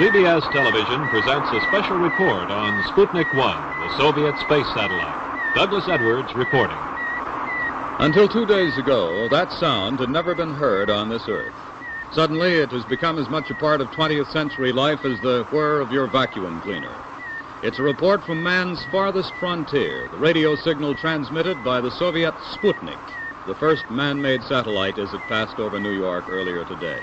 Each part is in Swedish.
CBS Television presents a special report on Sputnik 1, the Soviet space satellite. Douglas Edwards reporting. Until two days ago, that sound had never been heard on this earth. Suddenly, it has become as much a part of 20th century life as the whir of your vacuum cleaner. It's a report from man's farthest frontier, the radio signal transmitted by the Soviet Sputnik, the first man made satellite as it passed over New York earlier today.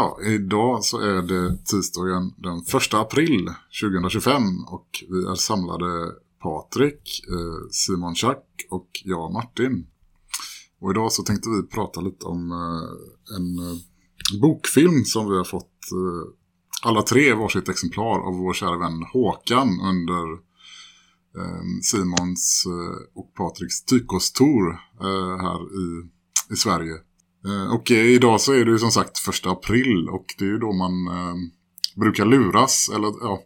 Ja, idag så är det tisdagen den 1 april 2025 och vi är samlade Patrik, eh, Simon Schack och jag Martin. Och idag så tänkte vi prata lite om eh, en eh, bokfilm som vi har fått alla tre varsitt exemplar av vår kära vän Håkan under Simons och Patriks tykostor här i, i Sverige. Eh, och idag så är det ju som sagt första april och det är ju då man eh, brukar luras. Eller ja,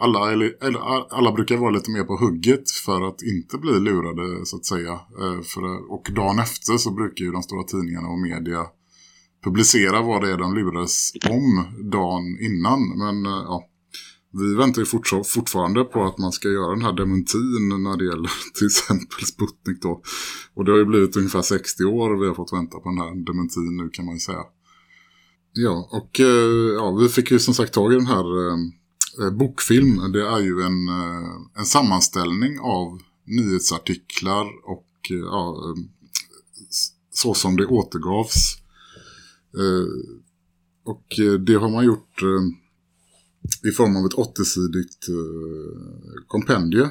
alla, eller, eller, alla brukar vara lite mer på hugget för att inte bli lurade så att säga. Eh, för, och dagen efter så brukar ju de stora tidningarna och media publicera vad det är de lurades om dagen innan. Men eh, ja, vi väntar ju fortfarande på att man ska göra den här dementin när det gäller till exempel Sputnik då. Och det har ju blivit ungefär 60 år vi har fått vänta på den här dementin nu kan man ju säga. Ja, och eh, ja, vi fick ju som sagt tag i den här eh, eh, bokfilm. Det är ju en, eh, en sammanställning av nyhetsartiklar och eh, ja, eh, så som det återgavs. Eh, och det har man gjort i form av ett 80-sidigt eh, kompendie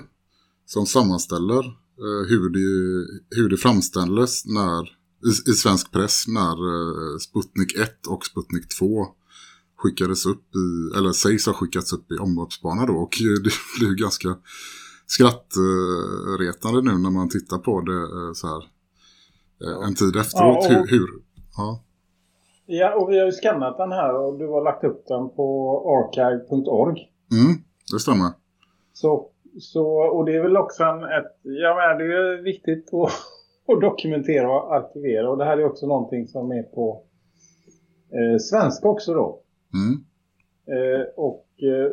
som sammanställer eh, hur, det, hur det framställdes när, i, i svensk press när eh, Sputnik 1 och Sputnik 2 skickades upp i, eller sägs ha skickats upp i omloppsbana då och det blir ganska skrattretande nu när man tittar på det så här en tid efteråt. Ja, hur, hur, ja. Ja, och vi har ju skannat den här och du har lagt upp den på archive.org. Mm, det stämmer. Så, så, och det är väl också en, ett, ja men det är viktigt att, att dokumentera och arkivera. Och det här är också någonting som är på eh, svenska också då. Mm. Eh, och eh,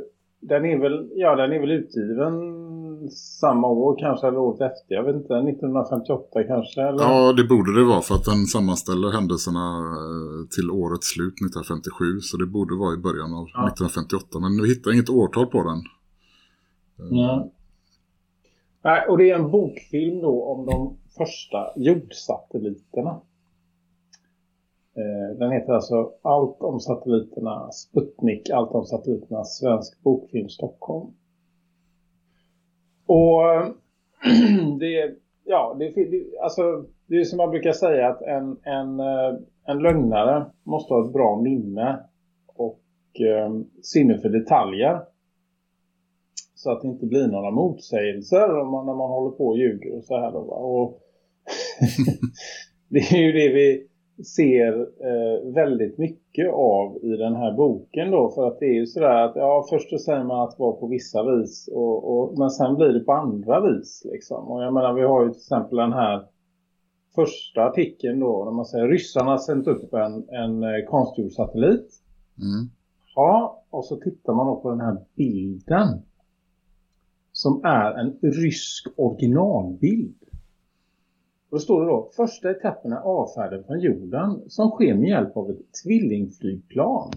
den är väl, ja den är väl utgiven samma år kanske eller året efter. Jag vet inte, 1958 kanske? Eller? Ja, det borde det vara för att den sammanställer händelserna eh, till årets slut 1957. Så det borde vara i början av ja. 1958. Men vi hittar inget årtal på den. Ja. Nej, och det är en bokfilm då om de första jordsatelliterna. Eh, den heter alltså Allt om satelliterna Sputnik, Allt om satelliterna Svensk bokfilm Stockholm. Och det, ja, det, alltså, det är som man brukar säga att en, en, eh, en lögnare måste ha ett bra minne och eh, sinne för detaljer. Så att det inte blir några motsägelser om man, när man håller på och ljuger och så här. Då, och det är ju det vi ser eh, väldigt mycket av i den här boken då. För att det är ju sådär att ja, först så säger man att vara på vissa vis. Och, och, men sen blir det på andra vis liksom. Och jag menar vi har ju till exempel den här första artikeln då. När man säger ryssarna har sänt upp en, en eh, konstgjord satellit. Mm. Ja, och så tittar man då på den här bilden. Som är en rysk originalbild. Och då står det då, första etappen är avfärden från jorden som sker med hjälp av ett tvillingflygplan.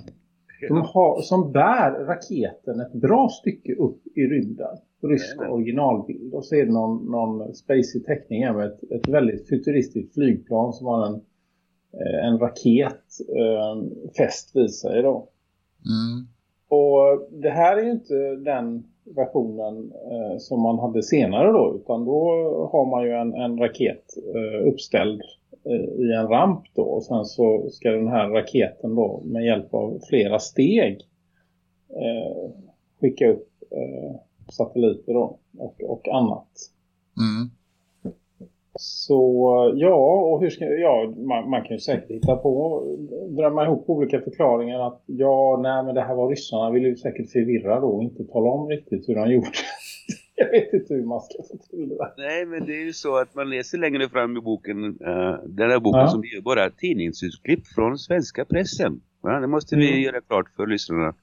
Som, har, som bär raketen ett bra stycke upp i rymden. Rysk originalbild. Och så är det någon, någon spacey teckning här med ett, ett väldigt futuristiskt flygplan som har en eh, en raket eh, fäst vid sig då. Mm. Och det här är ju inte den versionen eh, som man hade senare då utan då har man ju en, en raket eh, uppställd eh, i en ramp då och sen så ska den här raketen då med hjälp av flera steg eh, skicka upp eh, satelliter då och, och annat. Mm. Så ja, och hur ska, ja man, man kan ju säkert hitta på, drömma ihop olika förklaringar att ja, nej men det här var ryssarna ville ju säkert förvirra då och inte tala om riktigt hur de gjorde. Jag vet inte hur man ska få till det. Nej, men det är ju så att man läser längre fram i boken, uh, den här boken Ja. som är bara tidningsutklipp från svenska pressen. Ja, det måste vi Mm. göra klart för lyssnarna.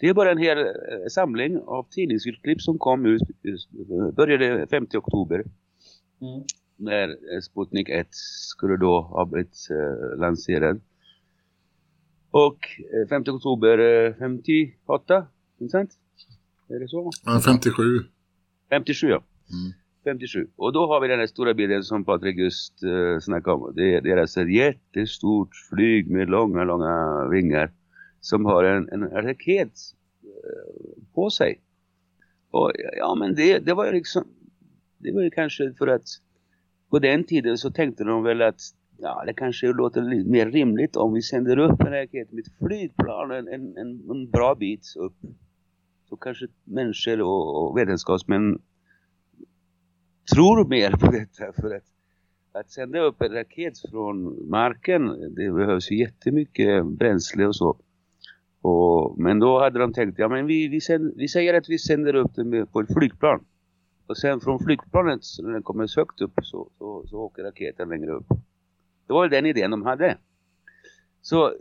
Det är bara en hel eh, samling av tidningsutklipp som kom ut, eh, började 5 oktober Mm. När eh, Sputnik 1 skulle då ha blivit eh, lanserad. Och eh, 5 oktober eh, 58, inte sant? Är det så? Ja, 57. 57 ja. Mm. 57. Och då har vi den här stora bilden som Patrik just uh, snackade om. Det är, är alltså jättestort flyg med långa, långa vingar som har en, en raket eh, på sig. Och ja, men det, det var ju liksom, det var ju kanske för att på den tiden så tänkte de väl att ja, det kanske låter lite mer rimligt om vi sänder upp en raket med ett flygplan en, en, en, en bra bit upp. Så kanske människor och, och vetenskapsmän tror mer på detta för att att sända upp en raket från marken det behövs ju jättemycket bränsle och så. Och, men då hade de tänkt, ja men vi, vi, sänder, vi säger att vi sänder upp den på ett flygplan. Och sen från flygplanet när den kommer så högt upp så, så, så åker raketen längre upp. Det var den idén de hade. Så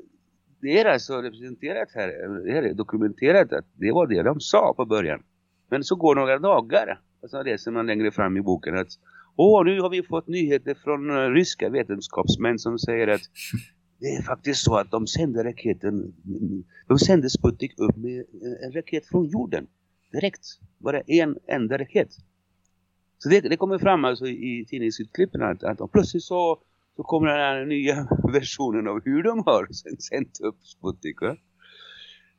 det är alltså representerat här, det är dokumenterat att det var det de sa på början. Men så går några dagar och så läser man längre fram i boken att Åh, nu har vi fått nyheter från eh, ryska vetenskapsmän som säger att det är faktiskt så att de sände raketen, de sände Sputnik upp med eh, en raket från jorden. Direkt, bara en enda raket. Så det, det kommer fram alltså i, tidningsutklippen att, att och plötsligt så, så kommer den här nya versionen av hur de har sen sänt upp Sputnik. Va?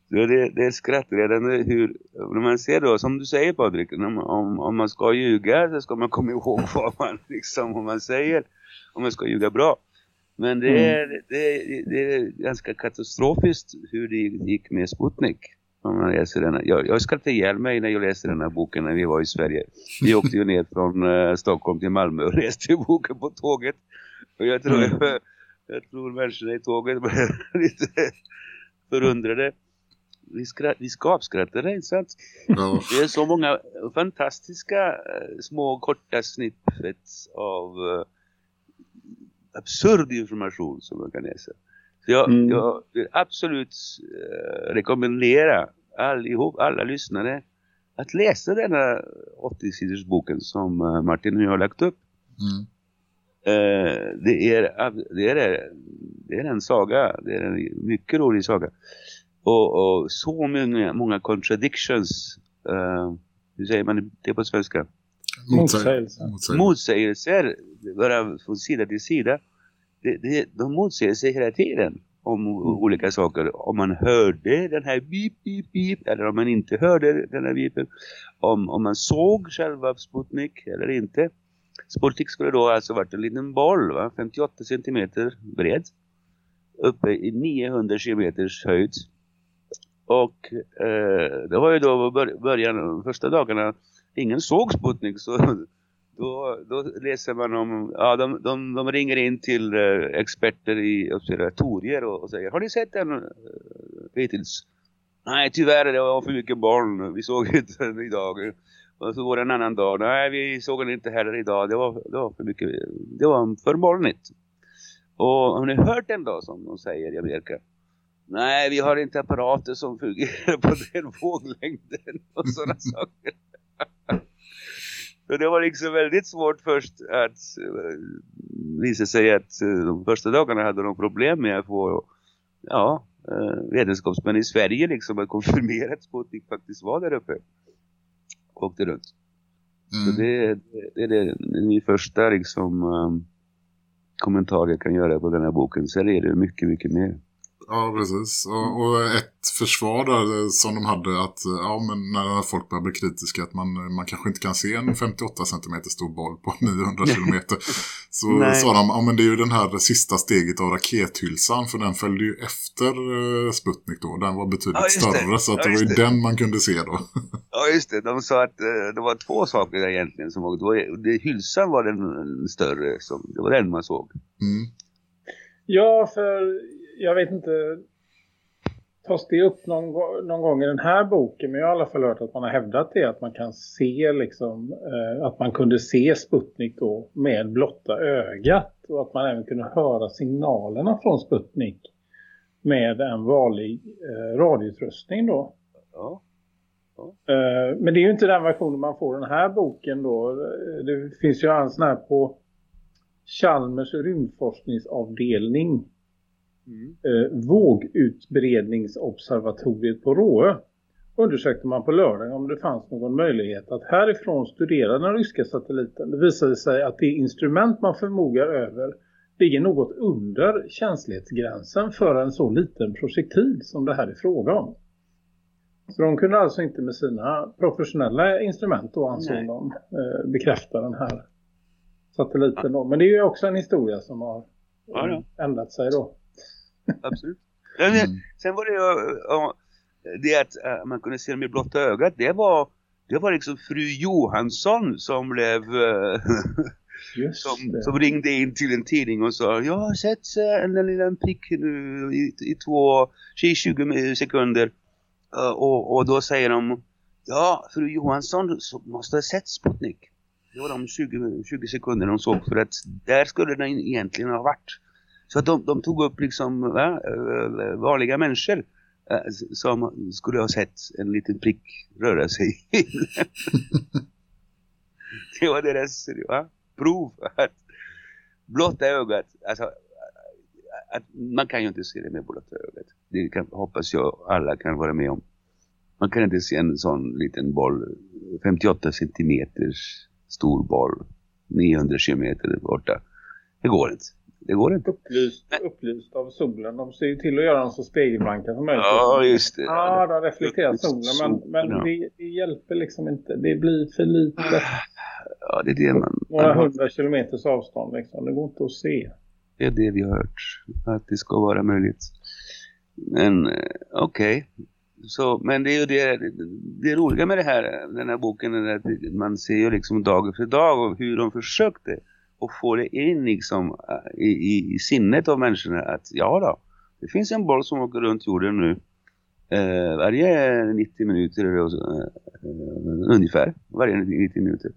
Så det, det är skrattredande hur, när man ser då, som du säger Patrik, om, om, om man ska ljuga så ska man komma ihåg vad man liksom, vad man säger, om man ska ljuga bra. Men det är, det, är, det är ganska katastrofiskt hur det gick med Sputnik. Om man läser den. Jag, jag skrattade ihjäl mig när jag läste den här boken när vi var i Sverige. Vi åkte ju ner från eh, Stockholm till Malmö och läste boken på tåget. Och jag tror, jag, jag tror människorna i tåget blev lite förundrade. Vi, skratt, vi skapskrattade, inte sant? Ja. Det är så många fantastiska eh, små korta snippets av eh, absurd information som man kan läsa. Så jag, Mm. jag vill absolut eh, rekommendera allihop, alla lyssnare att läsa denna 80-sidors boken som eh, Martin nu har lagt upp. Mm. Eh, det, är, det, är, det är en saga, det är en mycket rolig saga. Och, och så många, många contradictions, eh, hur säger man det på svenska? Motsägelse. Motsägelse. Motsägelser, bara från sida till sida. Det, det, de motsäger sig hela tiden om o- olika saker. Om man hörde den här beep, beep, beep eller om man inte hörde den här beepen. Om, om man såg själva Sputnik eller inte. Sputnik skulle då alltså varit en liten boll, va? 58 centimeter bred. Uppe i 900 kilometers höjd. Och eh, det var ju då bör- början, första dagarna, ingen såg Sputnik så då, då läser man om, ja de, de, de ringer in till eh, experter i observatorier och, och säger, har ni sett den uh, hittills? Nej tyvärr, det var för mycket barn, vi såg inte den idag. Och så var det en annan dag, nej vi såg den inte heller idag, det var, det var för mycket, det var för molnigt. Och har ni hört den då som de säger i Amerika? Nej, vi har inte apparater som fungerar på den våglängden och sådana saker. Så det var liksom väldigt svårt först att uh, visa sig att uh, de första dagarna hade de problem med att få ja, uh, vetenskapsmän i Sverige liksom att konfirmera att Sputnik faktiskt var där uppe. Och åkte runt. Så Mm. det, det, det, det är min första liksom um, kommentar jag kan göra på den här boken. Sen är det mycket, mycket mer. Ja, precis. Och, och ett försvar där eh, som de hade att ja, men när folk börjar bli kritiska att man, man kanske inte kan se en 58 cm stor boll på 900 kilometer. Så Nej. sa de, ja men det är ju den här sista steget av rakethylsan för den följde ju efter eh, Sputnik då. Den var betydligt Ja, större så att Ja, det var ju det. den man kunde se då. Ja just det, de sa att eh, det var två saker där egentligen som var, det var det, hylsan var den eh, större, som, det var den man såg. Mm. Ja, för jag vet inte tas det upp någon, någon gång i den här boken men jag har i alla fall hört att man har hävdat det att man kan se liksom eh, att man kunde se Sputnik då med blotta ögat och att man även kunde höra signalerna från Sputnik med en vanlig eh, radioutrustning då. Ja. Eh, Men det är ju inte den versionen man får den här boken då. Det finns ju en sån här på Chalmers rymdforskningsavdelning. Mm. Eh, Vågutbredningsobservatoriet på Råö. Undersökte man på lördagen om det fanns någon möjlighet att härifrån studera den ryska satelliten. Det visade sig att det instrument man förmogar över ligger något under känslighetsgränsen för en så liten projektil som det här är fråga om. Så de kunde alltså inte med sina professionella instrument då ansåg de eh, bekräfta den här satelliten då. Men det är ju också en historia som har Ja, ändrat sig då. Absolut. Mm. Sen var det ju det att eh, man kunde se med blotta ögat. Det var, det var liksom fru Johansson som blev eh, som, som ringde in till en tidning och sa jag har sett eh, en lilla prick nu i, i två, 20 sekunder. Och, och då säger de ja, fru Johansson måste ha sett Sputnik. Det var de 20, 20 sekunder de såg för att där skulle den egentligen ha varit. Så att de, de tog upp liksom va, eh, vanliga människor eh, som skulle ha sett en liten prick röra sig. det var deras va, prov att blotta ögat, alltså att man kan ju inte se det med blotta ögat. Det kan, hoppas jag alla kan vara med om. Man kan inte se en sån liten boll, 58 centimeters stor boll, 900 kilometer borta. Det går inte. Det går inte. Upplyst, upplyst av solen. De ser ju till att göra dem så spegelblanka som möjligt. Ja, just det. Ja, de reflekterar Upplyst solen. Men, men solen, ja. det, det hjälper liksom inte. Det blir för lite. Ja, det är det man... Några hundra kilometers avstånd liksom. Det går inte att se. Det är det vi har hört. Att det ska vara möjligt. Men eh, okej. Så, men det är ju det, det roliga med det här, den här boken är att man ser ju liksom dag för dag och hur de försökte att få det in liksom eh, i, i, sinnet av människorna att ja då, det finns en boll som åker runt jorden nu eh, varje 90 minuter så, eh, ungefär, varje 90 minuter.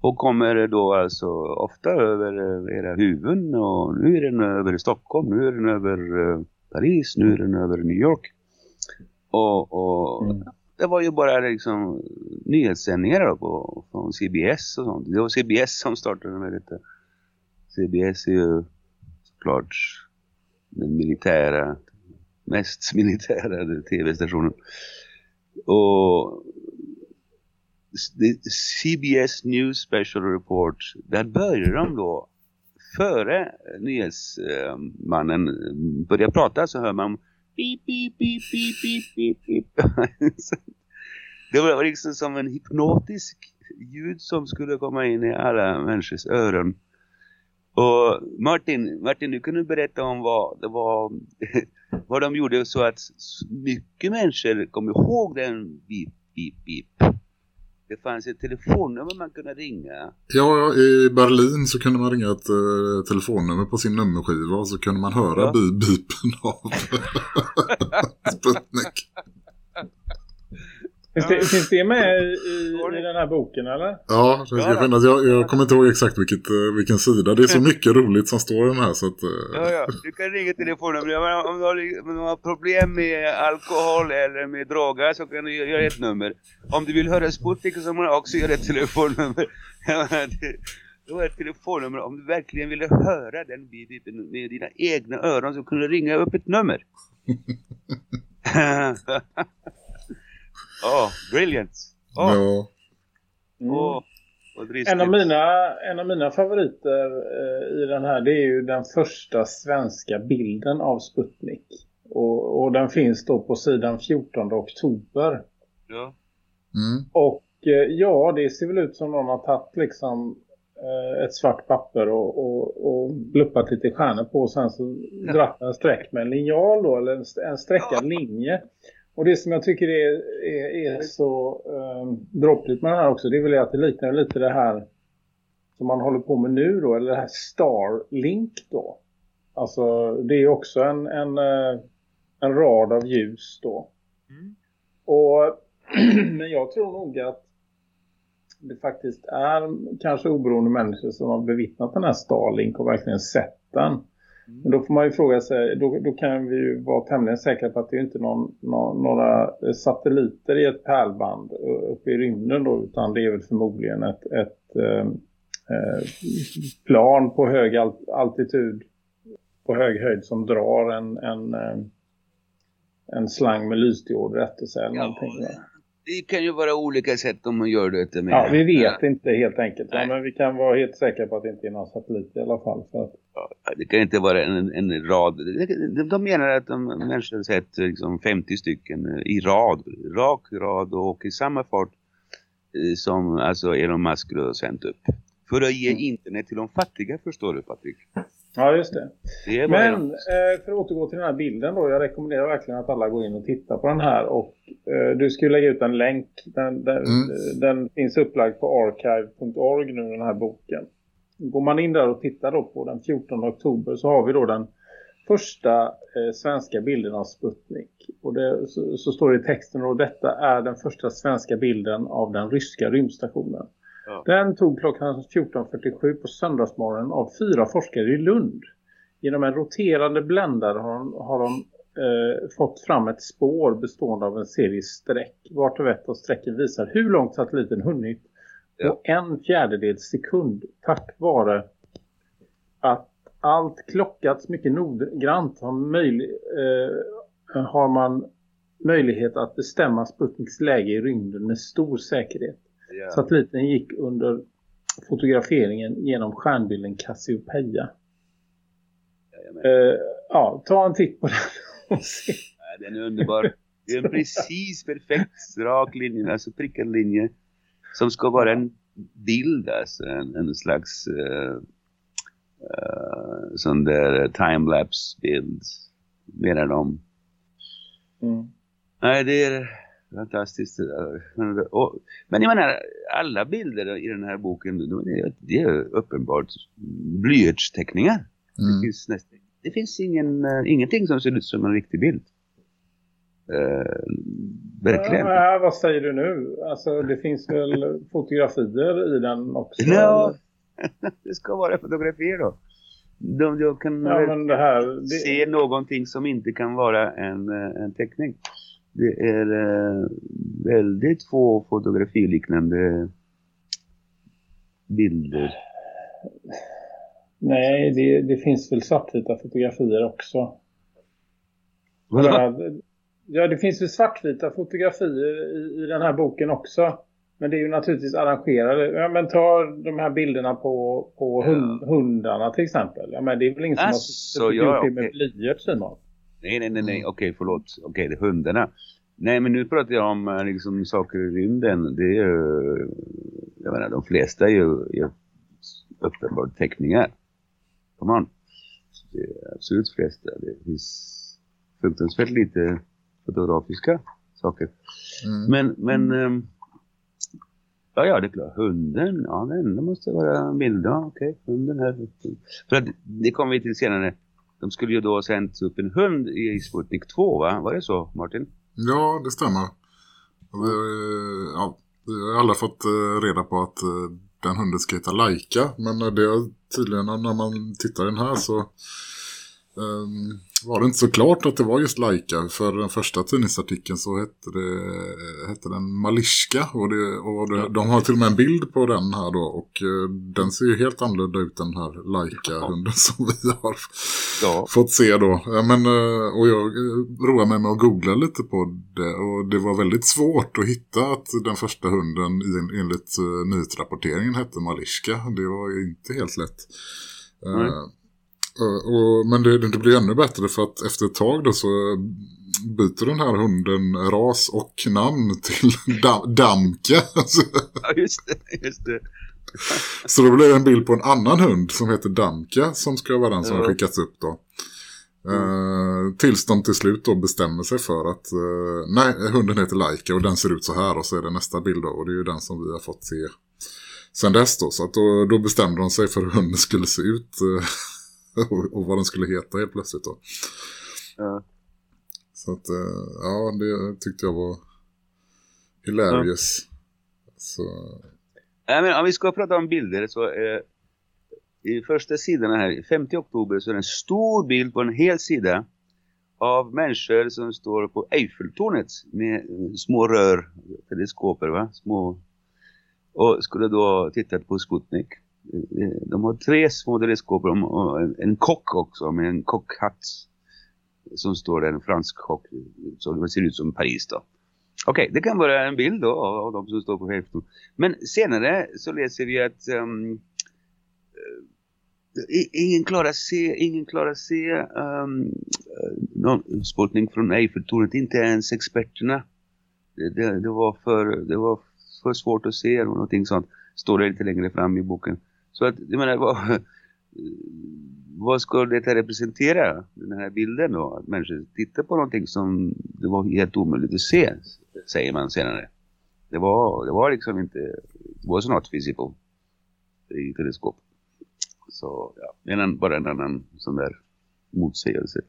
Och kommer då alltså ofta över eh, era huvuden och nu är den över Stockholm, nu är den över eh, Paris, nu är den över New York. Och, och Mm. det var ju bara liksom nyhetssändningar då på, från CBS och sånt. Det var CBS som startade med detta. CBS är ju såklart den militära, mest militära tv-stationen. Och CBS News Special Report, där börjar de då före nyhetsmannen eh, börjar prata så hör man pip, pip, pip, pip, pip, Det var liksom som en hypnotisk ljud som skulle komma in i alla människors öron. Och Martin, Martin, du kunde berätta om vad var, vad de gjorde så att mycket människor kom ihåg den bip, bip, bip. Det fanns ett telefonnummer man kunde ringa. Ja, i Berlin så kunde man ringa ett eh, telefonnummer på sin nummerskiva och så kunde man höra Ja. bi bipen av Sputnik. Finns det, finns det med i, i den här boken eller? Ja, det ska finnas. Jag, jag kommer inte ihåg exakt vilket, eh, vilken sida. Det är så mycket roligt som står i den här så att... eh, Ja, ja. Du kan ringa telefonnumret. Menar, Om du, har, om du har problem med alkohol eller med droger så kan du gö- göra ett nummer. Om du vill höra Sputnik så kan man också göra ett telefonnummer. Det var ett telefonnummer. Om du verkligen ville höra den bipen med dina egna öron så kunde du ringa upp ett nummer. oh, brilliant. Oh. Ja, Mm. Och, och dristigt. En av mina, en av mina favoriter eh, i den här det är ju den första svenska bilden av Sputnik. Och, och den finns då på sidan 14 oktober. Ja. Mm. Och eh, ja, det ser väl ut som någon har tagit liksom eh, ett svart papper och, och, och bluppat lite stjärnor på och sen så dratt en streck med en linjal då, eller en, en streckad linje. Och det som jag tycker är, är, är så eh, droppligt med den här också, det är väl att det liknar lite det här som man håller på med nu då, eller det här Starlink då. Alltså det är också en, en, eh, en rad av ljus då. Mm. Och men jag tror nog att det faktiskt är kanske oberoende människor som har bevittnat den här Starlink och verkligen sett den. Men då får man ju fråga sig, då, då kan vi ju vara tämligen säkra på att det är inte någon, nå- några satelliter i ett pärlband uppe i rymden då, utan det är väl förmodligen ett, ett eh, eh, plan på hög alt- altitud, på hög höjd som drar en, en, eh, en slang med lysdioder efter sig eller Ja, någonting. va? Det kan ju vara olika sätt om man gör det med. Ja, vi vet inte helt enkelt. Nej. Men vi kan vara helt säkra på att det inte är någon satellit i alla fall. För Ja, Det kan inte vara en, en rad. De, de menar att de människor sett liksom 50 stycken i rad, rak rad och i samma fart eh, som alltså Elon Musk har sänt upp. För att ge internet till de fattiga, förstår du Patrik? Ja, just det. Det Men eh, för att återgå till den här bilden då. Jag rekommenderar verkligen att alla går in och tittar på den här. Och eh, du skulle lägga ut en länk. Den, den, Mm. den finns upplagd på archive.org nu den här boken. Går man in där och tittar då på den 14 oktober så har vi då den första eh, svenska bilden av Sputnik. Och det, så, så står det i texten då detta är den första svenska bilden av den ryska rymdstationen. Ja. Den tog klockan 14.47 på söndagsmorgonen av fyra forskare i Lund. Genom en roterande bländare har de, har de eh, fått fram ett spår bestående av en serie streck. Vart och ett av strecken visar hur långt satelliten hunnit Ja. på en fjärdedels sekund tack vare att allt klockats mycket noggrant har, möjlig, eh, har man möjlighet att bestämma Sputniks läge i rymden med stor säkerhet. Satelliten gick under fotograferingen genom stjärnbilden Cassiopeia. Eh, ja, ta en titt på den och se. Den är underbar. Det är en precis perfekt rak linje, alltså prickad linje. Som ska vara en bild, alltså en, en slags uh, uh, sån där timelapse bild. Menar de. Mm. Nej, det är fantastiskt. Eh, men jag menar, alla bilder i den här boken, det är uppenbart blyertsteckningar. Det Mm. finns, nästan, det finns ingen, eh, ingenting som ser ut som en riktig bild. Eh, verkligen. Ja, vad säger du nu? Alltså det finns väl fotografier i den också? Ja, det ska vara fotografier då. De, de kan Ja, det här... Det, se någonting som inte kan vara en, eh, en teckning. Det är eh, väldigt få fotografiliknande bilder. nej, det, det finns väl svartvita fotografier också. Menar, Ja, det finns ju svartvita fotografier i, i den här boken också. Men det är ju naturligtvis arrangerade. Ja, men ta de här bilderna på, på hund, hundarna till exempel. Ja, men det är väl ingen som Asså, har ja, gjort det med okej. blyert, Simon? Nej, nej, nej, nej. okej, förlåt. Okej, det är hundarna. Nej, men nu pratar jag om eh, liksom, saker i rymden. Det är ju, jag menar, de flesta är ju, är uppenbart teckningar. Come on. Det är absolut flesta. Det finns fruktansvärt lite fotografiska saker. Mm. Men, men, ehm, ja, ja, det är klart. Hunden, ja, den det måste vara en bild. Ja, okej, hunden här. För att, det kommer vi till senare. De skulle ju då ha sänt upp en hund i Sputnik 2, va? Var det så, Martin? Ja, det stämmer. Vi, eh, ja, vi har alla fått eh, reda på att eh, den hunden ska heta Laika. Men det är tydligen när man tittar i den här så var det inte så klart att det var just Laika. För den första tidningsartikeln så hette, det, hette den Malishka. Och, det, och det, de har till och med en bild på den här då. Och eh, den ser ju helt annorlunda ut den här Laika-hunden som vi har Ja. fått se då. Men, eh, och jag eh, roade mig med att googla lite på det. Och det var väldigt svårt att hitta att den första hunden enligt nyhetsrapporteringen hette Malishka. Det var ju inte helt lätt. Nej. Och, och, men det, det blir ännu bättre för att efter ett tag då så byter den här hunden ras och namn till Dam- Damka. Ja, just det, just det. så då blir det en bild på en annan hund som heter Damka som ska vara den som Ja. skickats upp då. Eh, tills de till slut då bestämmer sig för att eh, nej, hunden heter Laika och den ser ut så här och så är det nästa bild då och det är ju den som vi har fått se sen dess då. Så att då, då bestämde de sig för hur hunden skulle se ut eh, och, vad den skulle heta helt plötsligt då. Ja. Så att eh, ja, det tyckte jag var hilarious. Så, Nej, men om vi ska prata om bilder så eh, i första sidan här, 5 oktober så är det en stor bild på en hel sida av människor som står på Eiffeltornet med eh, små rör, teleskoper va, små och skulle då titta på Sputnik. Eh, de har tre små teleskoper och en, en kock också med en kockhatt som står där, en fransk kock som ser ut som Paris då. Okej, det kan vara en bild då av de som står på hälften. Men senare så läser vi att um, ingen klarar se, ingen klarar se um, någon spoltning från Eiffeltornet, inte ens experterna. Det, det, det, var för, det var för svårt att se eller någonting sånt. Står det lite längre fram i boken. Så att, jag menar, vad, vad ska detta representera? Den här bilden då? Att människor tittar på någonting som det var helt omöjligt att se, säger man senare. Det var, det var liksom inte, it was not visible i teleskop. Så ja, en, bara en annan sån där motsägelse.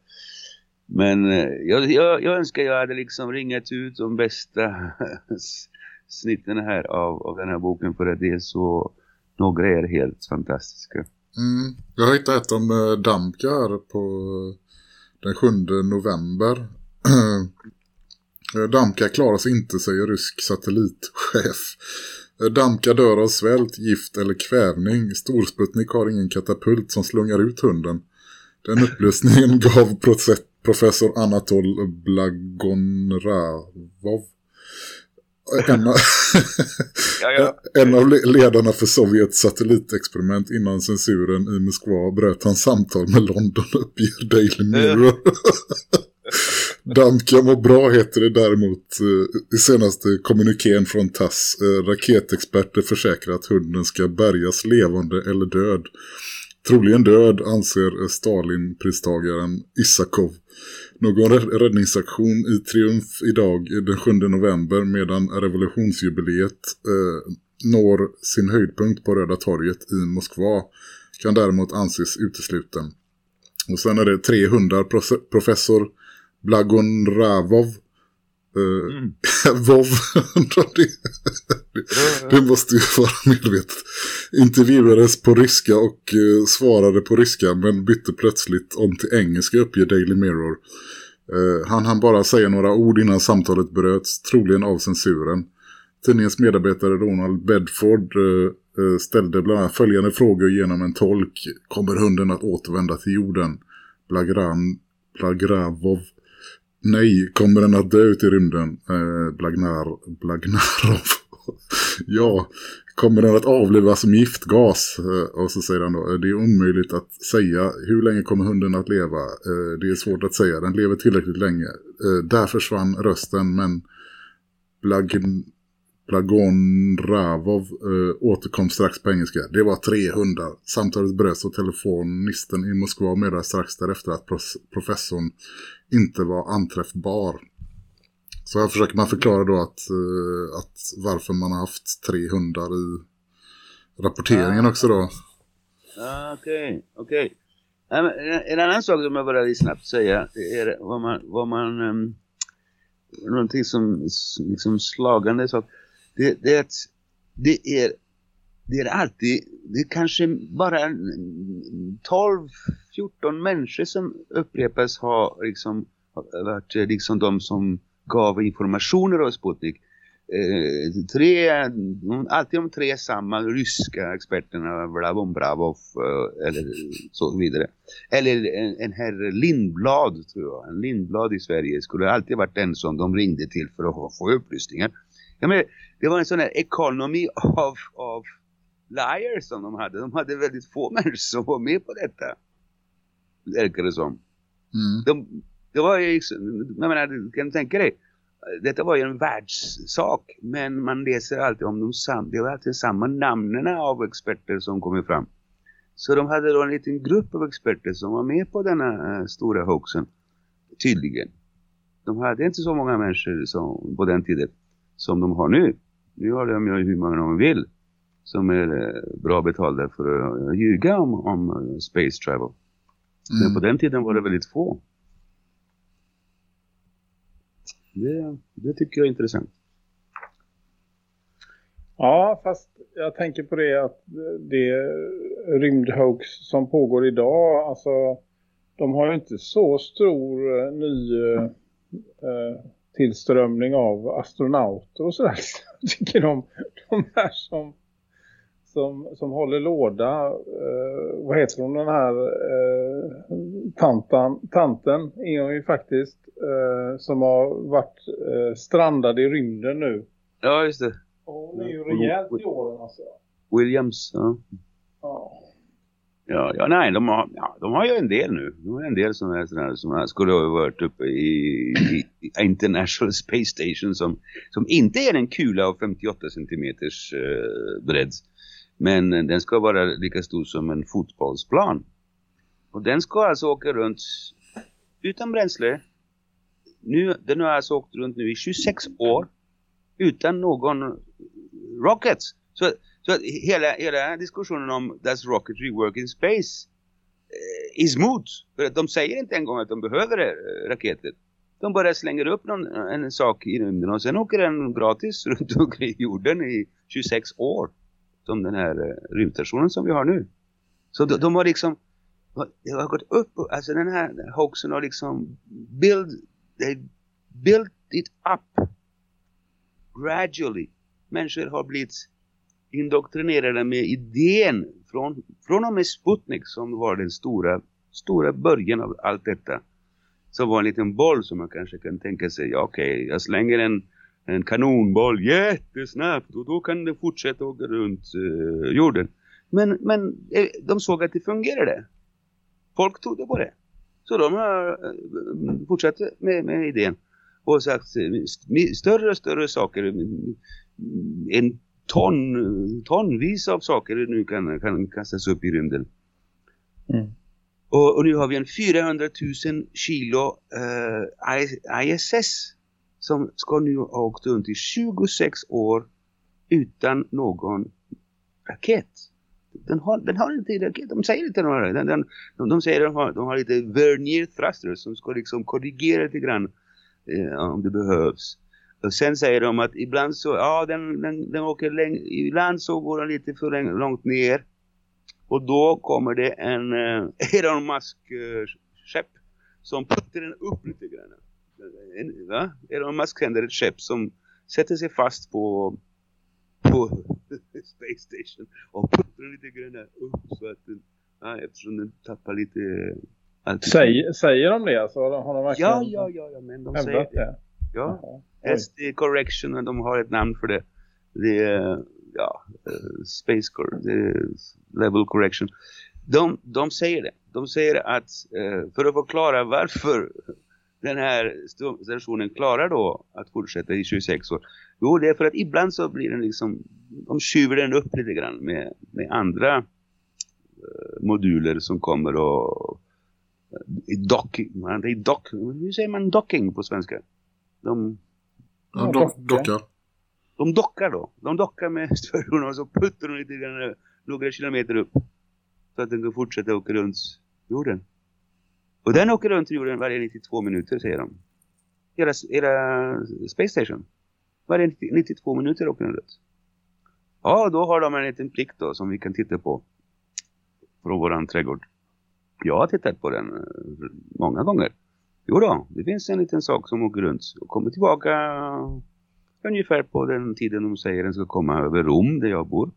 Men eh, jag, jag, jag önskar jag hade liksom ringat ut de bästa snitten här av, av den här boken för att det är så, några är helt fantastiska. Mm. Jag har hittat ett om eh, Damka här på eh, den 7 november. Eh, Damka klarar sig inte, säger rysk satellitchef. Damka dör av svält, gift eller kvävning. Storsputnik har ingen katapult som slungar ut hunden. Den upplösningen gav professor Anatol Blagonravov. En av, Ja, ja. en av le- ledarna för Sovjets satellitexperiment innan censuren i Moskva bröt han samtal med London uppger Daily Mirror. Damka mår bra heter det däremot eh, i senaste kommunikén från TASS. Eh, raketexperter försäkrar att hunden ska bärgas levande eller död. Troligen död anser Stalin-pristagaren Isakov. Någon räddningsaktion i triumf idag den 7 november medan revolutionsjubileet eh, når sin höjdpunkt på Röda torget i Moskva kan däremot anses utesluten. Och sen är det 300 proce- professor Blagonravov Mm. eh, Mm. Vov det, det måste ju vara medvetet. Intervjuades på ryska och eh, svarade på ryska men bytte plötsligt om till engelska uppger Daily Mirror. Eh, han hann bara säga några ord innan samtalet bröts, troligen av censuren. Tidningens medarbetare Ronald Bedford eh, eh, ställde bland annat följande frågor genom en tolk. Kommer hunden att återvända till jorden? Blagran, Blagravov. Nej, kommer den att dö ut i rymden? Eh, Blagnar, Blagnarov. ja, kommer den att avlivas som giftgas? Eh, och så säger han då, eh, det är omöjligt att säga. Hur länge kommer hunden att leva? Eh, det är svårt att säga, den lever tillräckligt länge. Eh, där försvann rösten, men Blagn, Blagonravov eh, återkom strax på engelska. Det var tre hundar. Samtalet bröts och telefonisten i Moskva meddelade strax därefter att pros- professorn inte var anträffbar. Så här försöker man förklara då att, eh, att varför man har haft tre hundar i rapporteringen också då. Ah, ah, okej, okej. Eh, en annan sak som jag bara vill snabbt säga, är vad man, vad man um, någonting som liksom slagande sak. Det, det är att det är, det är alltid, det är kanske bara 12-14 människor som upprepas har liksom varit liksom de som gav informationer av Sputnik. Eh, tre, alltid de tre samma ryska experterna, Vlavon Bravov eh, eller så vidare. Eller en, en herr Lindblad tror jag, en Lindblad i Sverige skulle alltid varit den som de ringde till för att få upplysningar. Ja, men det var en sån här economy av, av liars som de hade. De hade väldigt få människor som var med på detta. Verkar det som. Mm. De, det var ju, jag menar, du kan tänka dig. Detta var ju en världssak. Men man läser alltid om de sam, det var alltid samma namnen av experter som kommer fram. Så de hade då en liten grupp av experter som var med på denna eh, stora hoaxen. Tydligen. De hade inte så många människor som, på den tiden som de har nu. Nu har de ju hur många de vill som är eh, bra betalda för att ljuga om, om eh, space travel. Men Mm. på den tiden var det väldigt få. Det, det tycker jag är intressant. Ja, fast jag tänker på det att det rymdhoax som pågår idag, alltså de har ju inte så stor eh, ny eh, eh, tillströmning av astronauter och sådär. Tycker de, de här som, som, som håller låda, eh, vad heter hon den här eh, tantan, tanten är hon ju faktiskt eh, som har varit eh, strandad i rymden nu. Ja, just det. Och hon är ju rejält i åren alltså. Williams. Ja. Ja. Ja, ja, nej, de har, ja, de har ju en del nu. De har en del som, är sådär, som skulle ha varit uppe i, i, International Space Station som, som inte är en kula av 58 centimeters eh, bredd. Men den ska vara lika stor som en fotbollsplan. Och den ska alltså åka runt utan bränsle. Nu, den har alltså åkt runt nu i 26 år utan någon rocket. Så, så att hela, hela diskussionen om does rocketry work in space eh, is moot. För att de säger inte en gång att de behöver eh, raketer. De bara slänger upp någon, en sak i rymden och sen åker den gratis runt omkring jorden i 26 år. Som den här eh, rymdstationen som vi har nu. Så de, de har liksom det har gått upp, alltså den här hoaxen har liksom build, they built it up gradually. Människor har blivit indoktrinerade med idén från, från och med Sputnik som var den stora, stora början av allt detta. Som var en liten boll som man kanske kan tänka sig, ja okej, jag slänger en, en kanonboll jättesnabbt och då kan den fortsätta åka runt eh, jorden. Men, men eh, de såg att det fungerade. Folk trodde på det. Så de har eh, fortsatt med, med idén och sagt eh, större och större saker. En ton, tonvis av saker nu kan, kan kastas upp i rymden. Mm. Och, och nu har vi en 400 000 kilo eh, ISS som ska nu ha åkt runt i 26 år utan någon raket. Den har, den har inte raket, de säger inte några. Den, den, de, de säger att de har, de har lite vernier thrusters som ska liksom korrigera lite grann eh, om det behövs. Och sen säger de att ibland så, ja den, den, den åker läng, ibland så går den lite för läng, långt ner. Och då kommer det en eh, Elon Musk eh, skepp som puttar den upp lite grann. En, va? Elon Musk sänder ett skepp som sätter sig fast på på Space Station och puttar den lite grann upp så att den, ja, eftersom den tappar lite altitude. Säger, säger de det? Alltså, har de- verkligen Ja, ja, ja, ja, men de säger det. det? Ja. SD Correction, och de har ett namn för det. Det är, ja, eh, Space Cor Level Correction. De, de säger det. De säger att eh, för att förklara varför den här st- stationen klarar då att fortsätta i 26 år. Jo, det är för att ibland så blir den liksom, de tjuver den upp lite grann med, med andra eh, moduler som kommer och docking, man- det är dock, hur säger man docking på svenska? De, Ja, dock, dockar. dockar. de dockar då. De dockar med stationen och så puttar de lite grann några kilometer upp. Så att den kan fortsätta åka runt jorden. Och den åker runt jorden varje 92 minuter säger de. Hela, hela Space Station. Varje 90 92 minuter åker den runt. Ja, då har de en liten plikt då som vi kan titta på. Från våran trädgård. Jag har tittat på den eh, många gånger. Jo då, det finns en liten sak som åker runt och kommer tillbaka ungefär på den tiden de säger den ska komma över Rom där jag bor.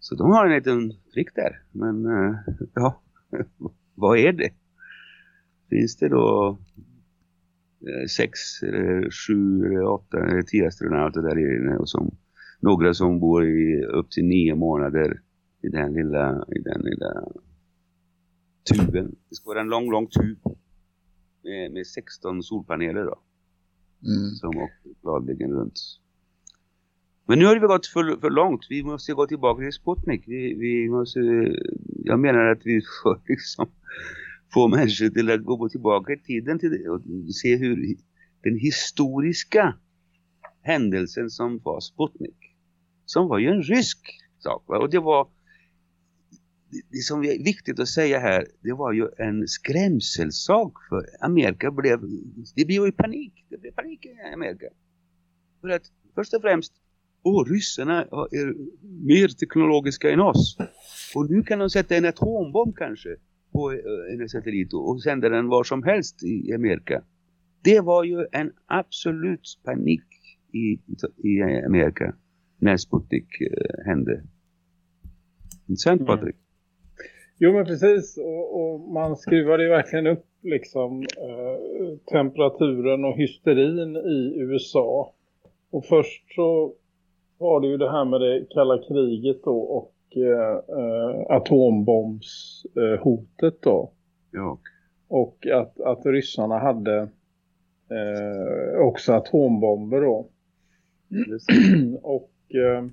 Så de har en liten prick där. Men eh, ja, vad är det? Finns det då eh, sex, eller sju, eller åtta, eller tio astronauter där inne och som, några som bor i upp till nio månader i den lilla, i den lilla tuben. Det ska vara en lång, lång tub med, med 16 solpaneler då Mm. som åker gladeligen runt. Men nu har vi gått för, för långt. Vi måste gå tillbaka till Sputnik. Vi, vi måste, jag menar att vi får liksom få människor till att gå tillbaka i tiden till det och se hur den historiska händelsen som var Sputnik. Som var ju en rysk sak. Va? Och det var det- som är viktigt att säga här, det var ju en skrämselsak för Amerika blev, det blev ju panik, det blev panik i Amerika. För att först och främst, åh ryssarna är mer teknologiska än oss. Och nu kan de sätta en atombomb kanske på eh, en satellit och sända den var som helst i Amerika. Det var ju en absolut panik i, i Amerika när Sputnik eh, hände. Sant Mm. Jo men precis och, och man skruvade ju verkligen upp liksom eh, temperaturen och hysterin i USA. Och först så var det ju det här med det kalla kriget då och eh, eh, atombombshotet då. Ja. Och att, att ryssarna hade eh, också atombomber då. och eh,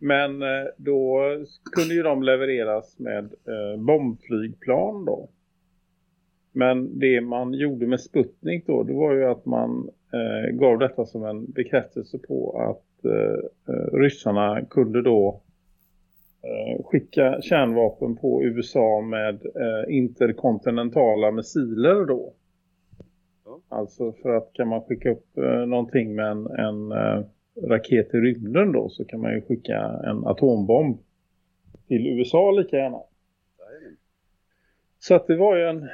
men eh, då kunde ju de levereras med eh, bombflygplan då. Men det man gjorde med Sputnik då, det var ju att man eh, gav detta som en bekräftelse på att eh, eh, ryssarna kunde då eh, skicka kärnvapen på USA med eh, interkontinentala missiler då. Ja. Alltså för att kan man skicka upp eh, någonting med en, en raket i rymden då så kan man ju skicka en atombomb till USA lika gärna. Så att det var ju en,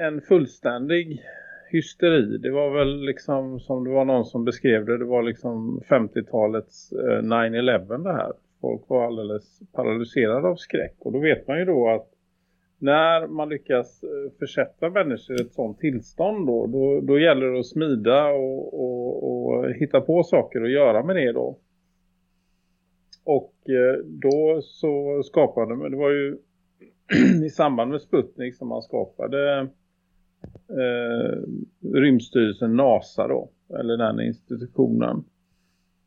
en fullständig hysteri. Det var väl liksom som det var någon som beskrev det. Det var liksom 50-talets eh, 9-11 det här. Folk var alldeles paralyserade av skräck. Och då vet man ju då att när man lyckas eh, försätta människor i ett sånt tillstånd då, då, då gäller det att smida och, och, och hitta på saker att göra med det då. Och eh, då så skapade man, det var ju i samband med Sputnik som man skapade eh, rymdstyrelsen NASA då, eller den institutionen.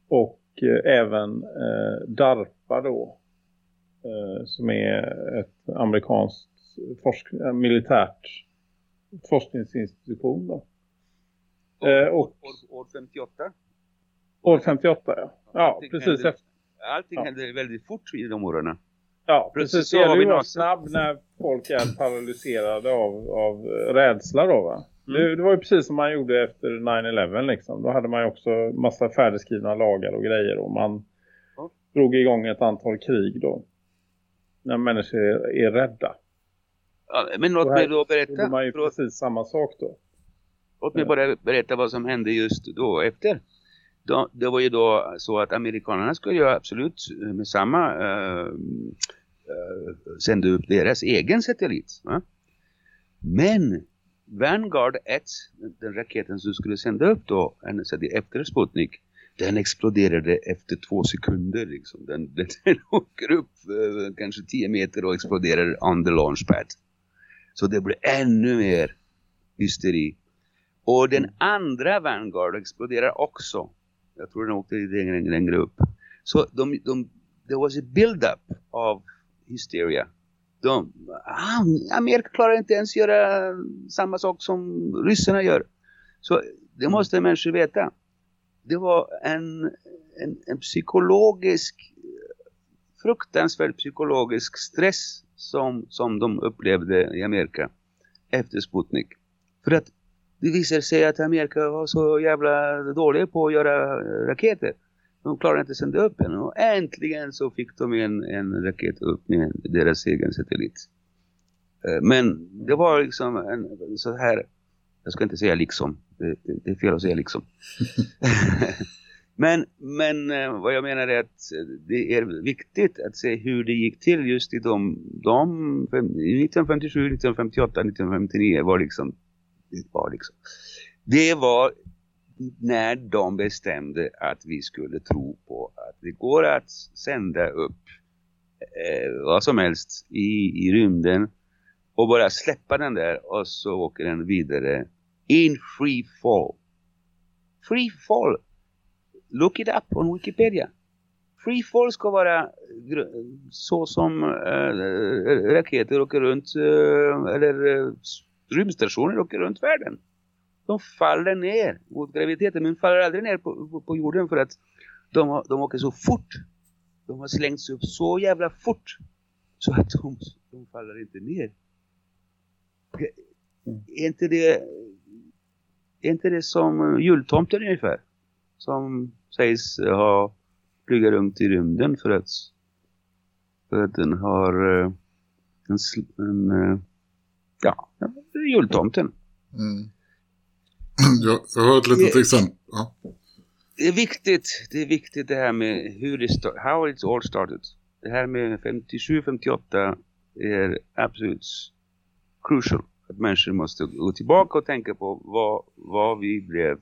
Och eh, även eh, DARPA då, eh, som är ett amerikanskt forsk- eh, militärt forskningsinstitution då. Eh, och År, år 58. år 58 ja. Ja, Allting precis hände- efter. Allting Ja. hände väldigt fort i de åren. Ja, Precis, precis. Det gäller ju att vara snabb när folk är paralyserade av, av rädsla då va? Mm. Det, det var ju precis som man gjorde efter 9-11 liksom. Då hade man ju också massa färdigskrivna lagar och grejer och man Ja. drog igång ett antal krig då. När människor är, är rädda. Men låt mig då berätta. man ju Förlåt, precis samma sak då. låt mig bara berätta vad som hände just då efter. Då, det var ju då så att amerikanerna skulle ju absolut med samma eh, eh, sända upp deras egen satellit. Va? Men Vanguard 1, den raketen som skulle sända upp då efter Sputnik, den exploderade efter två sekunder. Liksom. Den, den, den åker upp eh, kanske 10 meter och exploderar on the launchpad. Så det blev ännu mer hysteri. Och den andra Vanguard exploderar också. Jag tror den åkte längre, längre upp. Så de, de, there was a build-up of hysteria. De, ah, Amerika klarar inte ens göra samma sak som ryssarna gör. Så det måste människor veta. Det var en, en, en psykologisk, fruktansvärd psykologisk stress som, som de upplevde i Amerika efter Sputnik. För att det visade sig att Amerika var så jävla dåliga på att göra raketer. De klarade inte att sända upp den. Och äntligen så fick de en, en raket upp med deras egen satellit. Eh, men det var liksom en, så här, jag ska inte säga liksom, det, det, det är fel att säga liksom. men, men eh, vad jag menar är att eh, det är viktigt att se hur det gick till just i de, de 1957, 1958, 1959 var liksom, det var liksom, det var när de bestämde att vi skulle tro på att det går att sända upp eh, vad som helst i, i rymden och bara släppa den där och så åker den vidare in free fall. Free fall. Look it up on Wikipedia. Free fall ska vara så som äh, raketer åker runt äh, eller äh, rymdstationer åker runt världen. De faller ner mot graviteten men faller aldrig ner på, på, på jorden för att de, de åker så fort. De har slängts upp så jävla fort så att de, de faller inte ner. Är inte det är inte det som jultomten ungefär? Som sägs ha flyga runt i rymden för att för att den har eh, en, en eh, ja, jultomten. Mm. Jag, jag har ett litet Det- exempel. Ja. Det är viktigt, det är viktigt det här med hur det start, how it's all started. Det här med 57-58 är absolut crucial. Att människor måste gå tillbaka och tänka på vad, vad vi blev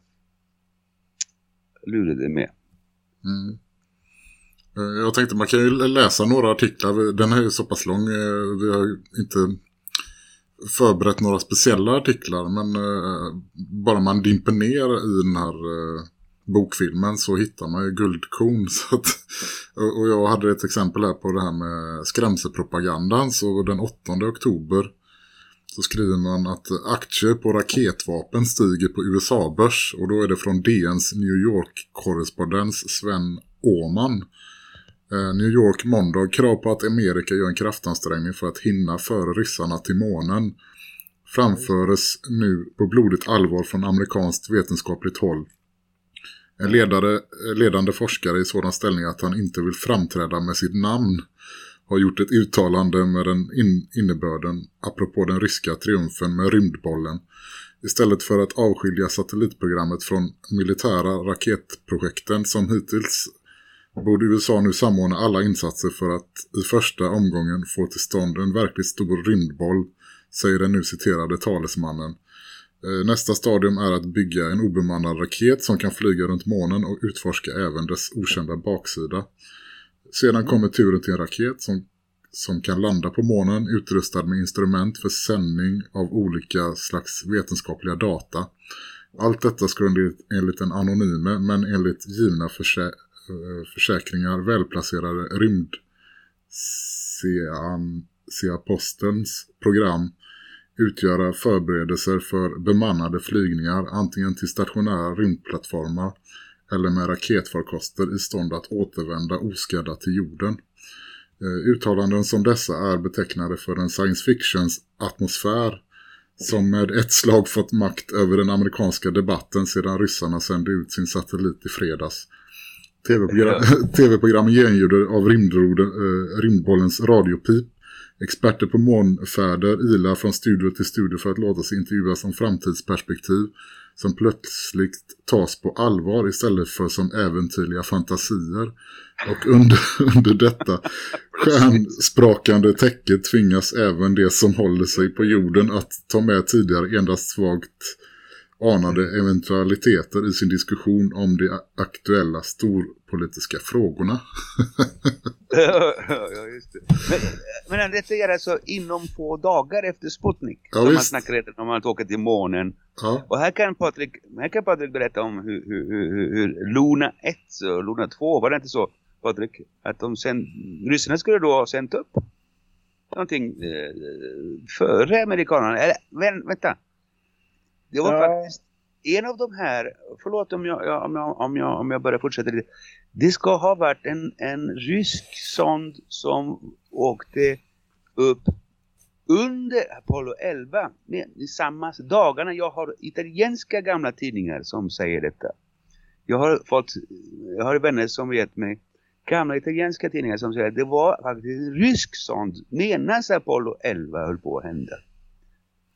lurade med. Mm. Eh, jag tänkte man kan ju läsa några artiklar. Den här är ju så pass lång. Eh, vi har inte förberett några speciella artiklar. Men eh, bara man dimper ner i den här bokfilmen så hittar man ju guldkorn. Så att, och och jag hade ett exempel här på det här med skrämselpropagandan. Så den 8 oktober så skriver man att aktier på raketvapen stiger på USA-börs och då är det från DNs New York-korrespondens Sven Åman. Eh, New York måndag krav på att Amerika gör en kraftansträngning för att hinna före ryssarna till månen framföres nu på blodigt allvar från amerikanskt vetenskapligt håll. En ledare, eh, ledande forskare i sådan ställning att han inte vill framträda med sitt namn har gjort ett uttalande med den in, innebörden apropå den ryska triumfen med rymdbollen. Istället för att avskilja satellitprogrammet från militära raketprojekten som hittills borde USA nu samordna alla insatser för att i första omgången få till stånd en verkligt stor rymdboll, säger den nu citerade talesmannen. Eh, nästa stadium är att bygga en obemannad raket som kan flyga runt månen och utforska även dess okända baksida. Sedan kommer turen till en raket som, som kan landa på månen utrustad med instrument för sändning av olika slags vetenskapliga data. Allt detta ska enligt, enligt en anonyme men enligt givna försä, eh, försäkringar välplacerade rymd Seapostens program utgöra förberedelser för bemannade flygningar antingen till stationära rymdplattformar eller med raketfarkoster i stånd att återvända oskadda till jorden. Eh, Uttalanden som dessa är betecknade för en science fictions atmosfär som med ett slag fått makt över den amerikanska debatten sedan ryssarna sände ut sin satellit i fredags. TV-program, TV-program genljuder av eh, rymdbollens radiopip. Experter på månfärder ilar från studio till studio för att låta sig intervjuas om framtidsperspektiv som plötsligt tas på allvar istället för som äventyrliga fantasier. Och under, under detta stjärnsprakande täcke tvingas även de som håller sig på jorden att ta med tidigare endast svagt anade eventualiteter i sin diskussion om de aktuella storpolitiska frågorna. ja, just det. Men, men detta är alltså inom få dagar efter Sputnik. Ja, som man visst. snackar redan om att åka till månen. Ja, Och här kan Patrik, här kan Patrik berätta om hur, hur, hur, hur Luna 1 och Luna 2, var det inte så Patrik? Att de sen, ryssarna skulle då ha sänt upp någonting eh, före amerikanerna. Eller vän, vänta. Det var Ja. faktiskt en av de här, förlåt om jag, om jag, om jag, om jag börjar fortsätta lite. Det ska ha varit en, en rysk sond som åkte upp under Apollo 11 med, i samma dagarna. Jag har italienska gamla tidningar som säger detta. Jag har fått, jag har vänner som vet mig gamla italienska tidningar som säger att det var faktiskt rysk sånt medan Apollo 11 höll på att hända.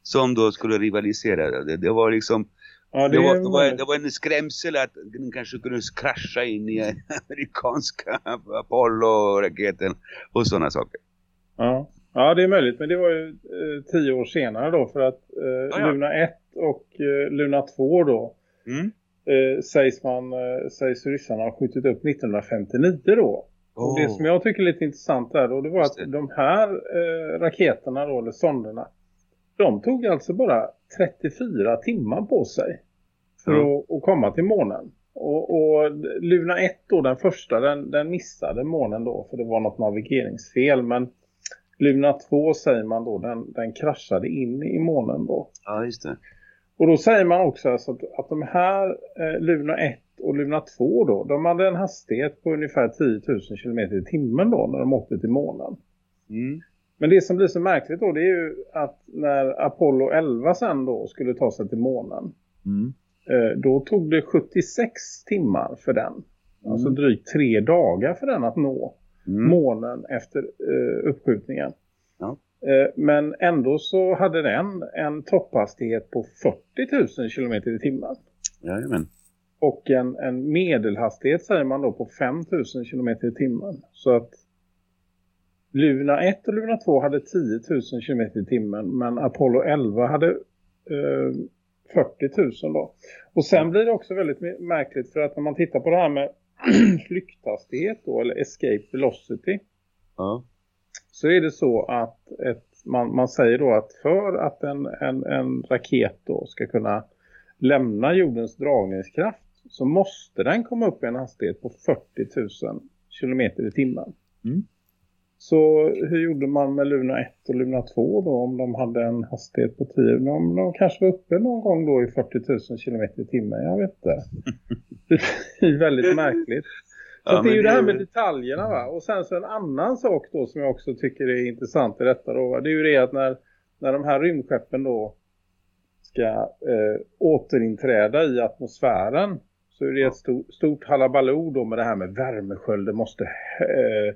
Som då skulle rivalisera. Det, det var liksom Ja, det, var, är det, var, det var en skrämsel att den kanske kunde krascha in i amerikanska Apollo-raketen och sådana saker. Ja. ja, det är möjligt. Men det var ju eh, tio år senare då. För att eh, ja. Luna 1 och eh, Luna 2 då Mm. eh, sägs, man, eh, sägs ryssarna ha skjutit upp 1959 då. Och det Åh. som jag tycker är lite intressant där då, det var att det. de här eh, raketerna då, eller sonderna, de tog alltså bara 34 timmar på sig för Ja. att, att komma till månen. Och, och Luna 1 då, den första, den, den missade månen då för det var något navigeringsfel. Men Luna 2 säger man då, den, den kraschade in i månen då. Ja, just det. Och då säger man också alltså att, att de här eh, Luna 1 och Luna 2 då, de hade en hastighet på ungefär 10 000 km i timmen då när de åkte till månen. Mm. Men det som blir så märkligt då det är ju att när Apollo 11 sen då skulle ta sig till månen. Mm. Eh, då tog det 76 timmar för den. Alltså drygt tre dagar för den att nå Mm. månen efter eh, uppskjutningen. Ja. Eh, men ändå så hade den en topphastighet på 40 000 km i timmen. Jajamän. Och en, en medelhastighet säger man då på 5 000 km i timmen. Så att Luna 1 och Luna 2 hade 10 000 km i timmen. Men Apollo 11 hade eh, 40 000 då. Och sen blir det också väldigt märkligt för att när man tittar på det här med flykthastighet då, eller escape velocity Ja. så är det så att ett, man, man säger då att för att en, en, en raket då ska kunna lämna jordens dragningskraft så måste den komma upp i en hastighet på 40 000 kilometer i timmen. Mm. Så hur gjorde man med Luna 1 och Luna 2 då om de hade en hastighet på 10? De, de kanske var uppe någon gång då i 40 000 kilometer i timmen, jag vet inte. Det är väldigt märkligt. Så Ja, det är ju det det här är med detaljerna va. Och sen så en annan sak då som jag också tycker är intressant i detta då. va? Det är ju det att när, när de här rymdskeppen då ska eh, återinträda i atmosfären så är det ett stort, stort halabaloo då med det här med värmeskölden måste, eh,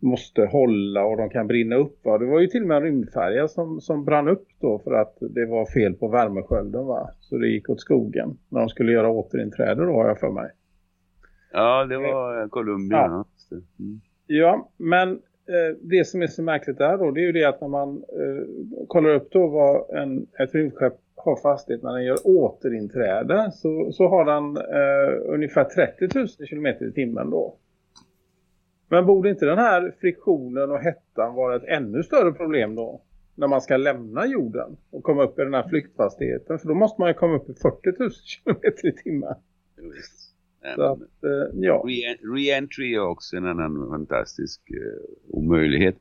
måste hålla och de kan brinna upp. Va? Det var ju till och med en rymdfärja som, som brann upp då för att det var fel på värmeskölden va. Så det gick åt skogen när de skulle göra återinträde då har jag för mig. Ja, det var Columbia. Ja. Mm. Ja, men eh, det som är så märkligt där då, det är ju det att när man eh, kollar upp då vad en, ett rymdskepp har för hastighet när den gör återinträde så, så har den eh, ungefär 30 000 km i timmen då. Men borde inte den här friktionen och hettan vara ett ännu större problem då? När man ska lämna jorden och komma upp i den här flyktfastigheten. För då måste man ju komma upp i 40 000 km i timmen. Så att, eh, ja. re- Re-entry är också en annan fantastisk uh, omöjlighet.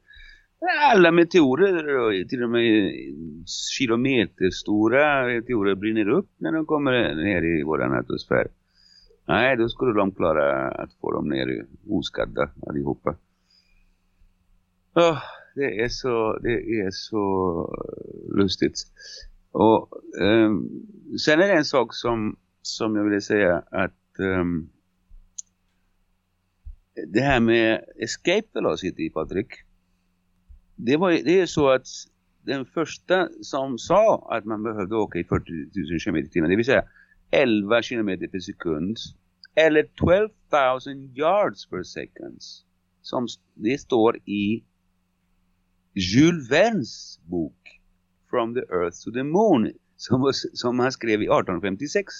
Alla meteorer, till och med kilometerstora meteorer brinner upp när de kommer ner i vår atmosfär. Nej, då skulle de klara att få dem ner oskadda allihopa. Oh, det är så, det är så lustigt. Och um, sen är det en sak som, som jag ville säga att um, det här med escape velocity, Patrik. Det, var, det är så att den första som sa att man behövde åka i 40 000 km i timmen, det vill säga 11 km per sekund eller 12 000 yards per second. Som det står i Jules Verne's bok From the Earth to the Moon som, var- som han skrev i 1856.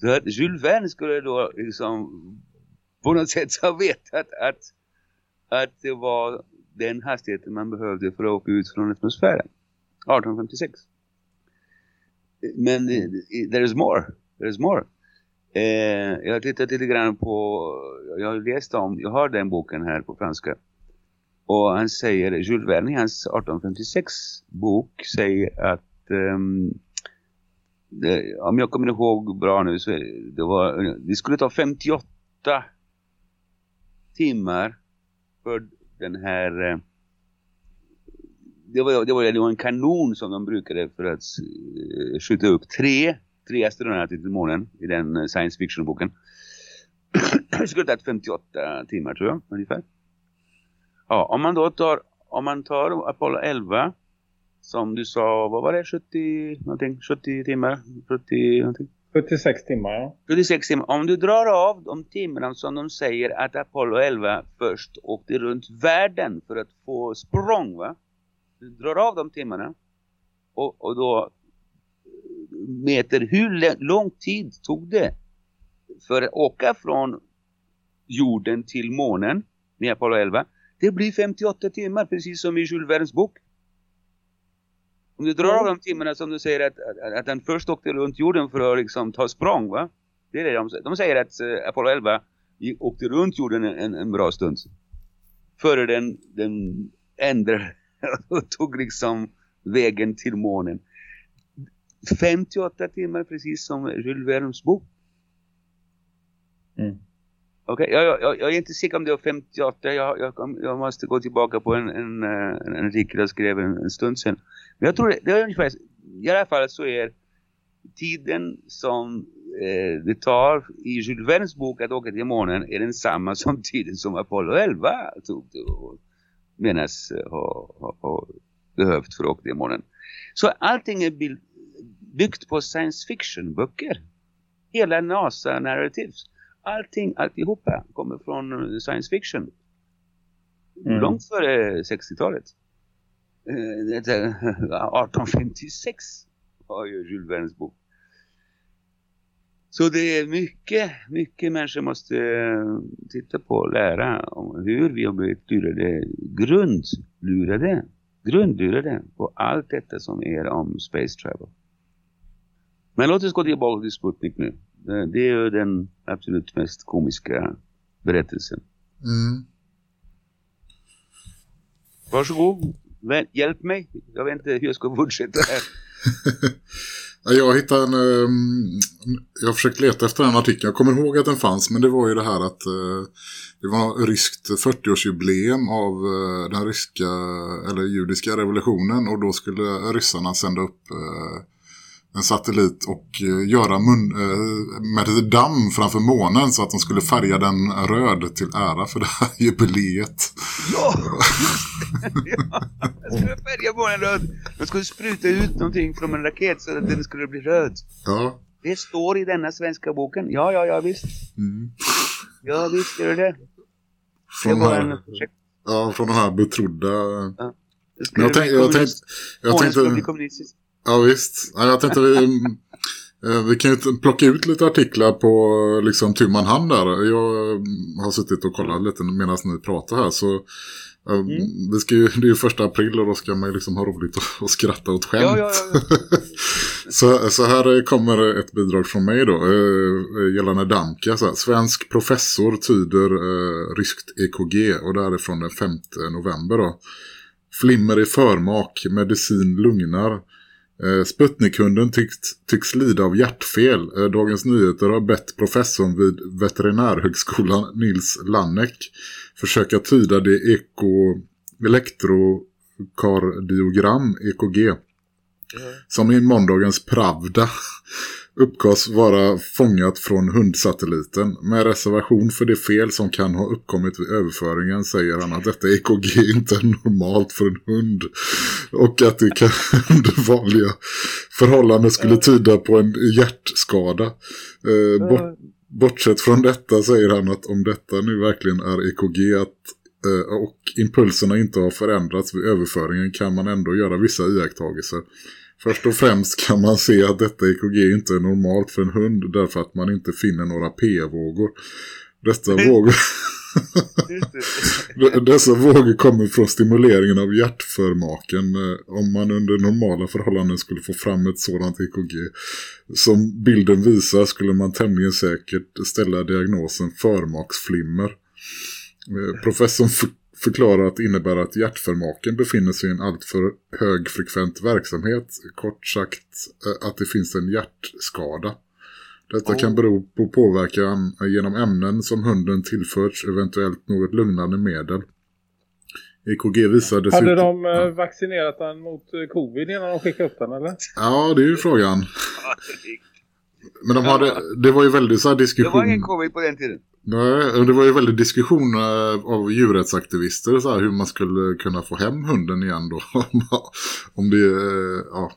Så att Jules Verne skulle då liksom på något sätt ha vetat att, att det var den hastigheten man behövde för att åka ut från atmosfären. 1856. Men eh, eh, there is more. There is more. Eh, jag har tittat lite grann på, jag har läst om, jag har den boken här på franska. Och han säger, Jules Verne i hans 1856 bok säger att um, det, om jag kommer ihåg bra nu så det, var, det skulle ta 58 timmar för den här eh, det var, det, var, det var en kanon som de brukade för att eh, skjuta upp tre tre astronauter till månen i den eh, science fiction-boken. det skulle ta 58 timmar tror jag, ungefär. Ja, om man då tar, om man tar Apollo 11 som du sa, vad var det? 70, någonting, 70 timmar? 70 någonting? 76 timmar, ja. 76 timmar. Om du drar av de timmarna som de säger att Apollo 11 först åkte runt världen för att få språng va? Du drar av de timmarna och, och då eh, mäter hur lång tid tog det för att åka från jorden till månen med Apollo 11. Det blir 58 timmar precis som i Jules Vernes bok. Om du drar av de timmarna som du säger att, att, att den först åkte runt jorden för att liksom ta språng va? Det är det de säger. De säger att uh, Apollo 11 gick- åkte runt jorden en, en bra stund. Före den, den ändrade och tog liksom vägen till månen. 58 timmar precis som Jules Vernes bok. Mm. Okej, jag, jag, jag är inte säker om det var 58. Jag, jag, jag måste gå tillbaka på en, en, eh, en artikel jag skrev en, en stund sedan. Men jag tror det, det är ungefär, i alla fall så är tiden som eh, det tar i Jules Vernes bok att åka till månen är densamma som tiden som Apollo 11 tog och menas ha, ha, ha behövt för att åka till månen. Så allting är bil- byggt på science fiction böcker. Hela NASA narratives. Allting, alltihopa kommer från eh, science fiction. Mm. Långt före 60-talet. Eh, det är 1856 har ju Jules Vernes bok. Så det är mycket, mycket människor måste eh, titta på och lära om hur vi har blivit lurade, grundlurade, grundlurade på allt detta som är om space travel. Men låt oss gå tillbaka till Sputnik nu. Det är ju den absolut mest komiska berättelsen. Mm. Varsågod, hjälp mig. Jag vet inte hur jag ska fortsätta här. Ja, Jag hittade en... ehm, Jag försökt leta efter den artikeln. Jag kommer ihåg att den fanns, men det var ju det här att eh, det var ryskt 40-årsjubileum av eh, den ryska eller judiska revolutionen och då skulle ryssarna sända upp eh, en satellit och eh, göra mun, eh, med ett damm framför månen så att de skulle färga den röd till ära för det här jubileet. Ja! ja! Jag skulle färga månen röd. De skulle spruta ut någonting från en raket så att den skulle bli röd. Ja. Det står i denna svenska boken. Ja, ja, ja, visst. Mm. Ja, visst gör det. Det Från, var den här, en projekt. ja, från de här betrodda... Det skulle Jag, tänk, jag, tänkte, kommunist- jag skulle bli tänkte... Ja visst. Ja, jag tänkte vi, eh, vi kan ju plocka ut lite artiklar på liksom tu man hand där. Jag eh, har suttit och kollat lite medan ni pratar här så eh, Mm. vi ska ju, det är ju första april och då ska man ju liksom ha roligt och, och skratta åt skämt. Ja, ja, ja. så, så här kommer ett bidrag från mig då gällande Damka. Så här, Svensk professor tyder eh, ryskt EKG och det här är från den 5 november då. Flimmer i förmak, medicin lugnar. Eh, Sputnikhunden tycks, tycks lida av hjärtfel. Eh, Dagens Nyheter har bett professorn vid veterinärhögskolan Nils Lannek försöka tyda det eko, elektrokardiogram, EKG, som i måndagens Pravda uppgavs vara fångat från hundsatelliten. Med reservation för det fel som kan ha uppkommit vid överföringen säger han att detta EKG inte är normalt för en hund. Och att det kan under vanliga förhållanden skulle tyda på en hjärtskada. Eh, bort, bortsett från detta säger han att om detta nu verkligen är EKG att eh, och impulserna inte har förändrats vid överföringen kan man ändå göra vissa iakttagelser. Först och främst kan man se att detta EKG inte är normalt för en hund därför att man inte finner några P-vågor. Dessa vågor, dessa vågor kommer från stimuleringen av hjärtförmaken. Eh, Om man under normala förhållanden skulle få fram ett sådant EKG som bilden visar skulle man tämligen säkert ställa diagnosen förmaksflimmer. Eh, Professorn förklarar att det innebär att hjärtförmaken befinner sig i en alltför högfrekvent verksamhet. Kort sagt eh, att det finns en hjärtskada. Detta kan bero på påverkan genom ämnen som hunden tillförts, eventuellt något lugnande medel. EKG visar dessutom... Hade de eh, vaccinerat den mot eh, covid innan de skickade upp den eller? Ja, det är ju frågan. Men de hade, det var ju väldigt så här Det diskussion. var ingen covid på den tiden. Nej, det var ju väldigt diskussion eh, av djurrättsaktivister så här, hur man skulle kunna få hem hunden igen då. Om det, eh, ja.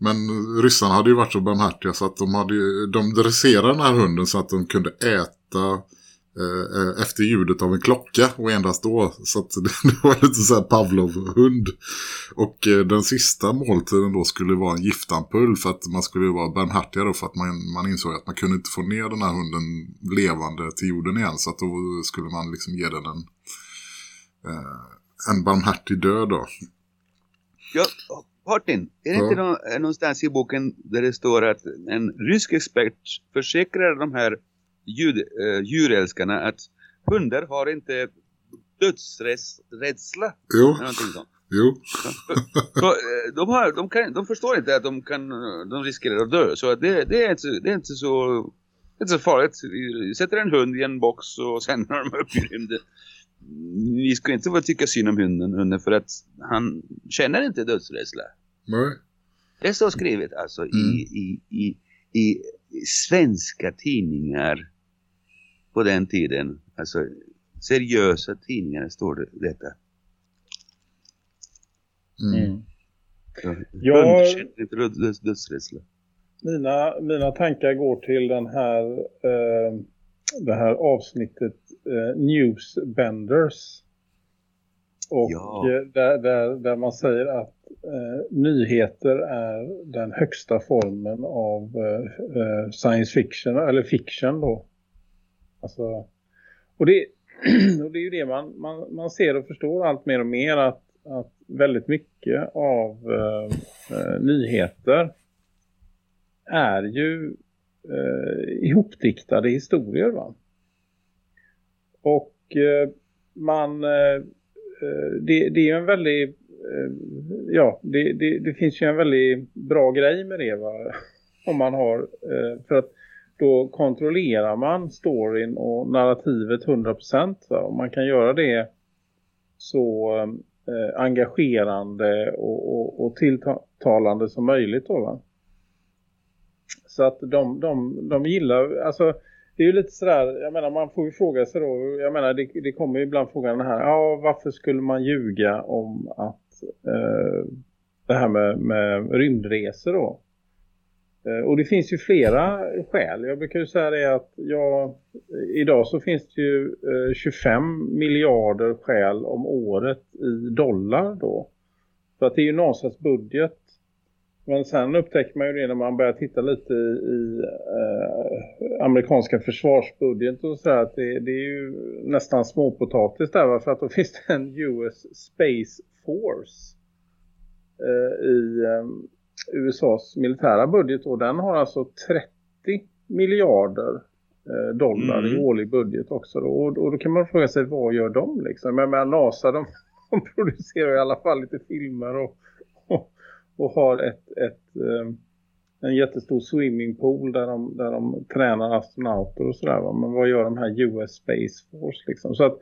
Men ryssarna hade ju varit så barmhärtiga så att de, hade, ju- de dresserade den här hunden så att de kunde äta efter ljudet av en klocka och endast då. Så att det, var lite så här Pavlov-hund. Och eh, den sista måltiden då skulle vara en giftampull för att man skulle vara barmhärtiga då för att man, man insåg att man kunde inte få ner den här hunden levande till jorden igen. Så att då skulle man liksom ge den en, eh, en barmhärtig död då. Ja, Martin, är det Ja. inte nå- eh, någonstans i boken där det står att en rysk expert försäkrar de här ljud, eh, djurälskarna att hundar har inte dödsrädsla Jo, sånt. jo. Så, eh, de, har, de, kan, de förstår inte att de, kan, eh, de riskerar att dö. Så det, det, är inte, det är inte så det är inte så farligt. Vi sätter en hund i en box och sänder dem upp i rymden. Vi ska inte få tycka synd om hunden, hunden för att han känner inte dödsrädsla. Nej. Det står skrivet alltså i, i, i, i, i svenska tidningar på den tiden. Alltså seriösa tidningar står det detta. Mm. Så, Ja. Hundar känner inte döds, döds, dödsrädsla. Mina, mina tankar går till den här, eh, det här avsnittet eh, Newsbenders. Och Ja. eh, där, där, där man säger att eh, nyheter är den högsta formen av eh, eh, science fiction, eller fiction då. Alltså, och, det, och det är ju det man, man, man ser och förstår allt mer och mer att, att väldigt mycket av eh, eh nyheter är ju eh, ihopdiktade historier va. Och eh, man eh, eh, det, det är ju en väldigt eh, ja, det, det, det finns ju en väldigt bra grej med det va? om man har eh, för att då kontrollerar man storyn och narrativet 100% va? och man kan göra det så eh, engagerande och, och, och tilltalande som möjligt då va. Så att de, de, de gillar, alltså det är ju lite sådär, jag menar man får ju fråga sig då, jag menar det, det kommer ju ibland frågan här, ja varför skulle man ljuga om att eh, det här med, med rymdresor då? Eh, och det finns ju flera skäl, jag brukar ju säga det att jag, idag så finns det ju eh, 25 miljarder skäl om året i dollar då. Så att det är ju NASAs budget. Men sen upptäcker man ju det när man börjar titta lite i, i eh, amerikanska försvarsbudget och sådär att det, det är ju nästan småpotatis där för att då finns det en US Space Force eh, i eh, USAs militära budget och den har alltså 30 miljarder eh, dollar i Mm. årlig budget också. Och, och då kan man fråga sig vad gör de liksom? Men, men NASA de, de producerar i alla fall lite filmer och, och och har ett, ett, eh, en jättestor swimmingpool där de, där de tränar astronauter och sådär. Men vad gör de här US Space Force liksom? Så att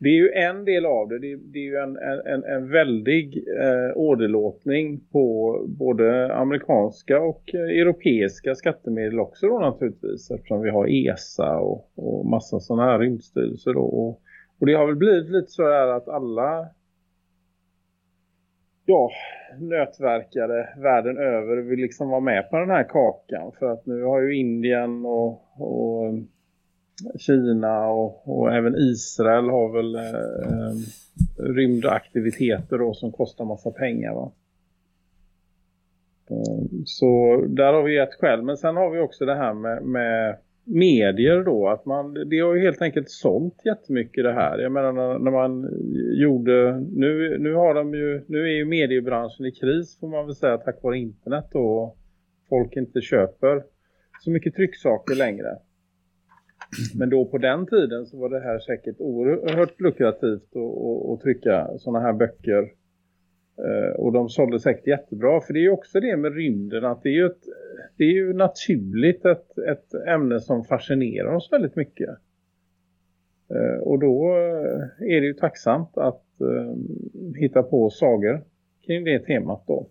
det är ju en del av det. Det är, det är ju en, en, en väldig eh, åderlåtning på både amerikanska och eh, europeiska skattemedel också då naturligtvis. Eftersom vi har ESA och, och massa sådana här rymdstyrelser då. Och, och det har väl blivit lite så här att alla ja, nötverkare världen över vill liksom vara med på den här kakan. För att nu har ju Indien och, och Kina och, och även Israel har väl eh, eh rymdaktiviteter då som kostar massa pengar va. Eh, så där har vi ett skäl. Men sen har vi också det här med, med medier då. Att man, det har ju helt enkelt sålt jättemycket det här. Jag menar när, när man gjorde, nu, nu har de ju, nu är ju mediebranschen i kris får man väl säga tack vare internet då. Folk inte köper så mycket trycksaker längre. Men då på den tiden så var det här säkert oerhört lukrativt att, trycka sådana här böcker. Eh, Och de sålde säkert jättebra. För det är ju också det med rymden att det är ju, ett, det är ju naturligt ett, ett ämne som fascinerar oss väldigt mycket. Eh, Och då eh, är det ju tacksamt att eh, hitta på sagor kring det temat då.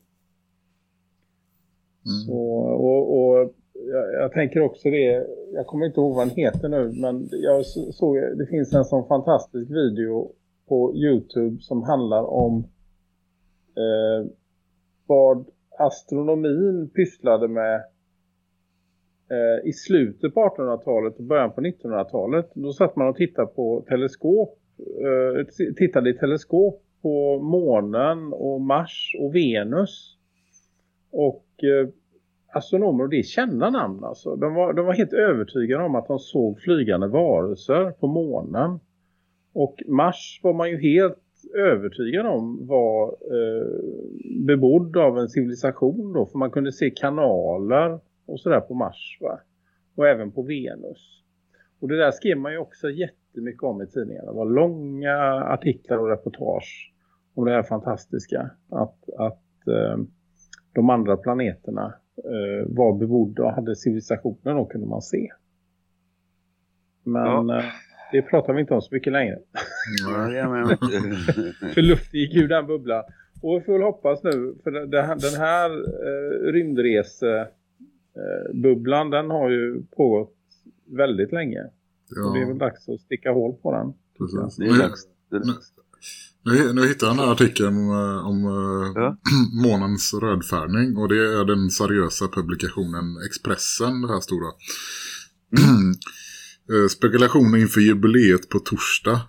Mm. Så, och, och jag, jag tänker också det, jag kommer inte ihåg vad den heter nu, men jag såg, det finns en sån fantastisk video på Youtube som handlar om eh, vad astronomin pysslade med eh, i slutet på 1800-talet och början på 1900-talet. Då satt man och tittade på teleskop, eh, tittade i teleskop på månen och Mars och Venus. Och eh, astronomer, och det är kända namn alltså. De var, de var helt övertygade om att de såg flygande varelser på månen. Och Mars var man ju helt övertygad om var eh, bebodd av en civilisation då. För man kunde se kanaler och sådär på Mars va. Och även på Venus. Och det där skrev man ju också jättemycket om i tidningarna. Det var långa artiklar och reportage om det här fantastiska. Att, att eh, de andra planeterna var bebodda och hade civilisationer då kunde man se. Men eh, det pratar vi inte om så mycket längre. Ja, menar, för luft gick ur den bubblan. Och vi får väl hoppas nu, för den här eh, rymdresebubblan den har ju pågått väldigt länge. Och det är väl Ja, dags att sticka hål på den. precis. det är dags. Det- Nu, nu hittar jag den här artikeln om, eh, om eh, Ja. månens rödfärgning och det är den seriösa publikationen Expressen, det här stora. Eh, Spekulationer inför jubileet på torsdag.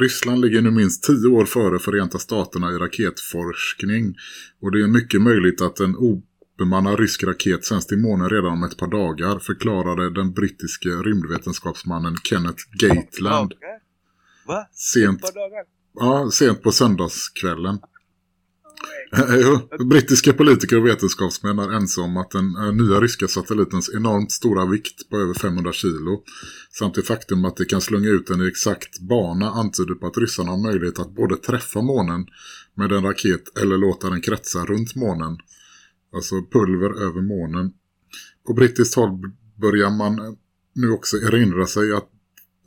Ryssland ligger nu minst tio år före Förenta Staterna i raketforskning. Och det är mycket möjligt att en obemannad rysk raket sänds till månen redan om ett par dagar, förklarade den brittiske rymdvetenskapsmannen Kenneth. Va? sent? Ja, sent på söndagskvällen. Eh, jo, Brittiska politiker och vetenskapsmän är ense om att den eh, nya ryska satellitens enormt stora vikt på över 500 kilo samt det faktum att det kan slunga ut den i exakt bana antyder på att ryssarna har möjlighet att både träffa månen med en raket eller låta den kretsa runt månen. Alltså pulver över månen. På brittiskt håll börjar man nu också erinra sig att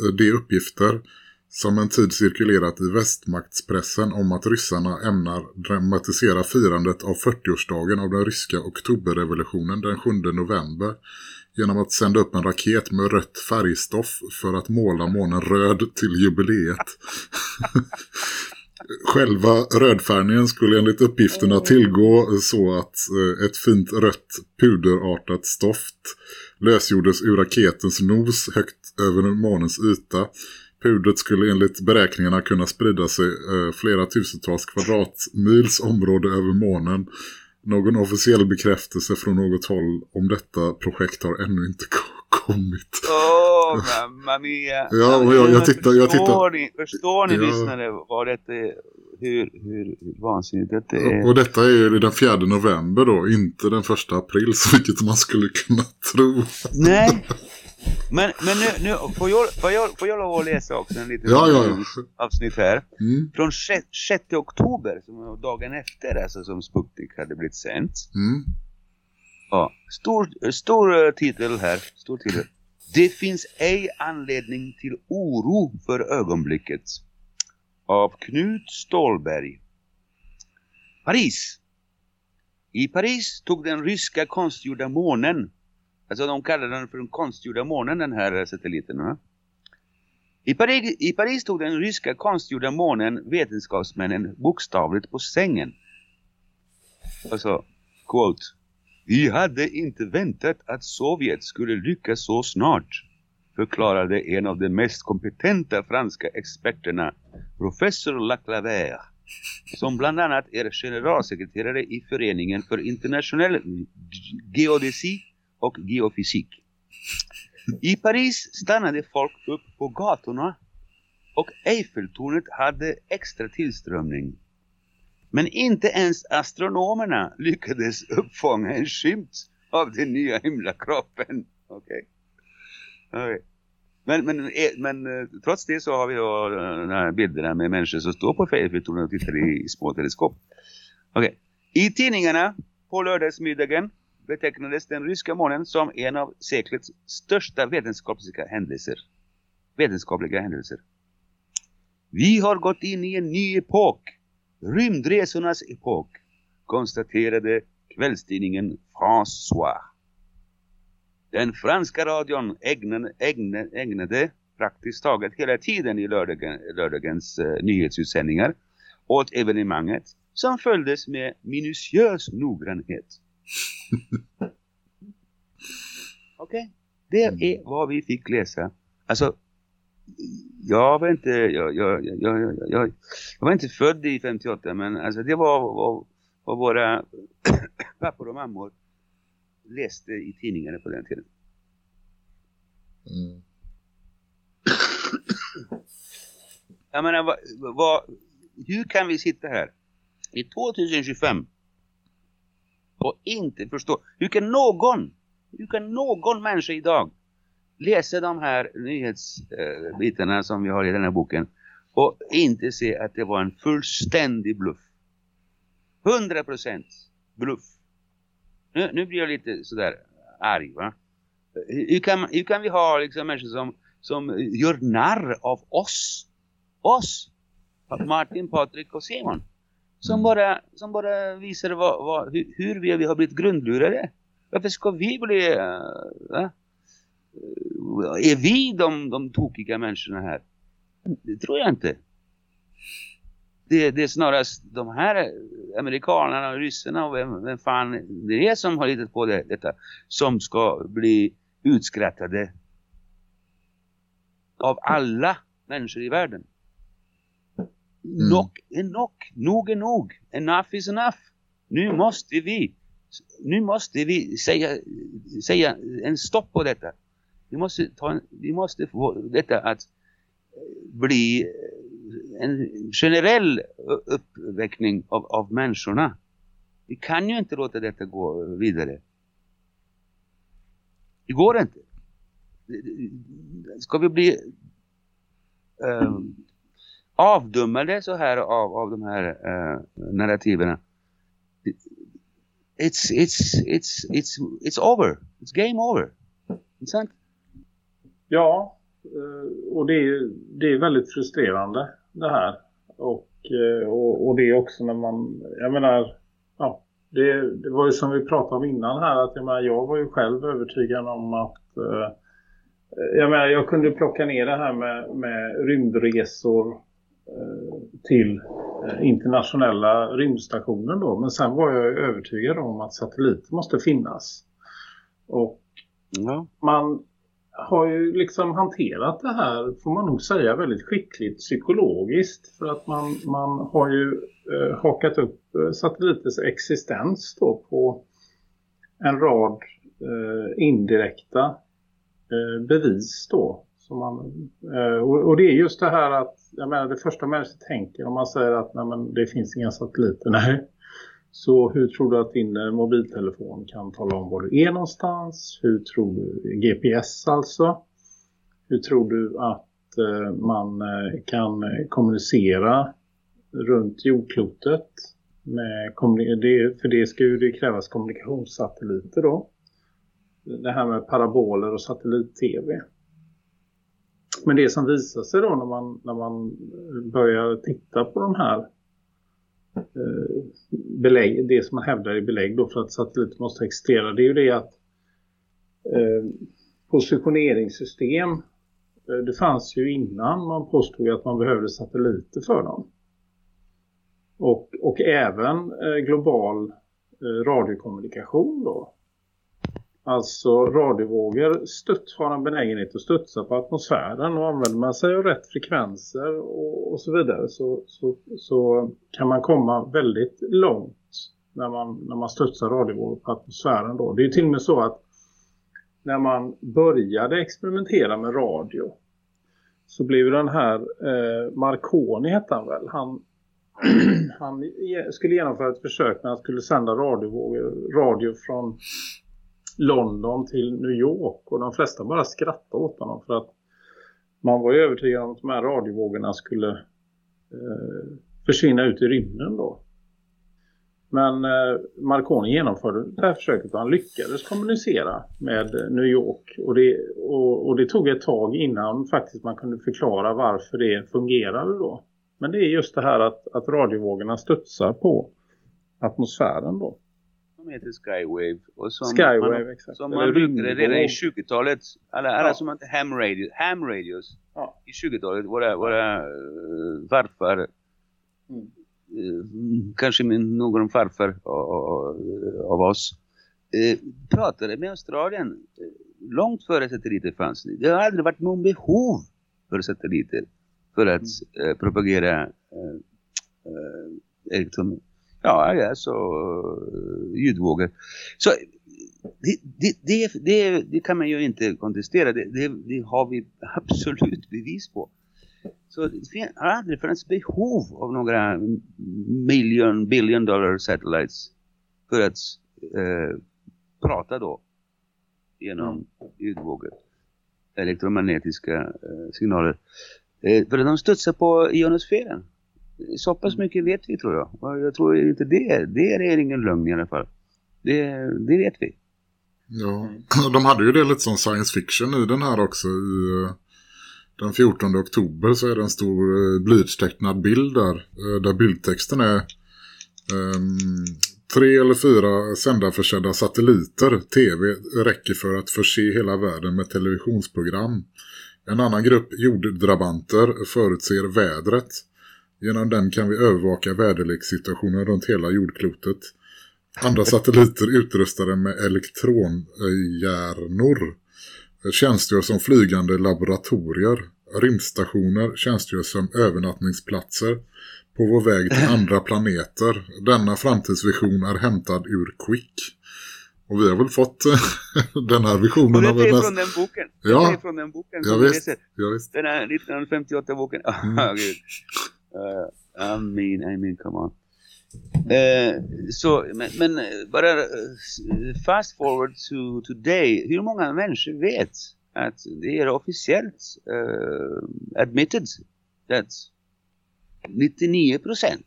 eh, de uppgifter som en tid cirkulerat i västmaktspressen om att ryssarna ämnar dramatisera firandet av 40-årsdagen av den ryska oktoberrevolutionen den 7 november genom att sända upp en raket med rött färgstoff för att måla månen röd till jubileet. Själva rödfärgningen skulle enligt uppgifterna tillgå så att eh, ett fint rött puderartat stoft lösgjordes ur raketens nos högt över månens yta. Pudret skulle enligt beräkningarna kunna sprida sig eh, flera tusentals kvadratmils område över månen. Någon officiell bekräftelse från något håll om detta projekt har ännu inte ko- kommit. Åh, mamma mia. Ja, och jag- jag tittar- jag tittar- Förstår ni, förstår ni Ja. lyssnare vad detta är, hur, hur, hur vansinnigt detta är? Och detta är ju den 4 november då, inte den 1 april, vilket man skulle kunna tro. Nej. Men, men nu, nu får, jag, får, jag, får jag lov att läsa också en liten Ja, ja, ja. avsnitt här. Mm, Från 6, 6 oktober, som dagen efter alltså, som Sputnik hade blivit sänt. mm, Ja, stor, stor eh, titel här. Stor titel. Det finns ej anledning till oro för ögonblicket. Av Knut Stålberg. Paris. I Paris tog den ryska konstgjorda månen. Alltså de kallar den för den konstgjorda månen den här eh, satelliten. Va? I, Paris, I Paris tog den ryska konstgjorda månen vetenskapsmännen bokstavligt på sängen. Alltså, quote. Vi hade inte väntat att Sovjet skulle lyckas så snart, förklarade en av de mest kompetenta franska experterna, professor Laclaver som bland annat är generalsekreterare i Föreningen för internationell geodesi och geofysik. I Paris stannade folk upp på gatorna och Eiffeltornet hade extra tillströmning. Men inte ens astronomerna lyckades uppfånga en skymt av den nya himlakroppen. Okej. Okej. Men, men, eh, men eh, trots det så har vi då eh, de här bilderna med människor som står på Eiffeltornet och tittar i, små teleskop. Okej. I tidningarna på lördagsmiddagen betecknades den ryska månen som en av seklets största vetenskapliga händelser. Vetenskapliga händelser. Vi har gått in i en ny epok. Rymdresornas epok. Konstaterade kvällstidningen France Soir. Den franska radion ägnade, ägnade, ägnade praktiskt taget hela tiden i lördagen, lördagens uh, nyhetsutsändningar åt evenemanget som följdes med minutiös noggrannhet. Okej, det är vad vi fick läsa. Alltså, jag var inte, jag, jag, jag, jag, var inte född i 58 men alltså det var vad våra pappor och mammor läste i tidningarna på den tiden. Mm. Jag menar, vad, vad, hur kan vi sitta här i 2025 och inte förstå? Hur kan någon, hur kan någon människa idag läsa de här nyhetsbitarna som vi har i den här boken och inte se att det var en fullständig bluff? 100% bluff. Nu, nu blir jag lite sådär arg va? Hur kan, hur kan vi ha liksom människor som, som gör narr av oss? Oss! Martin, Patrik och Simon. Som Mm. bara, som bara visar vad, vad, hur, vi, har blivit grundlurade. Varför ska vi bli... Uh, va? är vi de, de tokiga människorna här? Det tror jag inte. Det, det är snarast de här amerikanerna och ryssarna och vem, vem fan det är som har hittat på det, detta. Som ska bli utskrattade av alla människor i världen. Mm. Nog är nog. Nog är nog. Enough is enough. Nu måste vi nu måste vi säga, säga en stopp på detta. Vi måste, ta vi måste få detta att eh, bli eh, en generell uppväckning av, av människorna. Vi kan ju inte låta detta gå vidare. Det går inte. Ska vi bli um, avdummade så här av, av de här eh, narrativerna. It's, it's, it's, it's, it's over. It's game over. Inte sant? Ja, eh, och det är, det är väldigt frustrerande det här. Och, eh, och, och det är också när man, jag menar, ja, det, det var ju som vi pratade om innan här att jag, menar, jag var ju själv övertygad om att eh, jag menar, jag kunde plocka ner det här med, med rymdresor till eh, internationella rymdstationen då. Men sen var jag övertygad om att satelliter måste finnas. Och Ja. man har ju liksom hanterat det här, får man nog säga, väldigt skickligt psykologiskt. För att man, man har ju eh, hakat upp eh, satelliters existens då på en rad eh, indirekta eh, bevis då. Som man, eh, och, och det är just det här att, jag menar det första människor tänker om man säger att nej, men det finns inga satelliter. Nej. Så hur tror du att din eh, mobiltelefon kan tala om var du är någonstans? Hur tror du, GPS alltså? Hur tror du att eh, man eh, kan kommunicera runt jordklotet? Med det, för det ska ju det krävas kommunikationssatelliter då. Det här med paraboler och satellit-tv. Men det som visar sig då när man, när man börjar titta på de här eh, belägg, det som man hävdar i belägg då för att satelliter måste existera, det är ju det att eh, positioneringssystem, eh, det fanns ju innan man påstod att man behövde satelliter för dem. Och, och även eh, global eh, radiokommunikation då. Alltså radiovågor studs, har en benägenhet att studsa på atmosfären och använder man sig av rätt frekvenser och, och så vidare så, så, så kan man komma väldigt långt när man, när man studsar radiovågor på atmosfären. Då. Det är till och med så att när man började experimentera med radio så blev den här eh, Marconi hette han väl. Han, han skulle genomföra ett försök när han skulle sända radiovågor, radio från London till New York och de flesta bara skrattade åt honom för att man var ju övertygad om att de här radiovågorna skulle eh, försvinna ut i rymden då. Men eh, Marconi genomförde det här försöket och han lyckades kommunicera med New York och det, och, och det tog ett tag innan faktiskt man kunde förklara varför det fungerade då. Men det är just det här att, att radiovågorna studsar på atmosfären då som heter Skywave. Och som Skywave, man, exakt. Som man brukade redan i rymdvåg. 20-talet. Alla, alla Ja. som hade ham, radio, ham radios Ja. i 20-talet. Våra, våra uh, farfar. Mm. eh, kanske min, någon farfar av, oss. eh, pratade med Australien långt före satelliter fanns. Det har aldrig varit någon behov för satelliter för att eh, propagera eh, elektron, ja, alltså eh, ljudvågor. Så det, det, det, det, kan man ju inte kontestera. Det, har vi absolut bevis på. Så det har aldrig funnits behov av några million, billion dollar satellites för att eh, prata då genom ljudvågor. Elektromagnetiska eh, signaler. Eh, för de studsar på ionosfären. Så pass mycket vet vi tror jag. Jag tror inte det, det är ingen lögn i alla fall. Det, det vet vi. Ja, de hade ju det lite som science fiction i den här också. I, eh, den 14 oktober så är det en stor eh, blyertstecknad bild där. Eh, där bildtexten är um, tre eller fyra sändarförsedda satelliter. TV räcker för att förse hela världen med televisionsprogram. En annan grupp jorddrabanter förutser vädret. Genom den kan vi övervaka väderlekssituationen runt hela jordklotet. Andra satelliter utrustade med elektronhjärnor tjänstgör som flygande laboratorier. Rymdstationer tjänstgör som övernattningsplatser på vår väg till andra planeter. Denna framtidsvision är hämtad ur Quick. Och vi har väl fått eh, den här Och visionen det av är en från den boken. Ja. Det är från den boken Ja visst, ja visst. Den här 1958-boken. Ah, Mm. Eh, uh, I mean, I mean, come on. Uh, så, men, men bara eh, fast forward to today. Hur många människor vet att det är officiellt uh, admitted that 99%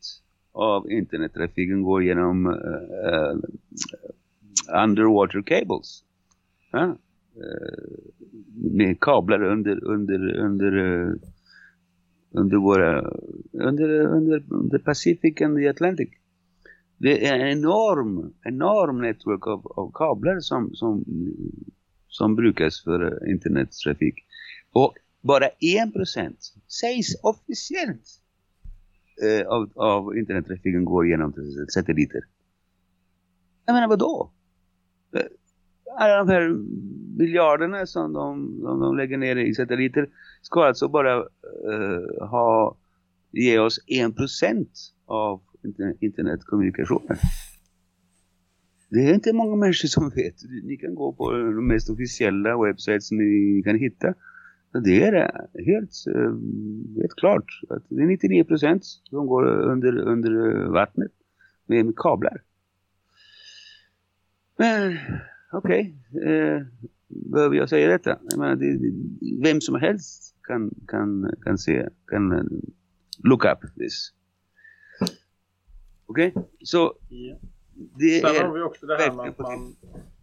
av internettrafiken går genom uh, underwater cables. Huh? Med kablar under, under, under, under våra, eh, under, under, under Pacific and the Atlantic. Det är en enorm, enorm nätverk av, av kablar som, som, som brukas för eh, internettrafik. Och bara 1% sägs officiellt eh, av, av internettrafiken går genom satelliter. Jag menar vadå? Alla de här miljarderna som de, som de lägger ner i satelliter ska alltså bara uh, ha, ge oss 1% av internetkommunikationen. Det är inte många människor som vet. Ni kan gå på de mest officiella webbsites ni kan hitta. Det är eh, helt, eh, helt klart. Att det är 99% som går under, under vattnet med, med kablar. Men okej, eh, behöver jag säga detta? Jag menar, det, vem som helst kan, kan, kan se, kan eh, look up this. Okej, så Ja. det Sen är... har vi också det här med att man,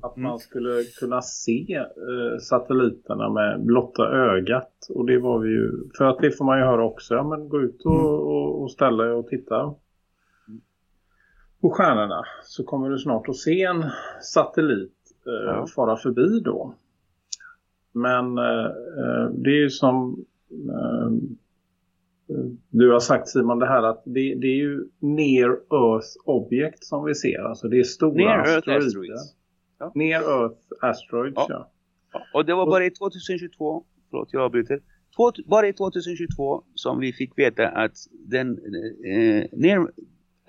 att Mm. man skulle kunna se eh, satelliterna med blotta ögat. Och det var vi ju, för att det får man ju höra också. Ja, men gå ut och, Mm. och, och ställa er och titta på stjärnorna. Så kommer du snart att se en satellit Ja. fara förbi då. Men eh, eh, det är ju som eh, du har sagt Simon det här att det, det är ju near earth objekt som vi ser. Alltså det är stora Near Earth asteroider. asteroids. Ja. Near earth asteroids Ja. ja. Och det var bara i 2022, förlåt jag avbryter, bara i 2022 som vi fick veta att den eh, ner,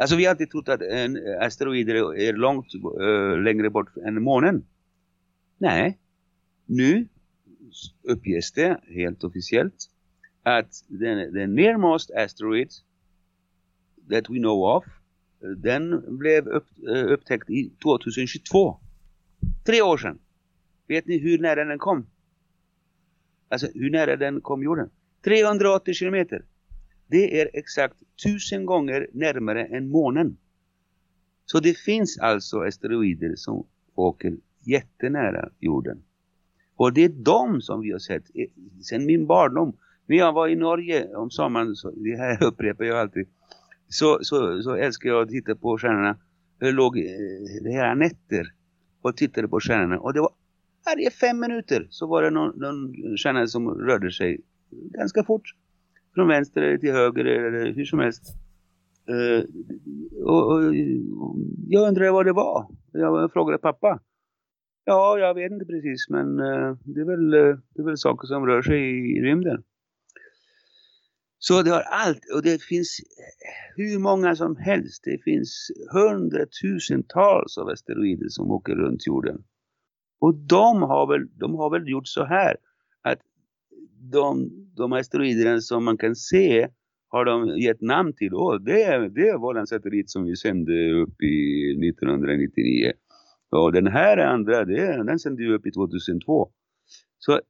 alltså vi har alltid trott att en eh, asteroider är långt eh, längre bort än månen. Nej, nu uppges det helt officiellt att den, den nearmost asteroid that we know of den blev upp, eh, upptäckt i 2022. Tre år sedan. Vet ni hur nära den kom? Alltså hur nära den kom jorden? 380 kilometer. Det är exakt tusen gånger närmare än månen. Så det finns alltså asteroider som åker jättenära jorden. Och det är de som vi har sett sedan min barndom. När jag var i Norge om sommaren, så, det här upprepar jag alltid, så, så, så älskar jag att titta på stjärnorna. Jag låg det hela nätter och tittade på stjärnorna. Och det var varje fem minuter så var det någon, någon stjärna som rörde sig ganska fort. Från vänster eller till höger eller hur som helst. Uh, och, och, jag undrade vad det var. Jag frågade pappa. Ja, jag vet inte precis men uh, det, är väl, eh, det är väl saker som rör sig i, i rymden. Så det har allt och det finns hur många som helst. Det finns hundratusentals av asteroider som åker runt jorden. Och de har väl, de har väl gjort så här att de, de asteroiderna som man kan se har de gett namn till. Oh, det, det var den satellit som vi sände upp i 1999. Och den här andra, det, den sände vi upp i 2002. Så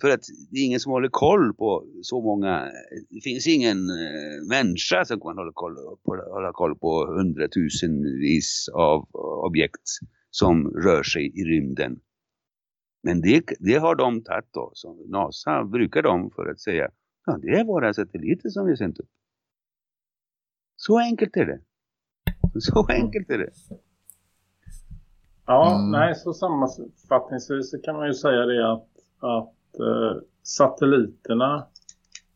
för att det är ingen som håller koll på så många. Det finns ingen eh, människa som kan hålla koll på, hålla koll på hundratusenvis av objekt som rör sig i rymden. Men det, det har de tagit då. Så NASA brukar de för att säga ja, det är våra satelliter som vi sänt upp. Så enkelt är det. Så enkelt är det. Ja, Mm. nej, så sammanfattningsvis så kan man ju säga det att, att eh, satelliterna,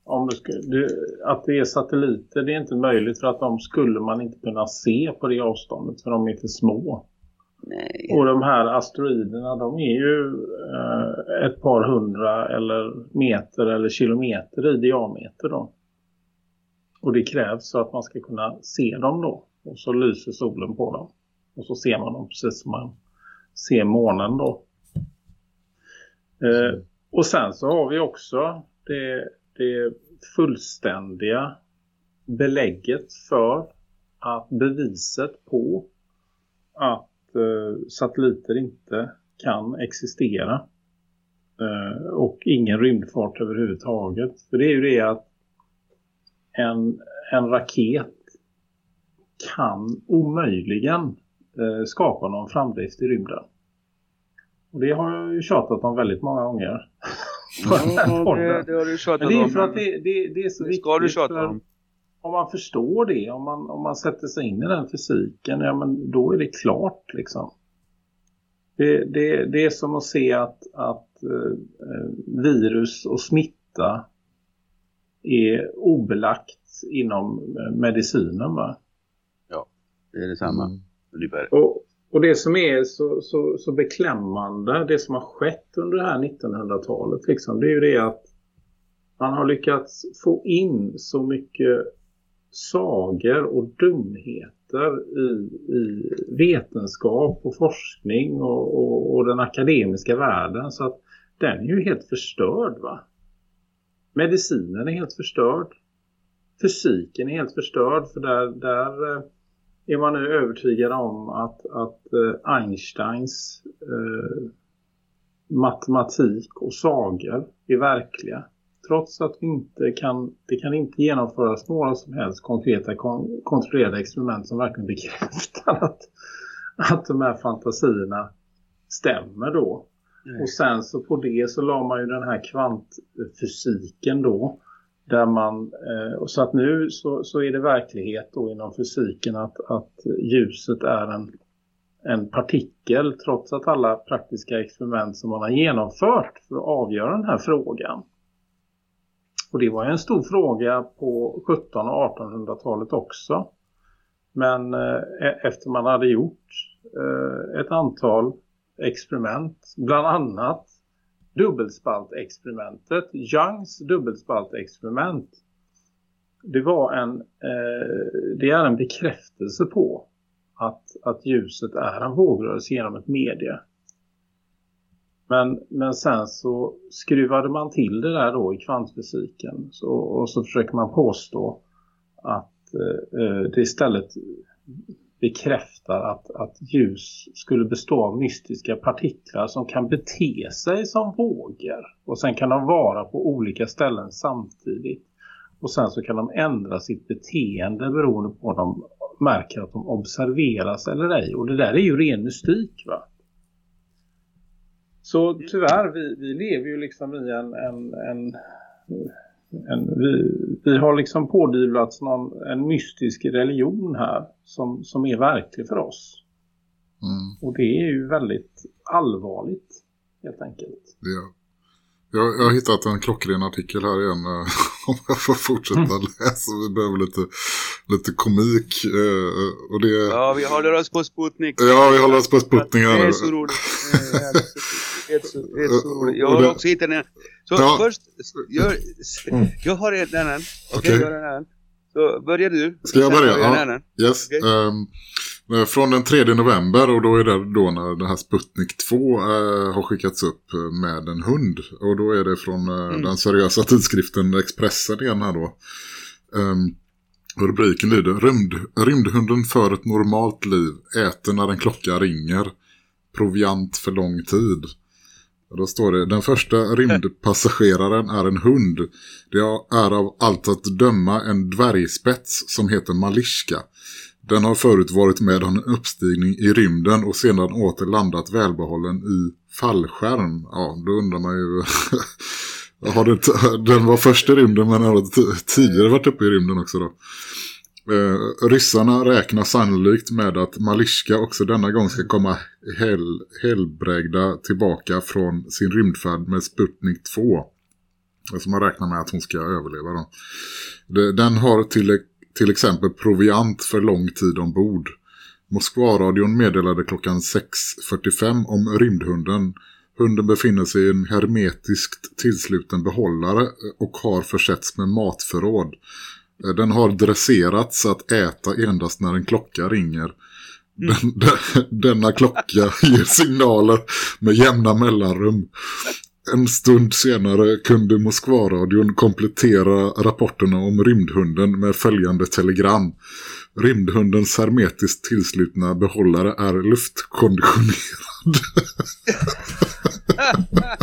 om du ska, du, att det är satelliter, det är inte möjligt för att de skulle man inte kunna se på det avståndet för de är för små. Nej. Och de här asteroiderna, de är ju eh, ett par hundra eller meter eller kilometer i diameter då. Och det krävs så att man ska kunna se dem då. Och så lyser solen på dem. Och så ser man dem precis som man ser månen då. Eh, och sen så har vi också det, det fullständiga belägget för att beviset på att eh, satelliter inte kan existera. Eh, och ingen rymdfart överhuvudtaget. För det är ju det att en, en raket kan omöjligen eh, skapa någon framdrift i rymden. Och det har jag ju tjatat om väldigt många gånger. Ja, det, det har du tjatat Men det är om. för att det, det, det är så Det ska du viktigt. tjata om. Om man förstår det, om man, om man sätter sig in i den fysiken, ja men då är det klart liksom. Det, det, det är som att se att, att eh, virus och smitta är obelagt inom eh, medicinen va. Det är detsamma. Mm. Och, och det som är så, så, så beklämmande, det som har skett under det här 1900-talet, liksom, det är ju det att man har lyckats få in så mycket sagor och dumheter i, i vetenskap och forskning och, och, och den akademiska världen så att den är ju helt förstörd va. Medicinen är helt förstörd. Fysiken är helt förstörd för där, där eh, är man nu övertygad om att, att eh, Einsteins eh, matematik och sagor är verkliga. Trots att vi inte kan, det kan inte genomföras några som helst konkreta kon, kontrollerade experiment som verkligen bekräftar att, att de här fantasierna stämmer då. Och sen så på det så la man ju den här kvantfysiken då. Där man, eh, och så att nu så, så är det verklighet då inom fysiken att, att ljuset är en, en partikel trots att alla praktiska experiment som man har genomfört för att avgöra den här frågan. Och det var en stor fråga på 1700- och 1800-talet också. Men eh, e-, efter man hade gjort eh, ett antal experiment, bland annat dubbelspaltexperimentet, Youngs dubbelspaltexperiment. Det var en, eh, det är en bekräftelse på att, att ljuset är en vågrörelse genom ett medie. Men, men sen så skruvade man till det där då i kvantfysiken så, och så försöker man påstå att eh, eh, det istället bekräftar att, att ljus skulle bestå av mystiska partiklar som kan bete sig som vågor. Och sen kan de vara på olika ställen samtidigt. Och sen så kan de ändra sitt beteende beroende på om de märker att de observeras eller ej. Och det där är ju ren mystik va? Så tyvärr, vi, vi lever ju liksom i en, en, en en, vi, vi har liksom pådyvlats någon, en mystisk religion här som, som är verklig för oss. Mm, Och det är ju väldigt allvarligt helt enkelt. är. Jag, jag har hittat en klockren artikel här igen. eh, Om jag får fortsätta läsa. Vi behöver lite, lite komik. eh, Och det. Ja, vi håller oss på Sputnik. Ja, vi håller oss på Sputnik här Det är så roligt. Roligt. Jag har också hittat en. Så Ja. först, jag, jag har en annan. Okej, Okej. jag har en annan. Så börjar du. Ska jag börja? Ja. Yes. Okej. ehm, eh, från den 3 november och då är det då när den här Sputnik 2 eh, har skickats upp eh, med en hund. Och då är det från eh, Mm. den seriösa tidskriften Expressen igen här då. Um, rubriken lyder Rymd, Rymdhunden för ett normalt liv, äter när en klocka ringer. Proviant för lång tid. Och då står det, den första rymdpassageraren är en hund. Det är av allt att döma en dvärgspets som heter Malishka. Den har förut varit med om en uppstigning i rymden och sedan åter landat välbehållen i fallskärm. Ja, då undrar man ju... har det den var först i rymden men har tidigare varit uppe i rymden också då. Eh, ryssarna räknar sannolikt med att Malishka också denna gång ska komma hel, helbrägda tillbaka från sin rymdfärd med Sputnik 2. Alltså man räknar med att hon ska överleva då. Den har till, till exempel proviant för lång tid ombord. Moskvaradion meddelade klockan 6.45 om rymdhunden. Hunden befinner sig i en hermetiskt tillsluten behållare och har försetts med matförråd. Eh, Den har dresserats att äta endast när en klocka ringer. Den, den, denna klocka ger signaler med jämna mellanrum. En stund senare kunde Moskvaradion komplettera rapporterna om rymdhunden med följande telegram. Rymdhundens hermetiskt tillslutna behållare är luftkonditionerad.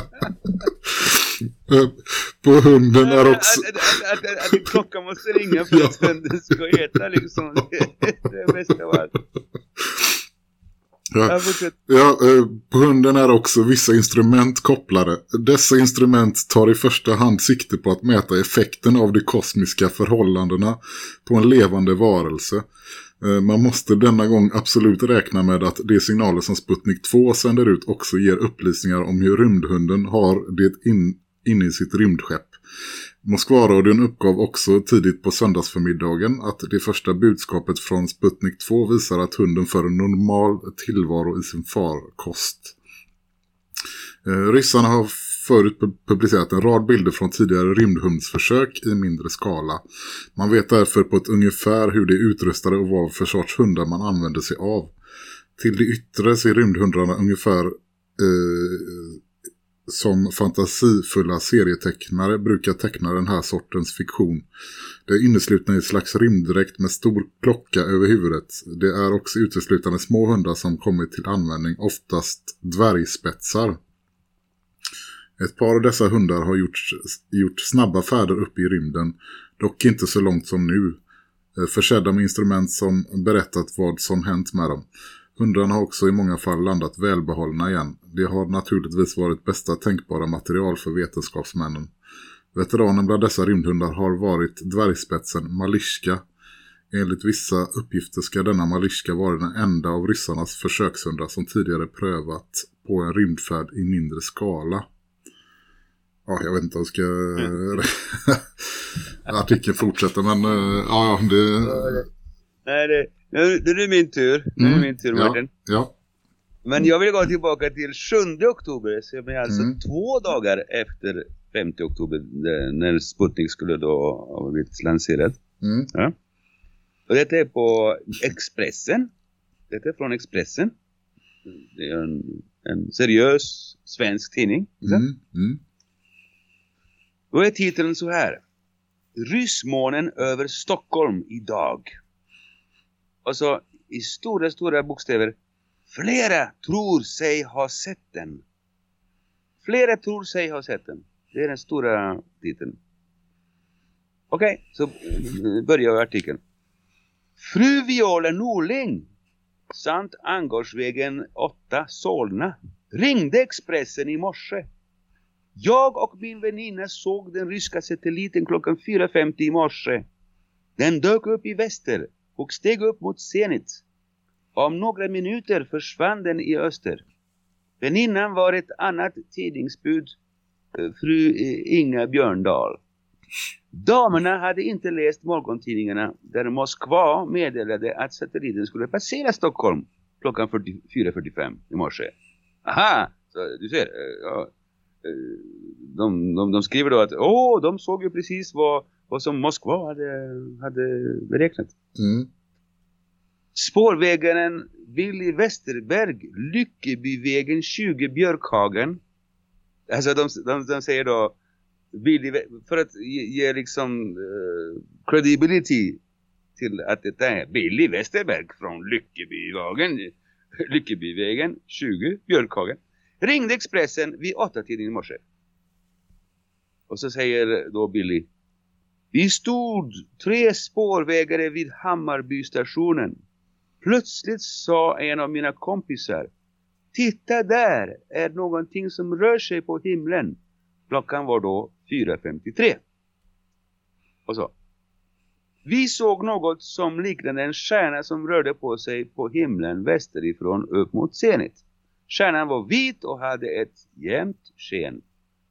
På hunden är också... Att, att, att, att, att en klocka måste ringa för att hunden ska äta liksom. Det är bästa av allt. Ja. Ja, eh, på hunden är också vissa instrument kopplade. Dessa instrument tar i första hand sikte på att mäta effekten av de kosmiska förhållandena på en levande varelse. Eh, Man måste denna gång absolut räkna med att de signaler som Sputnik 2 sänder ut också ger upplysningar om hur rymdhunden har det in, inne i sitt rymdskepp. Moskvaradion uppgav också tidigt på söndagsförmiddagen att det första budskapet från Sputnik 2 visar att hunden för en normal tillvaro i sin farkost. Eh, ryssarna har förut publicerat en rad bilder från tidigare rymdhundsförsök i mindre skala. Man vet därför på ett ungefär hur de är utrustade och vad för sorts hundar man använder sig av. Till det yttre ser rymdhundarna ungefär eh, som fantasifulla serietecknare brukar teckna den här sortens fiktion. Det är inneslutna i ett slags rymddräkt med stor klocka över huvudet. Det är också uteslutande små hundar som kommit till användning, oftast dvärgspetsar. Ett par av dessa hundar har gjort, gjort snabba färder upp i rymden, dock inte så långt som nu. Eh, försedda med instrument som berättat vad som hänt med dem. Hundarna har också i många fall landat välbehållna igen. Det har naturligtvis varit bästa tänkbara material för vetenskapsmännen. Veteranen bland dessa rymdhundar har varit dvärgspetsen Malishka. Enligt vissa uppgifter ska denna Malishka vara den enda av ryssarnas försökshundar som tidigare prövat på en rymdfärd i mindre skala. Ja, jag vet inte om jag ska... Artikeln fortsätter, men eh, ja, det... Nej, det, nu, nu är det min tur. Nu är det Mm, min tur, ja. Martin. Ja, Men jag vill gå tillbaka till 7 oktober, som är alltså Mm. två dagar efter 5 oktober, när Sputnik skulle då ha blivit lanserad. mm, Och detta är på Expressen. Detta är från Expressen. Det är en, en seriös svensk tidning. mm, mm. Då är titeln så här. Ryssmånen över Stockholm idag. Och så i stora, stora bokstäver. Flera tror sig ha sett den. Flera tror sig ha sett den. Det är den stora titeln. Okej, så börjar artikeln. Fru Viola Norling, Sankt Angårdsvägen 8, Solna, ringde Expressen i morse. Jag och min väninna såg den ryska satelliten klockan 4.50 i morse. Den dök upp i väster och steg upp mot zenit. Om några minuter försvann den i öster. Väninnan var ett annat tidningsbud, eh, fru eh, Inga Björndal. Damerna hade inte läst morgontidningarna där Moskva meddelade att satelliten skulle passera Stockholm klockan 4.45 i morse. Aha, så du ser. Eh, ja, de, de, de skriver då att åh, de såg ju precis vad, vad som Moskva hade, hade beräknat. Mm. Spårvägaren Willy Westerberg, Lyckebyvägen 20 Björkhagen. Alltså de, de, de säger då Willy, för att ge, ge liksom eh, credibility till att det är Billy Westerberg från Lyckebyvägen, Lyckebyvägen 20 Björkhagen. Ringde Expressen vid åtta tiden i morse. Och så säger då Billy vi stod tre spårvägare vid Hammarbystationen. Plötsligt sa en av mina kompisar Titta där är någonting som rör sig på himlen. Klockan var då 4.53. Och så. Vi såg något som liknade en stjärna som rörde på sig på himlen västerifrån upp mot zenit. Stjärnan var vit och hade ett jämnt sken.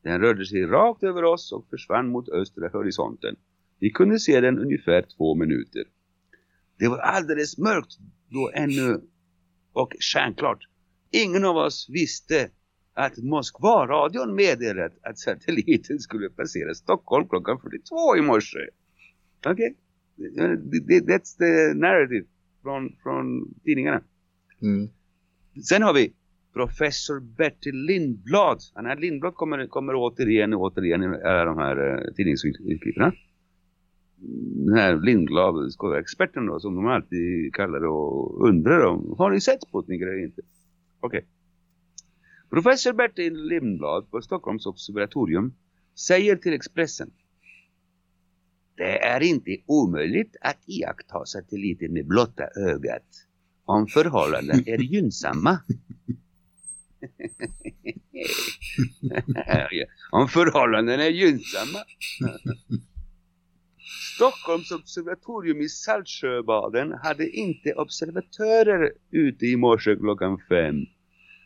Den rörde sig rakt över oss och försvann mot östra horisonten. Vi kunde se den ungefär två minuter. Det var alldeles mörkt då ännu och stjärnklart. Ingen av oss visste att Moskva-radion meddelat att satelliten skulle passera Stockholm klockan 42 i morse. Okej? Okay? That's the narrative från, från tidningarna. Mm. Sen har vi professor Bertil Lindblad. Han här Lindblad kommer, kommer återigen och återigen i alla de här tidningsutklipperna. Den här Lindblad, experten då, som de alltid kallar och undrar om. Har ni sett Sputnik eller inte? Okej. Okay. Professor Bertil Lindblad på Stockholms observatorium säger till Expressen. Det är inte omöjligt att iaktta satelliten med blotta ögat om förhållanden är gynnsamma. om förhållanden är gynnsamma. Stockholms observatorium i Saltsjöbaden hade inte observatörer ute i morse klockan fem.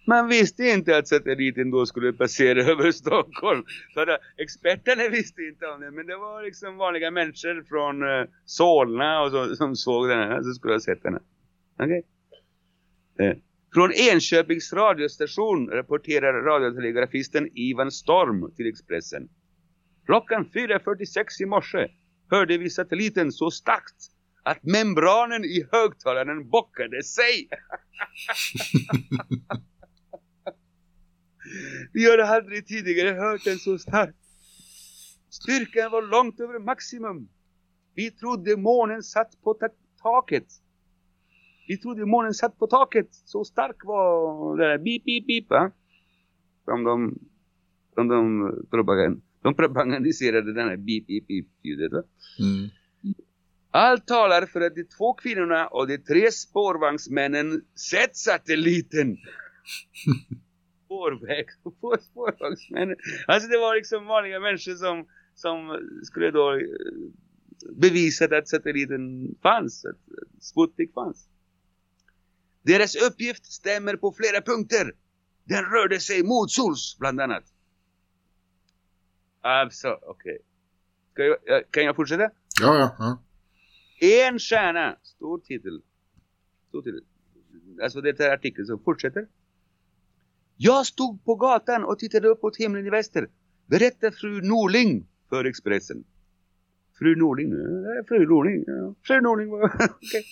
Man visste inte att satelliten då skulle passera över Stockholm. Så eh, experterna visste inte om det. Men det var liksom vanliga människor från uh, Solna och så, som såg den här. Så skulle ha sett den här. Okej. Okay. Eh. Från Enköpings radiostation rapporterar radiotelegrafisten Ivan Storm till Expressen. Klockan 4.46 i morse hörde vi satelliten så starkt att membranen i högtalaren bockade sig. Vi har aldrig tidigare hört den så stark. Styrkan var långt över maximum. Vi trodde månen satt på ta taket. Vi trodde månen satt på taket. Så stark var det där beep beep beep va? Som de, som de, propagand, de propagandiserade den här beep beep beep ljudet va? Mm. Allt talar för att de två kvinnorna och de tre spårvagnsmännen sett satelliten. spårväg på spårvagnsmännen. Alltså det var liksom vanliga människor som, som skulle då bevisa att satelliten fanns, att Sputnik fanns. Deras uppgift stämmer på flera punkter. Den rörde sig mot sols bland annat. Alltså, okej. Okay. Kan jag fortsätta? Ja, ja, ja. En stjärna, stor titel. Stor titel. Alltså det är artikeln som fortsätter. Jag stod på gatan och tittade upp mot himlen i väster. Berättar fru Norling för Expressen. Fru Norling, nej, fru Norling, ja. Fru Norling okay.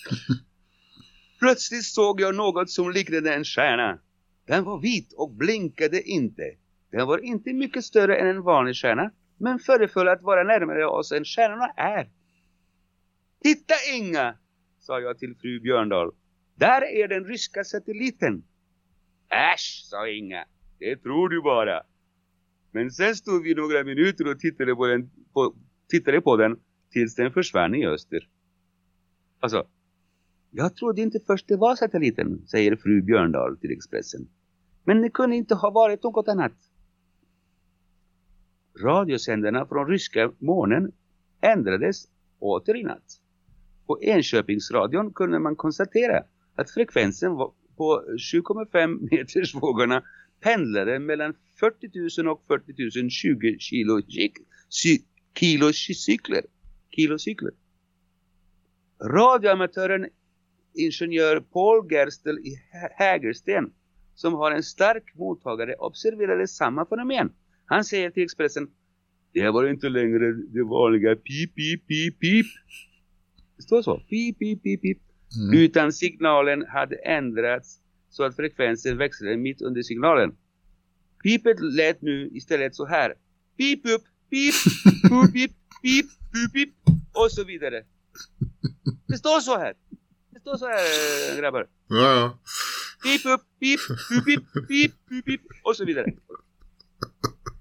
Plötsligt såg jag något som liknade en stjärna. Den var vit och blinkade inte. Den var inte mycket större än en vanlig stjärna, men föreföll att vara närmare oss än stjärnorna är. Titta Inga, sa jag till fru Björndal. Där är den ryska satelliten. Äsch, sa Inga. Det tror du bara. Men sen stod vi några minuter och tittade på den, på, tittade på den tills den försvann i öster. Alltså, jag trodde inte först det var satelliten, säger fru Björndal till Expressen. Men det kunde inte ha varit något annat. Radiosändarna från ryska månen ändrades åter i natt. På Enköpingsradion kunde man konstatera att frekvensen på 7,5 meters vågorna pendlade mellan 40 000 och 40 020 kilo, cy, kilo cykler. Radioamatören ingenjör Paul Gerstel i Hägersten som har en stark mottagare observerade samma fenomen. Han säger till Expressen det var inte längre det vanliga pip, pip, pip, pip. Det står så. Pip, pip, pip, pip. Mm. Utan signalen hade ändrats så att frekvensen växlade mitt under signalen. Pipet lät nu istället så här. Pip upp, pip, pip, pip, pip, pip, pip och så vidare. Det står så här. Det står så här äh, grabbar. Ja, ja. Pip upp, pip, pip, pip, pip, pip, pip och så vidare.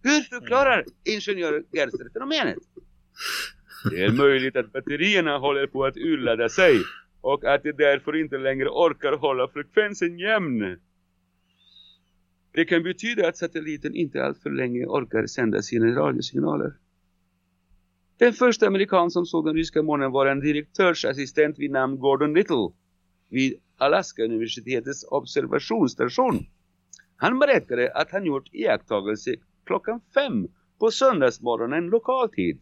Hur förklarar ingenjör Gerster fenomenet? Det är möjligt att batterierna håller på att urladda sig och att de därför inte längre orkar hålla frekvensen jämn. Det kan betyda att satelliten inte alltför länge orkar sända sina radiosignaler. Den första amerikan som såg den ryska månen var en direktörsassistent vid namn Gordon Little vid Alaska-universitetets observationsstation. Han berättade att han gjort iakttagelse klockan fem på söndagsmorgonen lokal tid.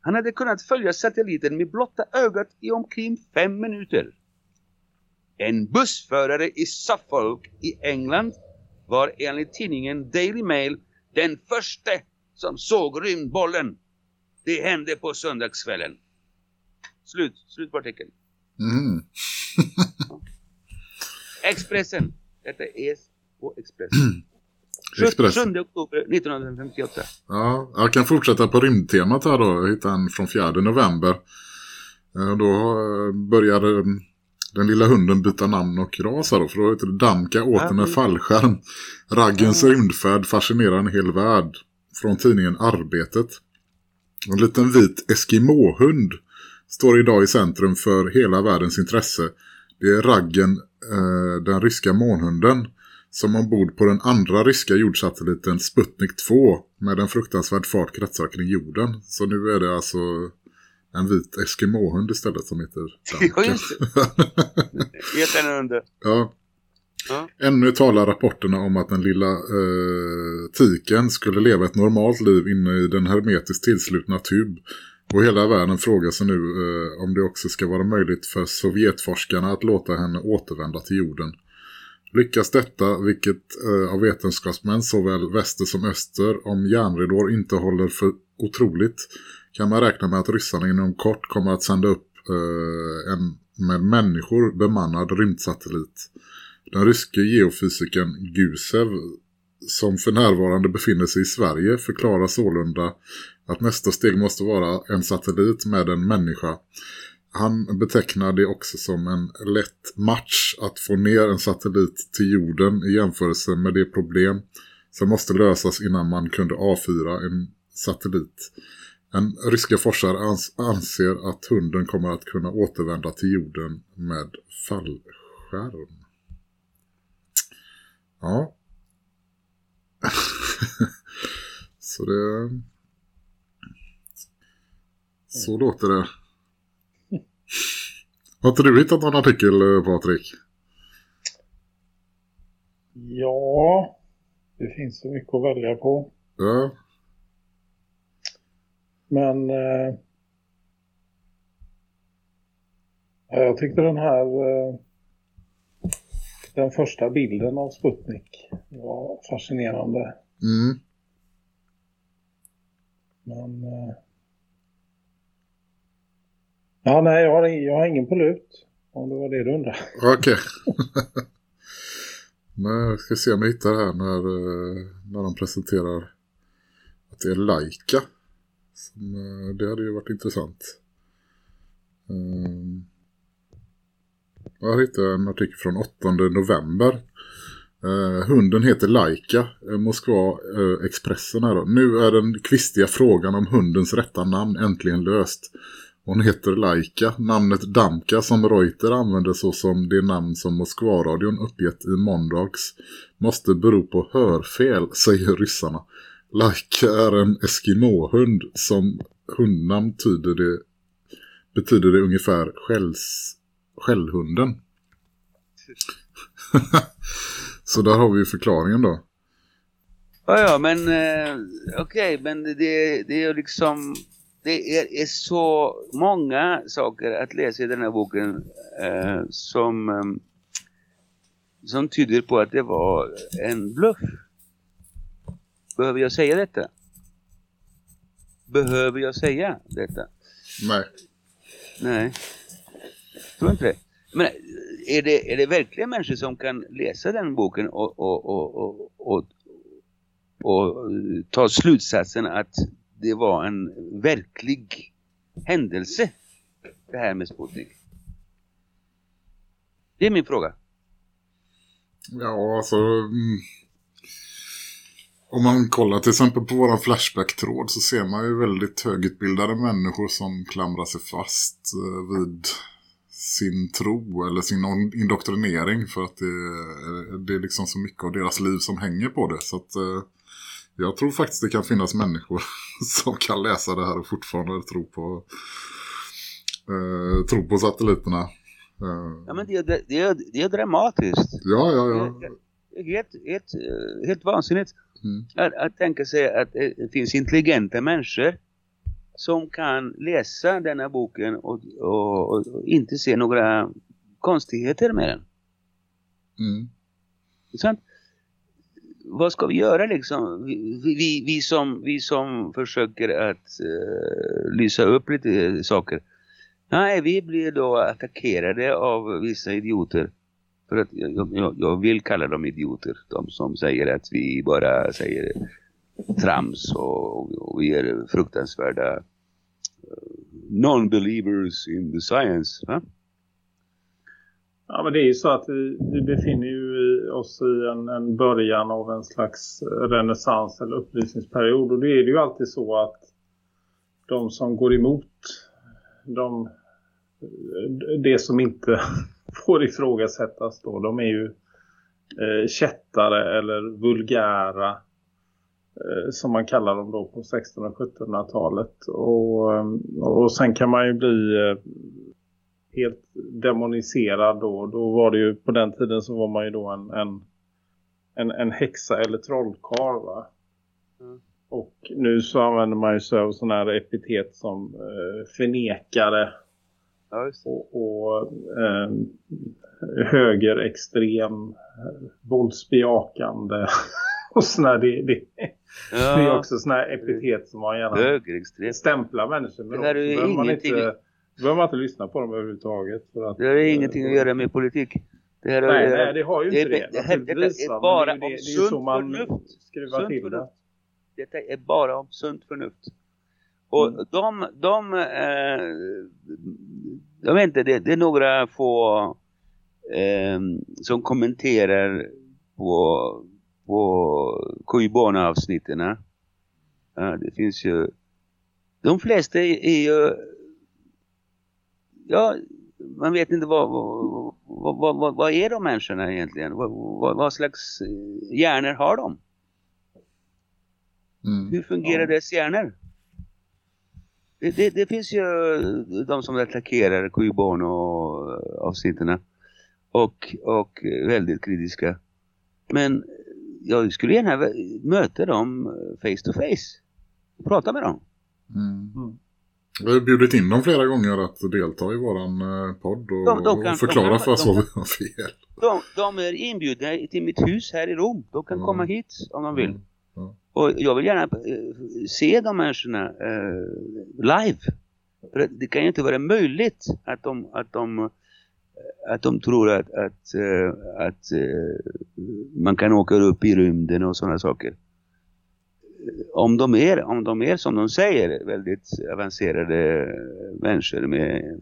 Han hade kunnat följa satelliten med blotta ögat i omkring fem minuter. En bussförare i Suffolk i England var enligt tidningen Daily Mail den första som såg rymdbollen. Det hände på söndagskvällen. Slut, slut på artikeln. Mm. Expressen. Detta är på Expressen. Expressen. 7 oktober 1958. Ja, jag kan fortsätta på rymdtemat här då. Jag hittade en från 4 november. Eh, Då eh, börjar eh, den lilla hunden byta namn och ras här då. För då heter det Damka åter med fallskärm. Raggens rymdfärd fascinerar en hel värld. Från tidningen Arbetet. En liten vit Eskimohund står idag i centrum för hela världens intresse. Det är Raggen, eh, den ryska månhunden, som ombord på den andra ryska jordsatelliten Sputnik 2 med en fruktansvärd fart kretsar kring jorden. Så nu är det alltså en vit Eskimohund istället som heter Ja, Damka. just Helt annorlunda. ja. Ja. Ännu talar rapporterna om att den lilla eh, tiken skulle leva ett normalt liv inne i den hermetiskt tillslutna tub. Och hela världen frågar sig nu eh, om det också ska vara möjligt för Sovjetforskarna att låta henne återvända till jorden. Lyckas detta, vilket eh, av vetenskapsmän såväl väster som öster om järnridår inte håller för otroligt, kan man räkna med att ryssarna inom kort kommer att sända upp eh, en med människor bemannad rymdsatellit. Den ryske geofysikern Gusev, som för närvarande befinner sig i Sverige, förklarar sålunda att nästa steg måste vara en satellit med en människa. Han betecknar det också som en lätt match att få ner en satellit till jorden i jämförelse med det problem som måste lösas innan man kunde avfyra en satellit. En ryska forskare ans anser att hunden kommer att kunna återvända till jorden med fallskärm. Ja. Så det... Så låter det. Har inte du hittat någon artikel, eh, Patrik? Ja, det finns så mycket att välja på. Ja. Men eh, ja, jag tyckte den här eh, den första bilden av Sputnik var fascinerande. Mm. Men eh, ja, nej, jag har, jag har ingen på lut. Om det var det du undrade. Okej. Men jag ska se om jag hittar det här när, eh, när de presenterar att det är Laika. Som, eh, det hade ju varit intressant. Um, jag hittade en artikel från 8 november. Uh, hunden heter Laika. Moskva uh, Expressen här då. Nu är den kvistiga frågan om hundens rätta namn äntligen löst. Hon heter Laika. Namnet Damka som Reuter använder så som det namn som Moskvaradion uppgett i måndags måste bero på hörfel, säger ryssarna. Laika är en Eskimo-hund som hundnamn tyder det, betyder det ungefär skälls, skällhunden. Så där har vi ju förklaringen då. Ja, ja, men eh, okej, men det, det är ju liksom det är, är så många saker att läsa i den här boken eh, som eh, som tyder på att det var en bluff. Behöver jag säga detta? Behöver jag säga detta? Nej. Nej. Tror inte det. Men är det, är det verkligen människor som kan läsa den boken och, och, och, och, och, och ta slutsatsen att det var en verklig händelse det här med Sputnik? Det är min fråga. Ja, alltså... Mm. Om man kollar till exempel på våran Flashback-tråd så ser man ju väldigt högutbildade människor som klamrar sig fast eh, vid sin tro eller sin indoktrinering för att det, det är liksom så mycket av deras liv som hänger på det. Så att eh, jag tror faktiskt det kan finnas människor som kan läsa det här och fortfarande tro på, eh, tro på satelliterna. Eh, Ja men det, är- det, är, det är dramatiskt. ja, ja, ja. Det är helt, helt, eh, helt vansinnigt Mm. att, att tänka sig att det finns intelligenta människor som kan läsa denna boken och, och, och, och inte se några konstigheter med den. Mm. Sant? Vad ska vi göra liksom? Vi, vi, vi, som, vi som försöker att uh, lysa upp lite eh, saker. Nej, vi blir då attackerade av vissa idioter. För att jag, jag, jag vill kalla dem idioter. De som säger att vi bara säger trams och, och vi är fruktansvärda eh, non-believers in the science. Va? Ja, men det är ju så att vi, vi befinner ju i- oss i en, en början av en slags renässans eller upplysningsperiod. Och det är det ju alltid så att de som går emot de, det som inte får ifrågasättas då, de är ju eh, kättare eller vulgära eh, som man kallar dem då på 1600- och 1700-talet. Och, eh, och sen kan man ju bli eh, helt demoniserad då. Då var det ju, på den tiden så var man ju då en, en, en, en häxa eller trollkarl va. Mm. Och nu så använder man ju sig av sådana här epitet som eh, förnekare Ja, det. och, och eh, högerextrem, våldsbejakande och sådär. Det, det, det är Ja, också sådana här epitet som man gärna högerextrem. stämplar människor med. Det här är ju ingenting- inte, behöver man inte lyssna på dem överhuvudtaget. För att, Det har eh, ingenting att göra med politik. Det här Nej, göra- nej, det har ju det är inte det. det här- detta är bara det, om det, det sunt förnuft. Sunt till det. förnuft. Detta är bara om sunt förnuft. Och Mm. de, de eh, jag vet inte, det, det är några få eh, som kommenterar på, på Kuibana-avsnitten. Ja, det finns ju, de flesta är, är ju, ja, man vet inte vad, vad, vad, vad, vad är de människorna egentligen? Vad, vad, vad slags eh, hjärnor har de? Mm. Hur fungerar Ja. dess hjärnor? Det, det, det finns ju de som attackerar Kuibono-avsnitten och, och väldigt kritiska. Men jag skulle gärna möta dem face to face och prata med dem. Mm. Vi har bjudit in dem flera gånger att delta i våran eh, podd och, De- de kan- förklara för oss vad vi har fel. De, de är inbjudna till mitt hus här i Rom. De kan Mm. komma hit om de vill. Mm. Ja. Och jag vill gärna eh, se de människorna eh, live. För att det kan ju inte vara möjligt att de, att de, att de tror att, att, eh, att eh, man kan åka upp i rymden och sådana saker. Om de, är, om de är som de säger väldigt avancerade människor med,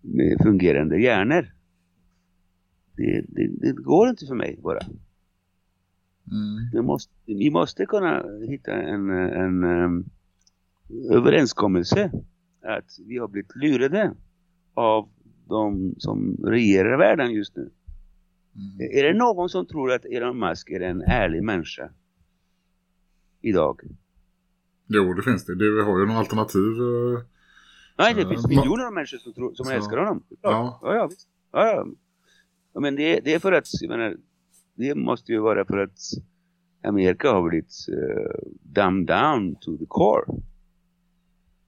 med fungerande hjärnor. Det, det, det går inte för mig bara. Mm. Vi måste, vi måste kunna hitta en, en, em, överenskommelse att vi har blivit lurade av de som regerar världen just nu. Mm. Är det någon som tror att Elon Musk är en ärlig människa? Idag? Jo, det finns det. Du har ju någon alternativ. eh, Nej, det finns ma- miljoner av människor som, tror, som Så- älskar honom. Ja. Ja, ja, visst. Ja, ja. men det, det är för att, jag menar, det måste ju vara för att Amerika har blivit uh, dumbed down to the core.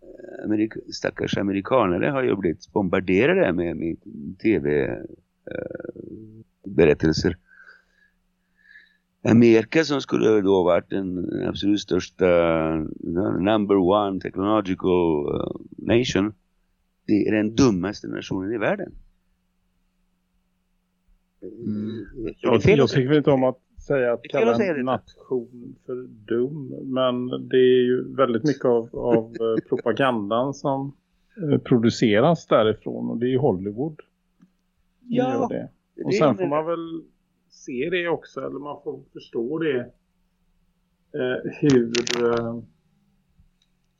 Eh, Amerika, stackars amerikanare har ju blivit bombarderade med, med tv-berättelser. Amerika som skulle då varit den absolut största number one technological uh, nation det är den dummaste nationen i världen. Mm. Jag, jag tycker inte om att säga att kalla en nation för dum. Men det är ju väldigt mycket av, av eh, propagandan som eh, produceras därifrån. Och det är ju Hollywood som Ja, gör det. Och sen får man väl se det också. Eller man får förstå det. Eh, hur, eh,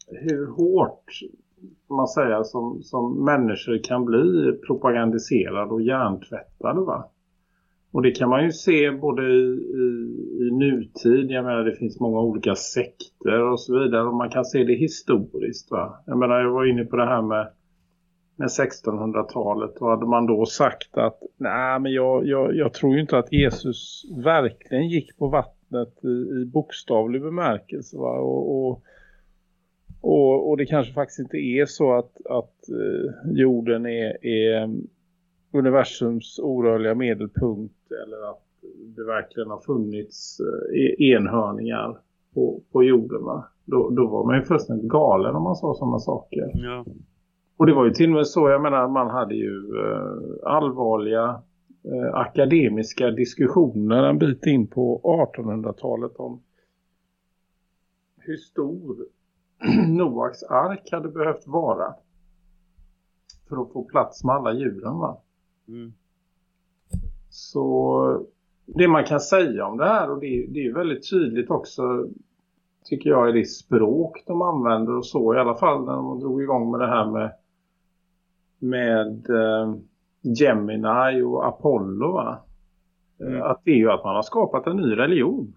hur hårt får man säga som, som människor kan bli propagandiserade och hjärntvättade va. Och det kan man ju se både i, i, i nutid, jag menar det finns många olika sekter och så vidare. Och man kan se det historiskt va. Jag menar jag var inne på det här med, med 1600-talet. Och hade man då sagt att nej men jag, jag, jag tror ju inte att Jesus verkligen gick på vattnet i, i bokstavlig bemärkelse va. Och, och, och, och det kanske faktiskt inte är så att, att eh, jorden är, är universums orörliga medelpunkt eller att det verkligen har funnits eh, e-, enhörningar på, på jorden va? Då, då var man ju fullständigt galen om man sa sådana saker. Ja. Och det var ju till och med så, jag menar man hade ju eh, allvarliga eh, akademiska diskussioner en bit in på 1800-talet om hur stor Noaks ark hade behövt vara för att få plats med alla djuren va. Mm. Så det man kan säga om det här och det, det är väldigt tydligt också tycker jag i det språk de använder och så i alla fall när de drog igång med det här med med eh, Gemini och Apollo va? Eh, Att det är ju att man har skapat en ny religion.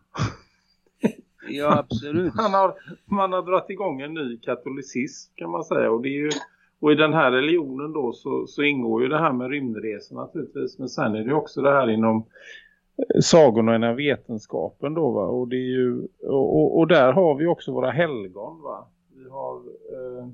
ja, absolut. Man har, man har dragit igång en ny katolicism kan man säga. Och, det är ju, och i den här religionen då så, så ingår ju det här med rymdresor naturligtvis. Men sen är det också det här inom eh, sagorna och inom vetenskapen då va. Och, det är ju, och, och, och där har vi också våra helgon va. Vi har, eh,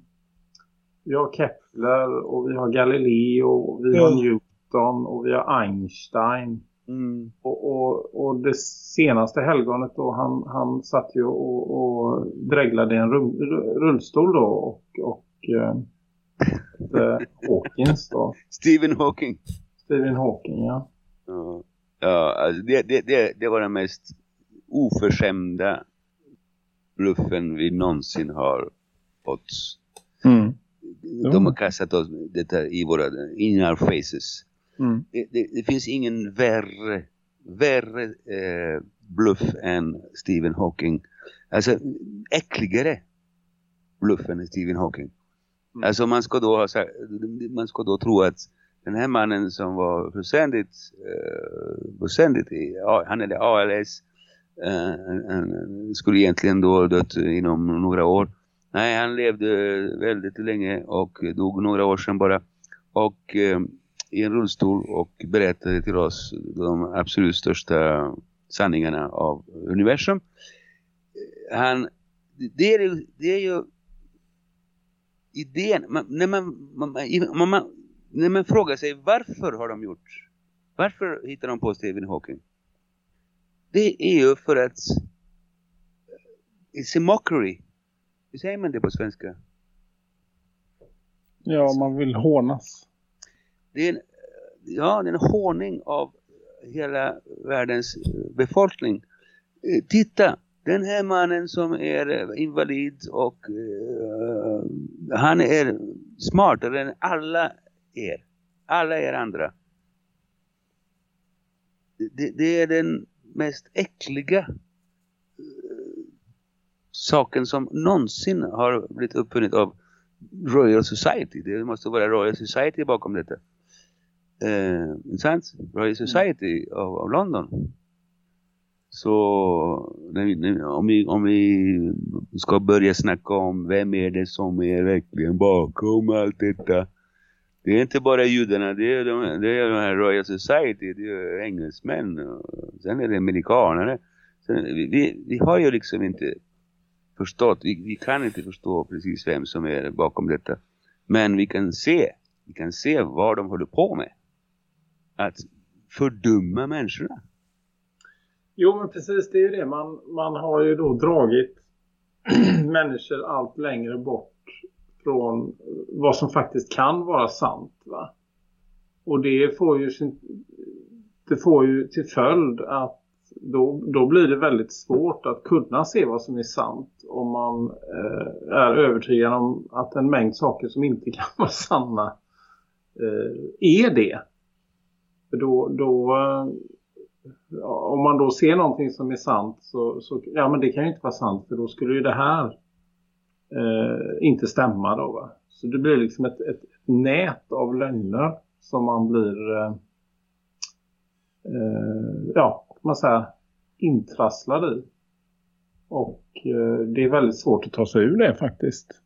vi har Kepler och vi har Galileo och vi har Newton och vi har Einstein. Mm. Och, och, och det senaste helgonet då, han, han satt ju och, och dreglade i en rum, rullstol då och, och eh, Hawkins då. Stephen Hawking. Stephen Hawking, ja. Ja, ja alltså det, det, det, det var den mest oförskämda bluffen vi någonsin har fått. Mm. De har kastat oss detta i våra in our faces. Mm. Det, det, det finns ingen värre, värre eh, bluff än Stephen Hawking. Alltså äckligare bluff än Stephen Hawking. Mm. Alltså man ska då ha man ska då tro att den här mannen som var fullständigt, eh, fullständigt i, han är ALS, eh, han, han skulle egentligen då dött inom några år. Nej, han levde eh, väldigt länge och dog några år sedan bara. Och eh, i en rullstol och berättade till oss de absolut största sanningarna av universum. Han, det är, ju- det är ju idén, man, när, man, man, man, man, när man frågar sig varför har de gjort, varför hittar de på Stephen Hawking? Det är ju för att eh, it's a mockery. Hur säger man det på svenska? Ja, man vill hånas. det är en, ja, det är en håning av hela världens eh, befolkning. Eh, Titta, den här mannen som är eh, invalid och eh, han är smartare än alla er. Alla er andra. Det, det är den mest äckliga saken som någonsin har blivit uppfunnit av Royal Society. Det måste vara Royal Society bakom detta. Eh, sant? Royal Society av, av London. Så när vi, när, om, vi, om vi ska börja snacka om vem är det som är verkligen bakom allt detta. Det är inte bara judarna, det är de, det är de här Royal Society, det är engelsmän och sen är det amerikanare. Sen, vi, vi, vi har ju liksom inte förstått, vi, vi kan inte förstå precis vem som är bakom detta. Men vi kan se, vi kan se vad de håller på med. Att fördumma människorna. Jo men precis det är ju det. Man, man har ju då dragit människor allt längre bort från vad som faktiskt kan vara sant va. Och det får ju sin, det får ju till följd att då, då blir det väldigt svårt att kunna se vad som är sant om man eh, är övertygad om att en mängd saker som inte kan vara sanna eh, är det. För då, då eh, ja, om man då ser någonting som är sant så, så ja men det kan ju inte vara sant för då skulle ju det här eh, inte stämma då va. Så det blir liksom ett, ett, ett nät av lögner som man blir eh, eh, ja, man säga intrasslad i. Och eh, det är väldigt svårt att ta sig ur det faktiskt.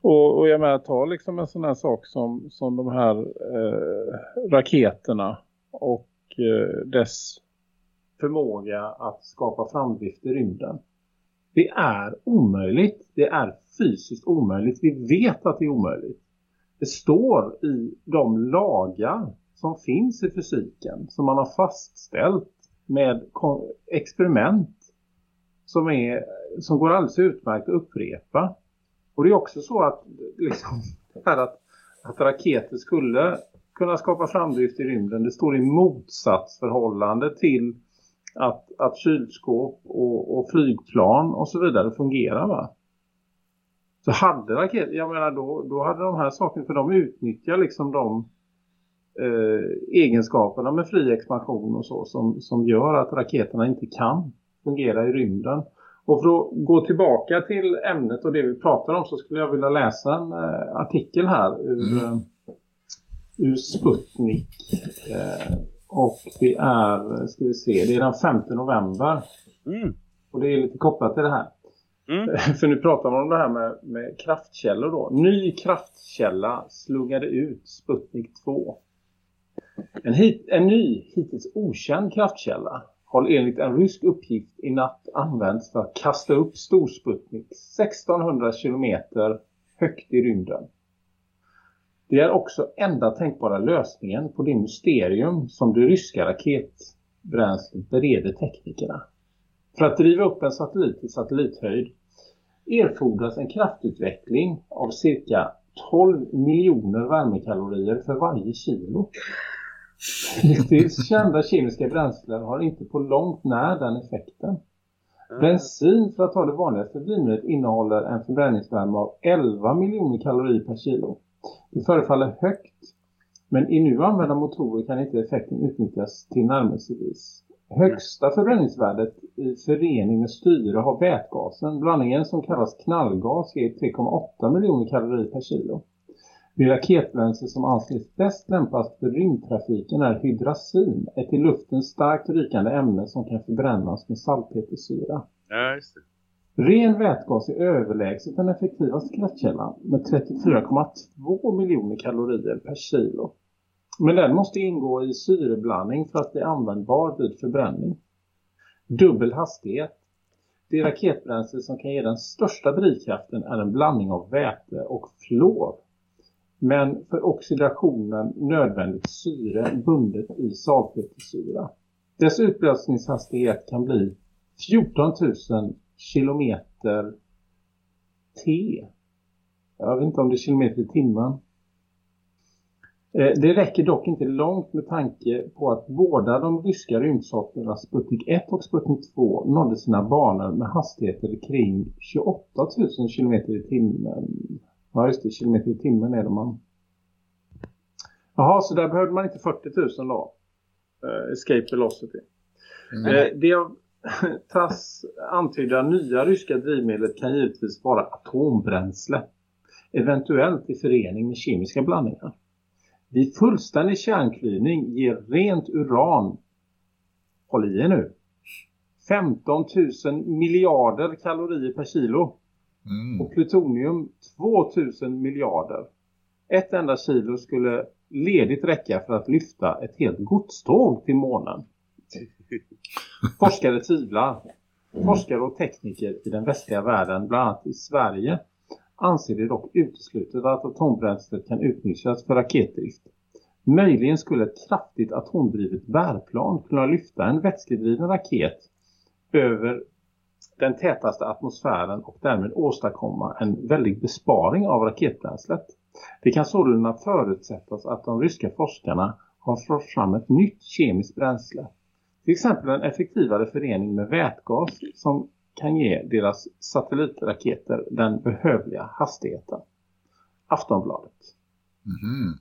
Och, och jag menar, ta liksom en sån här sak som, som de här eh, raketerna och eh, dess förmåga att skapa framdrift i rymden. Det är omöjligt. Det är fysiskt omöjligt. Vi vet att det är omöjligt. Det står i de lagar som finns i fysiken som man har fastställt med experiment som, är, som går alldeles utmärkt att upprepa. Och det är också så att, liksom, att, att raketer skulle kunna skapa framdrift i rymden. Det står i motsatsförhållande till att, att kylskåp och, och flygplan och så vidare fungerar va. Så hade raketer, jag menar då, då hade de här sakerna, för de utnyttjar liksom de eh, egenskaperna med fri expansion och så som, som gör att raketerna inte kan fungera i rymden. Och för att gå tillbaka till ämnet och det vi pratar om så skulle jag vilja läsa en eh, artikel här ur, mm. eh, ur Sputnik. Eh, och det är, ska vi se, det är den 5 november. Mm. Och det är lite kopplat till det här. Mm. För nu pratar man om det här med, med kraftkällor då. Ny kraftkälla slungade ut Sputnik 2. En, hit, en ny, hittills okänd kraftkälla har enligt en rysk uppgift i natt använts för att kasta upp Storsputnik 1600 kilometer högt i rymden. Det är också enda tänkbara lösningen på det mysterium som det ryska raketbränslet bereder teknikerna. För att driva upp en satellit till satellithöjd erfordras en kraftutveckling av cirka 12 miljoner värmekalorier för varje kilo. Hittills kända kemiska bränslen har inte på långt när den effekten. Bensin, för att ta det vanligaste drivmedlet, innehåller en förbränningsvärme av 11 miljoner kalorier per kilo. Det förefaller högt, men i nu använda motorer kan inte effekten utnyttjas till närmelsevis. Högsta förbränningsvärdet i förening med syre har vätgasen. Blandningen som kallas knallgas är 3,8 miljoner kalorier per kilo. Det raketbränsle som anses bäst lämpat för rymdtrafiken är hydrasin, ett i luften starkt rykande ämne som kan förbrännas med salpetersyra. Ja, just det. Ren vätgas är överlägset den effektivaste kraftkällan med 34,2 miljoner kalorier per kilo. Men den måste ingå i syreblandning för att bli användbar vid förbränning. Dubbel hastighet. Det raketbränsle som kan ge den största drivkraften är en blandning av väte och fluor. Men för oxidationen nödvändigt syre bundet i salpetersyra. Dess utlösningshastighet kan bli 14 000 kilometer T. Jag vet inte om det är kilometer i timmen. Eh, det räcker dock inte långt med tanke på att båda de ryska rymdsorterna Sputnik 1 och Sputnik 2 nådde sina banor med hastigheter kring 28 000 km i timmen. Ja just det, kilometer i timmen är det man. Jaha, så där behövde man inte 40 000 då. Uh, escape velocity. Mm. Uh, det av TASS antydda nya ryska drivmedlet kan givetvis vara atombränsle. Eventuellt i förening med kemiska blandningar. Vid fullständig kärnklyvning ger rent uran, håll i er nu, 15 000 miljarder kalorier per kilo. Mm. Och plutonium 2000 miljarder. Ett enda kilo skulle ledigt räcka för att lyfta ett helt godståg till månen. Forskare tvivlar. Forskare och tekniker i den västliga världen, bland annat i Sverige, anser det dock uteslutet att atombränslet kan utnyttjas för raketdrift. Möjligen skulle ett kraftigt atomdrivet bärplan kunna lyfta en vätskedriven raket över den tätaste atmosfären och därmed åstadkomma en väldig besparing av raketbränslet. Det kan sålunda förutsättas att de ryska forskarna har fått fram ett nytt kemiskt bränsle. Till exempel en effektivare förening med vätgas som kan ge deras satellitraketer den behövliga hastigheten. Aftonbladet. Mhm.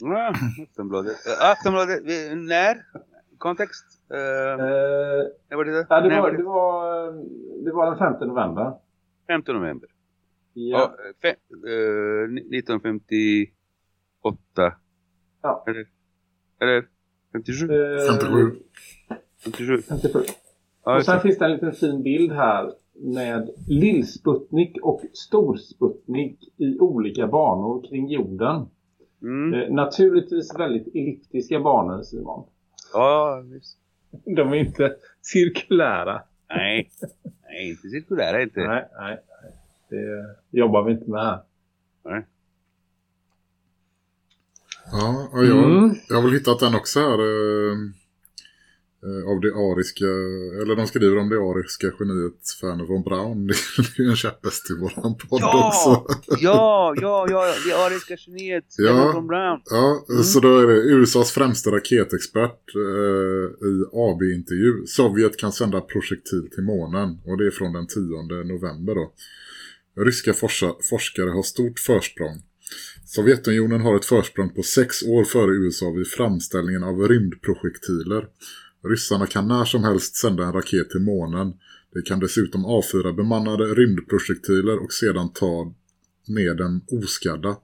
Ja, Aftonbladet. Aftonbladet, när? Kontext? Uh, Eh, när var det? ja, det, När var, det? det, var, det var den 5 november. 15 november. Ja. Ja. fe, eh, 1958. Ja. Eller? Eller? 57? Eh, 57. 57. 57. Ja, Och sen det. finns det en liten fin bild här med Lillsputnik och Storsputnik i olika banor kring jorden. Mm. Eh, naturligtvis väldigt elliptiska banor Simon. Ja, visst. De är inte cirkulära. Nej. Nej, inte cirkulära inte. Nej, nej. nej. Det jobbar vi inte med här. Nej. Ja, och jag, Mm. jag har väl hittat den också här. Eh, av det ariska, eller de skriver om det ariska geniet Ferner von Braun. Det är ju en käpphäst i våran podd Ja! också. Ja, ja, ja, det ariska geniet. Ja. Ja. Von Brown. Ja, så då är det USAs främsta raketexpert eh, i AB-intervju. Sovjet kan sända projektil till månen och det är från den 10 november då. Ryska forskare har stort försprång. Sovjetunionen har ett försprång på sex år före USA vid framställningen av rymdprojektiler. Ryssarna kan när som helst sända en raket till månen. De kan dessutom avfyra bemannade rymdprojektiler och sedan ta ner den oskadda.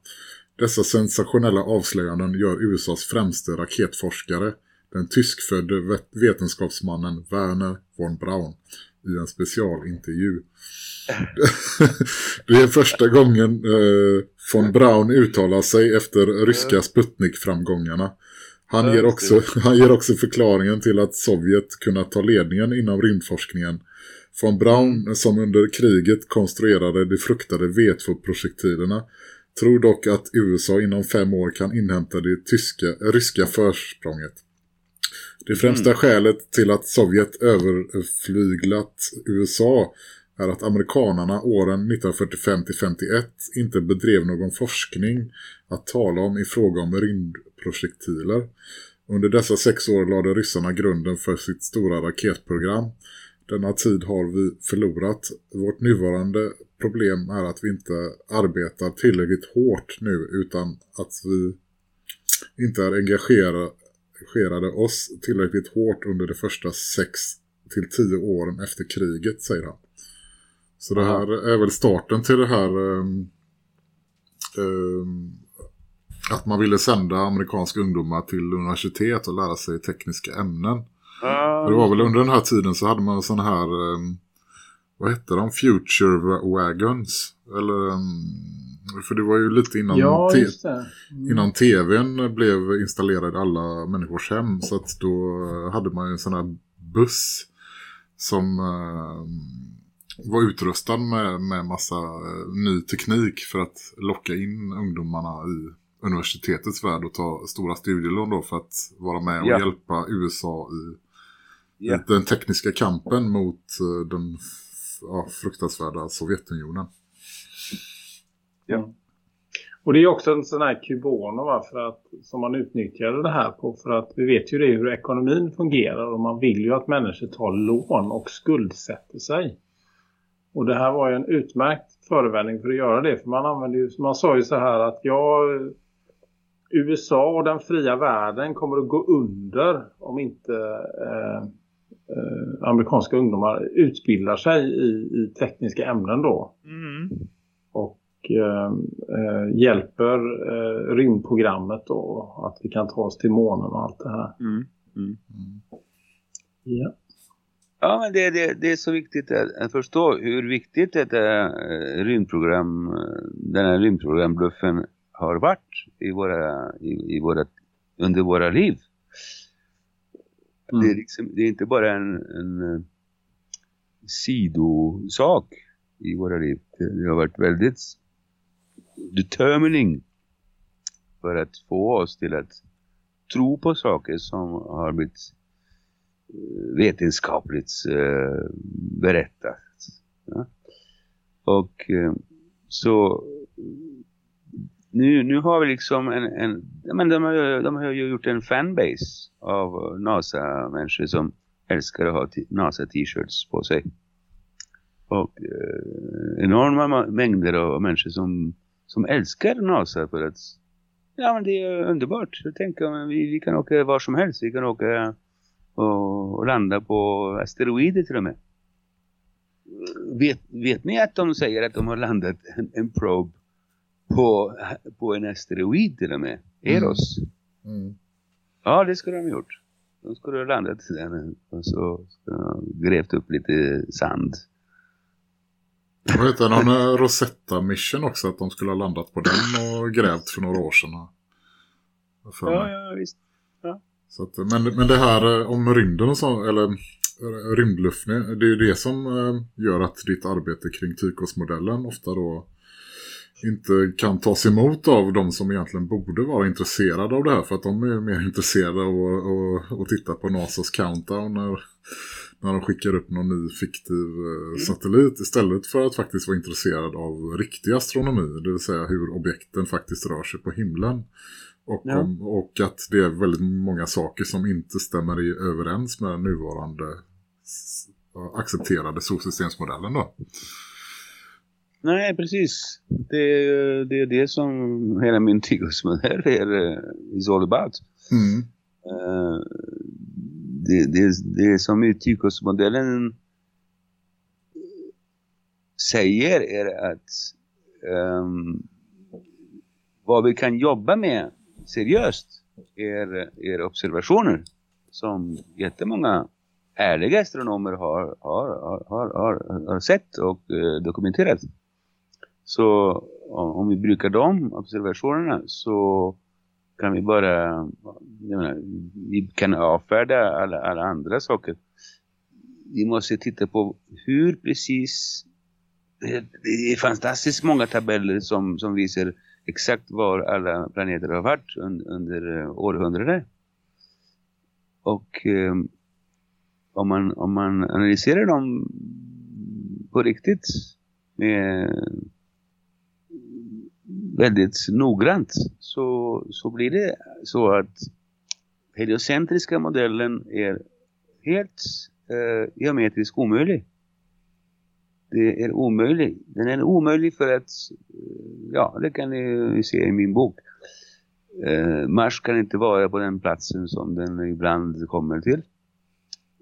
Dessa sensationella avslöjanden gör USAs främste raketforskare, den tyskfödde vetenskapsmannen Werner von Braun, i en specialintervju. Det är första gången eh, von Braun uttalar sig efter ryska Sputnik-framgångarna. Han ger, också, han ger också förklaringen till att Sovjet kunnat ta ledningen inom rymdforskningen. Von Braun, som under kriget konstruerade de fruktade V2-projektilerna, tror dock att USA inom fem år kan inhämta det tyska, ryska försprånget. Det främsta skälet till att Sovjet överflyglat USA är att amerikanerna åren 1945-51 inte bedrev någon forskning att tala om i fråga om rymdprojektiler. Under dessa sex år lade ryssarna grunden för sitt stora raketprogram. Denna tid har vi förlorat. Vårt nuvarande problem är att vi inte arbetar tillräckligt hårt nu utan att vi inte är engagerade oss tillräckligt hårt under de första sex till tio åren efter kriget, säger han. Så det här är väl starten till det här ehm, ehm, att man ville sända amerikanska ungdomar till universitet och lära sig tekniska ämnen. För det var väl under den här tiden så hade man sån här ehm, vad hette de? Future Wagons. Eller, ehm, för det var ju lite innan, Ja, det. innan tvn blev installerad i alla människors hem. Så att då hade man ju en sån här buss som eh, var utrustad med, med massa eh, ny teknik för att locka in ungdomarna i universitetets värld och ta stora studielån då för att vara med och Ja. hjälpa USA i Ja. den tekniska kampen mot eh, den ja, fruktansvärda Sovjetunionen. Och det är också en sån här kubono va, för att, som man utnyttjade det här på. För att vi vet ju det hur ekonomin fungerar och man vill ju att människor tar lån och skuldsätter sig. Och det här var ju en utmärkt förevändning för att göra det. För man använde ju, man sa ju så här att ja, USA och den fria världen kommer att gå under om inte eh, eh, amerikanska ungdomar utbildar sig i, i tekniska ämnen då Mm. och eh, eh, hjälper eh, rymdprogrammet då att vi kan ta oss till månen och allt det här. Mm. Ja. Ja, men det, det, det är så viktigt att, förstå hur viktigt detta eh, rymdprogram, den här rymdprogrambluffen har varit i våra, i, i våra, under våra liv. Mm. Det, är liksom, det är inte bara en, en eh, sidosak i våra liv. Det, har varit väldigt determining för att få oss till att tro på saker som har blivit eh, vetenskapligt eh, berättat. Ja? Och så nu, nu har vi liksom en, en men de, har, ju- de har ju gjort en fanbase av NASA-människor som älskar att ha NASA-t-shirts på sig. Och eh, enorma mängder av människor som, som älskar NASA för att ja men det är underbart. Jag tänker men vi, vi kan åka var som helst. Vi kan åka och, och landa på asteroider till och med. Vet, vet ni att de säger att de har landat en, en probe på, på en asteroid till och med? Eros. Mm. Ja, det skulle de ha gjort. De skulle ha landat där och så skulle de grävt upp lite sand. Vad heter någon eh, Rosetta Mission också? Att de skulle ha landat på den och grävt för några år sedan. jag för Ja, ja, visst. Så att, men, men det här eh, om rymden och så, eller eh, rymdluftning, det är ju det som eh, gör att ditt arbete kring Tykosmodellen ofta då inte kan tas emot av de som egentligen borde vara intresserade av det här. För att de är mer intresserade av att, att, att titta på NASAs countdown när, när de skickar upp någon ny fiktiv eh, satellit istället för att faktiskt vara intresserad av riktig astronomi. Det vill säga hur objekten faktiskt rör sig på himlen. Och, Ja. om, och att det är väldigt många saker som inte stämmer i överens med den nuvarande accepterade solsystemsmodellen då. Nej, precis. Det är det, är det som hela min tygosmodell är eh, is all about. Mm. Eh, det, det, det som Utikos-modellen säger är att ehm, vad vi kan jobba med seriöst är, är observationer som jättemånga ärliga astronomer har, har, har, har, har, har sett och eh, dokumenterat. Så om, vi brukar de observationerna så kan vi bara, jag menar, vi kan avfärda alla, alla andra saker. Vi måste titta på hur precis, det, är fantastiskt många tabeller som, som visar exakt var alla planeter har varit under, under århundraden. Och eh, om, man, om man analyserar dem på riktigt med väldigt noggrant så, så blir det så att heliocentriska modellen är helt eh, geometriskt omöjlig. Det är omöjlig. Den är omöjlig för att, eh, ja det kan ni se i min bok. Eh, Mars kan inte vara på den platsen som den ibland kommer till.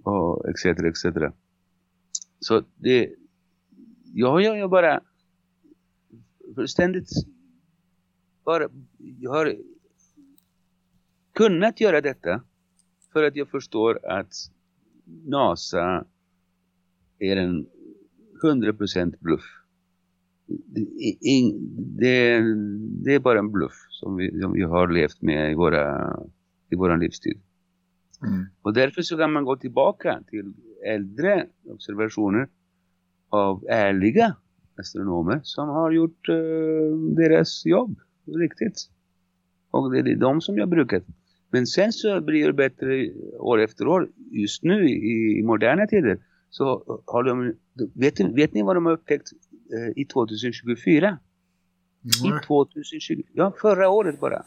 Och etc. etc. Så det, jag gör ju bara fullständigt jag har kunnat göra detta för att jag förstår att NASA är en 100% bluff. Det, in, det, det är bara en bluff som vi, som vi har levt med i våra i våran livstid. Mm. Och därför så kan man gå tillbaka till äldre observationer av ärliga astronomer som har gjort eh, deras jobb riktigt. Och det är de som jag brukat. Men sen så blir det bättre år efter år. Just nu i, i moderna tider så har de, vet, vet ni vad de har upptäckt eh, i 2024? Nej. I 2020, ja förra året bara.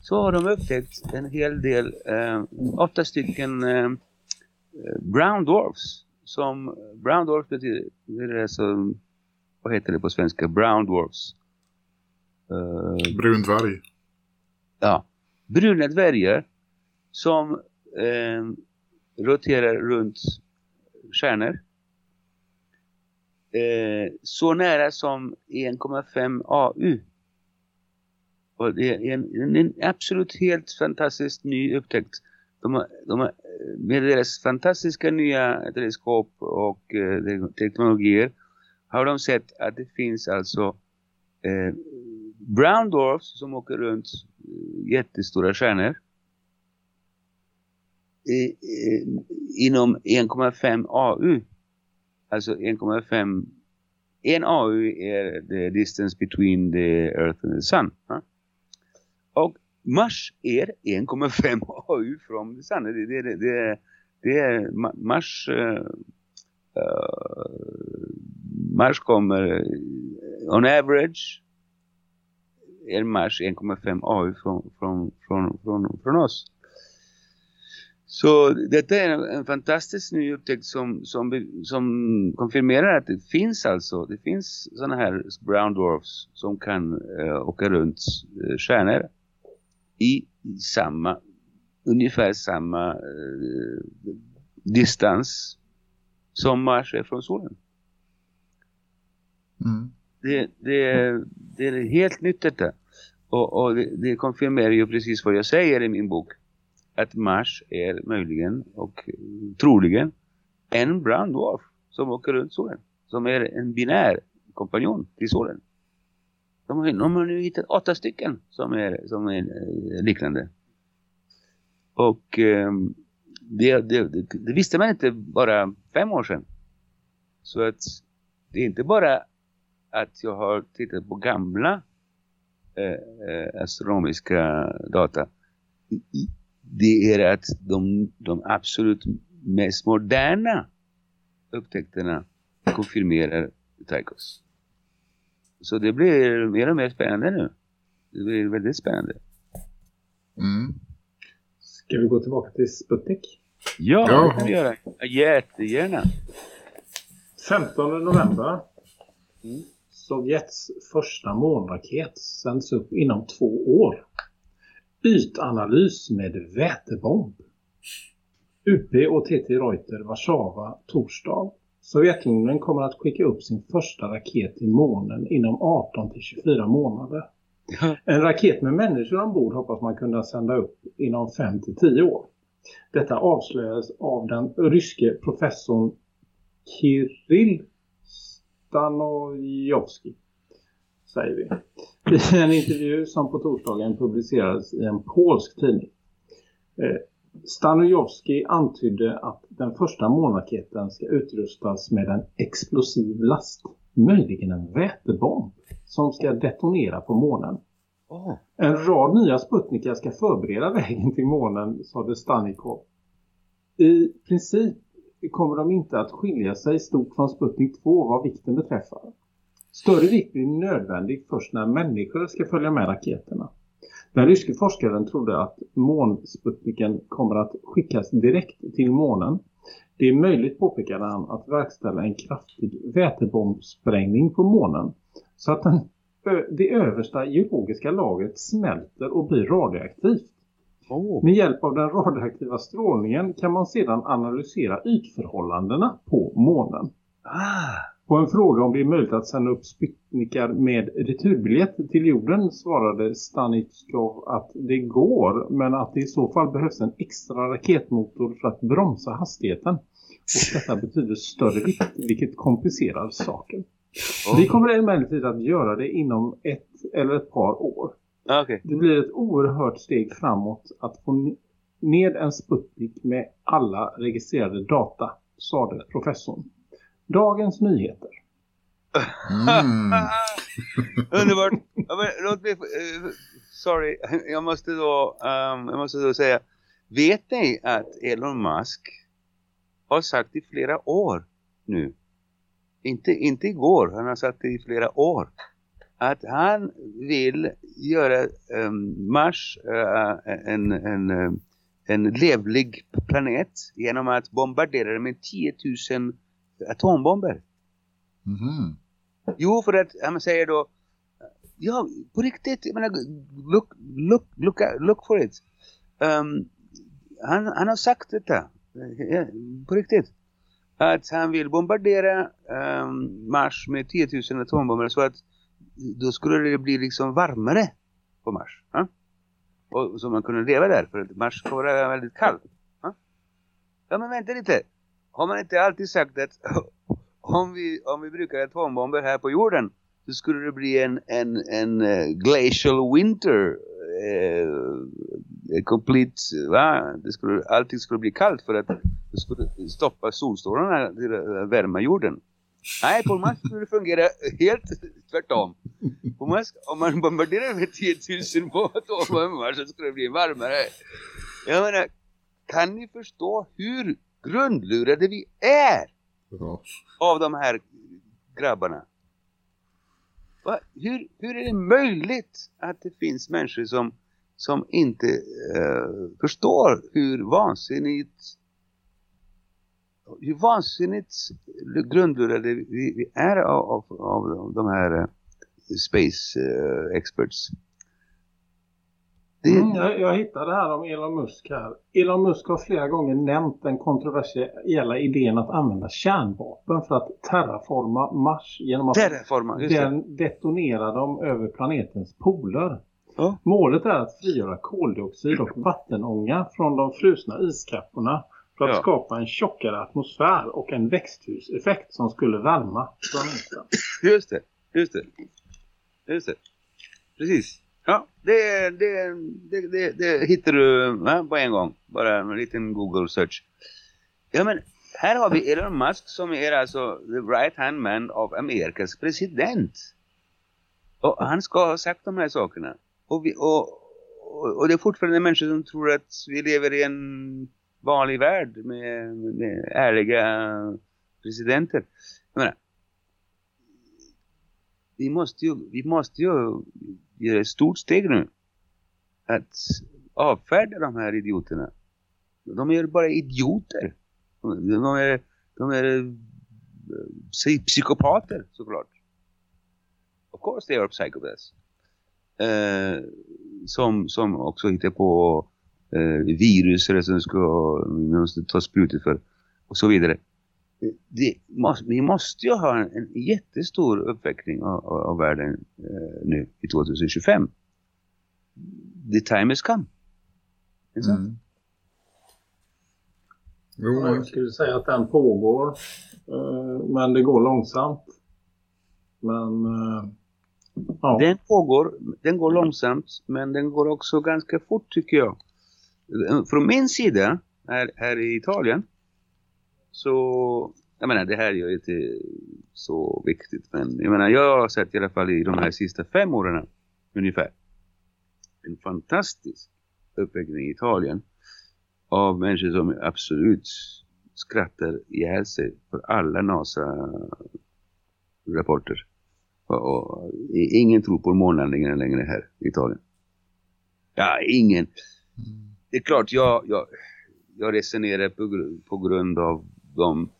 Så har de upptäckt en hel del, eh, åtta stycken eh, brown dwarfs. Som, brown dwarfs betyder, det är alltså, vad heter det på svenska? Brown dwarfs. Eh, Brun dvärg. ja, bruna dvärgar som eh, roterar runt stjärnor. Eh, så nära som 1,5 AU. Och det är en, en, en absolut helt fantastiskt ny upptäckt. de har, de har, med deras fantastiska nya teleskop och eh, te- teknologier har de sett att det finns alltså eh, brown dwarfs som åker runt eh, jättestora stjärnor inom 1,5 AU. Alltså 1,5 en AU är the distance between the earth and the sun. va? Och Mars är 1,5 AU från the sun. Det, det, det, det, är Mars uh, Mars kommer on average är Mars 1,5 AU från, från, från, från, från oss. Så detta är en, fantastisk ny upptäckt som, som, som konfirmerar att det finns alltså, det finns sådana här brown dwarfs som kan eh, åka runt eh, stjärnor i samma, ungefär samma eh, distans som Mars är från solen. Mm. Det, det, det är helt nytt detta. Och, och det, det konfirmerar ju precis vad jag säger i min bok. Att Mars är möjligen och troligen en brown dwarf som åker runt solen. Som är en binär kompanjon till solen. De har, de har nu hittat åtta stycken som är, som är eh, liknande. Och ehm, det, det, det visste man inte bara fem år sedan. Så att det är inte bara att jag har tittat på gamla eh, eh, astronomiska data. Det är att de, de absolut mest moderna upptäckterna konfirmerar Tychos. Så det blir mer och mer spännande nu. Det blir väldigt spännande. Mm. Ska vi gå tillbaka till Sputnik? Ja, Ja. det kan vi göra. Jättegärna. 15 november. Mm. Sovjets första månraket sänds upp inom två år. Ytanalys med vätebomb. UP och TT Reuter, Warszawa, torsdag. Sovjetunionen kommer att skicka upp sin första raket till månen inom 18 till 24 månader. En raket med människor ombord hoppas man kunna sända upp inom 5 till 10 år. Detta avslöjades av den ryske professorn Kirill Stanojevski, säger vi. I en intervju som på torsdagen publicerades i en polsk tidning. Eh, Stanojevski antydde att den första månraketen ska utrustas med en explosiv last, möjligen en vätebomb, som ska detonera på månen. Åh, En rad nya Sputnikar ska förbereda vägen till månen, sade Stanikov. I princip kommer de inte att skilja sig stort från Sputnik 2 vad vikten beträffar. Större vikt blir nödvändig först när människor ska följa med raketerna. Den ryske forskaren trodde att månsputniken kommer att skickas direkt till månen. Det är möjligt, påpekade han, att verkställa en kraftig vätebombsprängning på månen så att den, det översta geologiska lagret smälter och blir radioaktivt åh. Med hjälp av den radioaktiva strålningen kan man sedan analysera ytförhållandena på månen. Ah, På en fråga om det är möjligt att sända upp Sputnikar med returbiljett till jorden svarade Stanitskov att det går men att det i så fall behövs en extra raketmotor för att bromsa hastigheten. Och detta betyder större vikt vilket komplicerar saken. Vi kommer emellertid att göra det inom ett eller ett par år. Okej. Det blir ett oerhört steg framåt att få ne- ned en Sputnik med alla registrerade data, sade professorn. Dagens nyheter. Mm. Underbart. Ja, men, låt mig, eh, sorry, jag måste då, ehm, jag måste då säga. Vet ni att Elon Musk har sagt i flera år nu, inte, inte igår, han har sagt det i flera år, att han vill göra um, Mars eh, en, en, eh, en levlig planet genom att bombardera den med 10 000 atombomber. Mhm. Jo, för att han säger då Ja, på riktigt, jag menar, look, look, look, look for it. Um, han, han har sagt detta, Ja, på riktigt. Att han vill bombardera um, Mars med 10 000 atombomber så att då skulle det bli liksom varmare på Mars. Ja? Och så man kunde leva där för att Mars ska vara väldigt kall. Ja? ja men vänta lite. Har man inte alltid sagt att om vi, om vi brukar atombomber här på jorden så skulle det bli en, en, en uh, glacial winter uh, complete, va? Det skulle, allting skulle bli kallt för att det skulle stoppa solstrålarna till att värma jorden. Nej, på Mars skulle det fungera helt tvärtom. På Mars, om man bombarderar med 10 000 på atombomber så skulle det bli varmare. Jag menar, kan ni förstå hur grundlurade vi är Ja. av de här grabbarna? Va? Hur, hur är det möjligt att det finns människor som, som inte eh, förstår hur vansinnigt hur vansinnigt grundlurade vi, vi är av, av, av de här eh, space eh, experts. Det, Mm, jag, jag hittade här om Elon Musk här. Elon Musk har flera gånger nämnt den kontroversiella idén att använda kärnvapen för att terraforma Mars genom att Terraforma, den detonera dem över planetens poler. Ja. Målet är att frigöra koldioxid och vattenånga från de frusna iskapporna för att Ja. skapa en tjockare atmosfär och en växthuseffekt som skulle värma planeten. Just det, just det. Just det. Precis. Ja, det, det, det, det, det hittar du va, på en gång. Bara en liten Google search. Ja men, här har vi Elon Musk som är alltså the right hand man av Amerikas president. Och han ska ha sagt de här sakerna. Och, vi, och, och, och det är fortfarande människor som tror att vi lever i en vanlig värld med, med ärliga presidenter. Jag menar, vi måste ju, vi måste ju göra ett stort steg nu. Att avfärda de här idioterna. De är bara idioter. De är, de är eh, psykopater såklart. Of course they are psychopaths. Eh, som, som också hittar på eh, virus eller som ska, måste ta sprutor för och så vidare det måste, vi måste ju ha en, en jättestor uppväckning av, av, av världen eh, nu i 2025. The time has come. Inte sant? Mm. Jo, Ja, Jag skulle säga att den pågår. eh, Men det går långsamt. Men eh, ja. Den pågår, den går långsamt men den går också ganska fort tycker jag. Eh, från min sida, här, här i Italien, så, jag menar det här är ju inte så viktigt men jag menar jag har sett i alla fall i de här sista fem åren ungefär en fantastisk uppväckning i Italien av människor som absolut skrattar ihjäl sig för alla NASA-rapporter. Och, och, ingen tror på månlandningarna längre här i Italien. Ja, ingen. Mm. Det är klart, jag, jag, jag resonerar på, gr- på grund av de...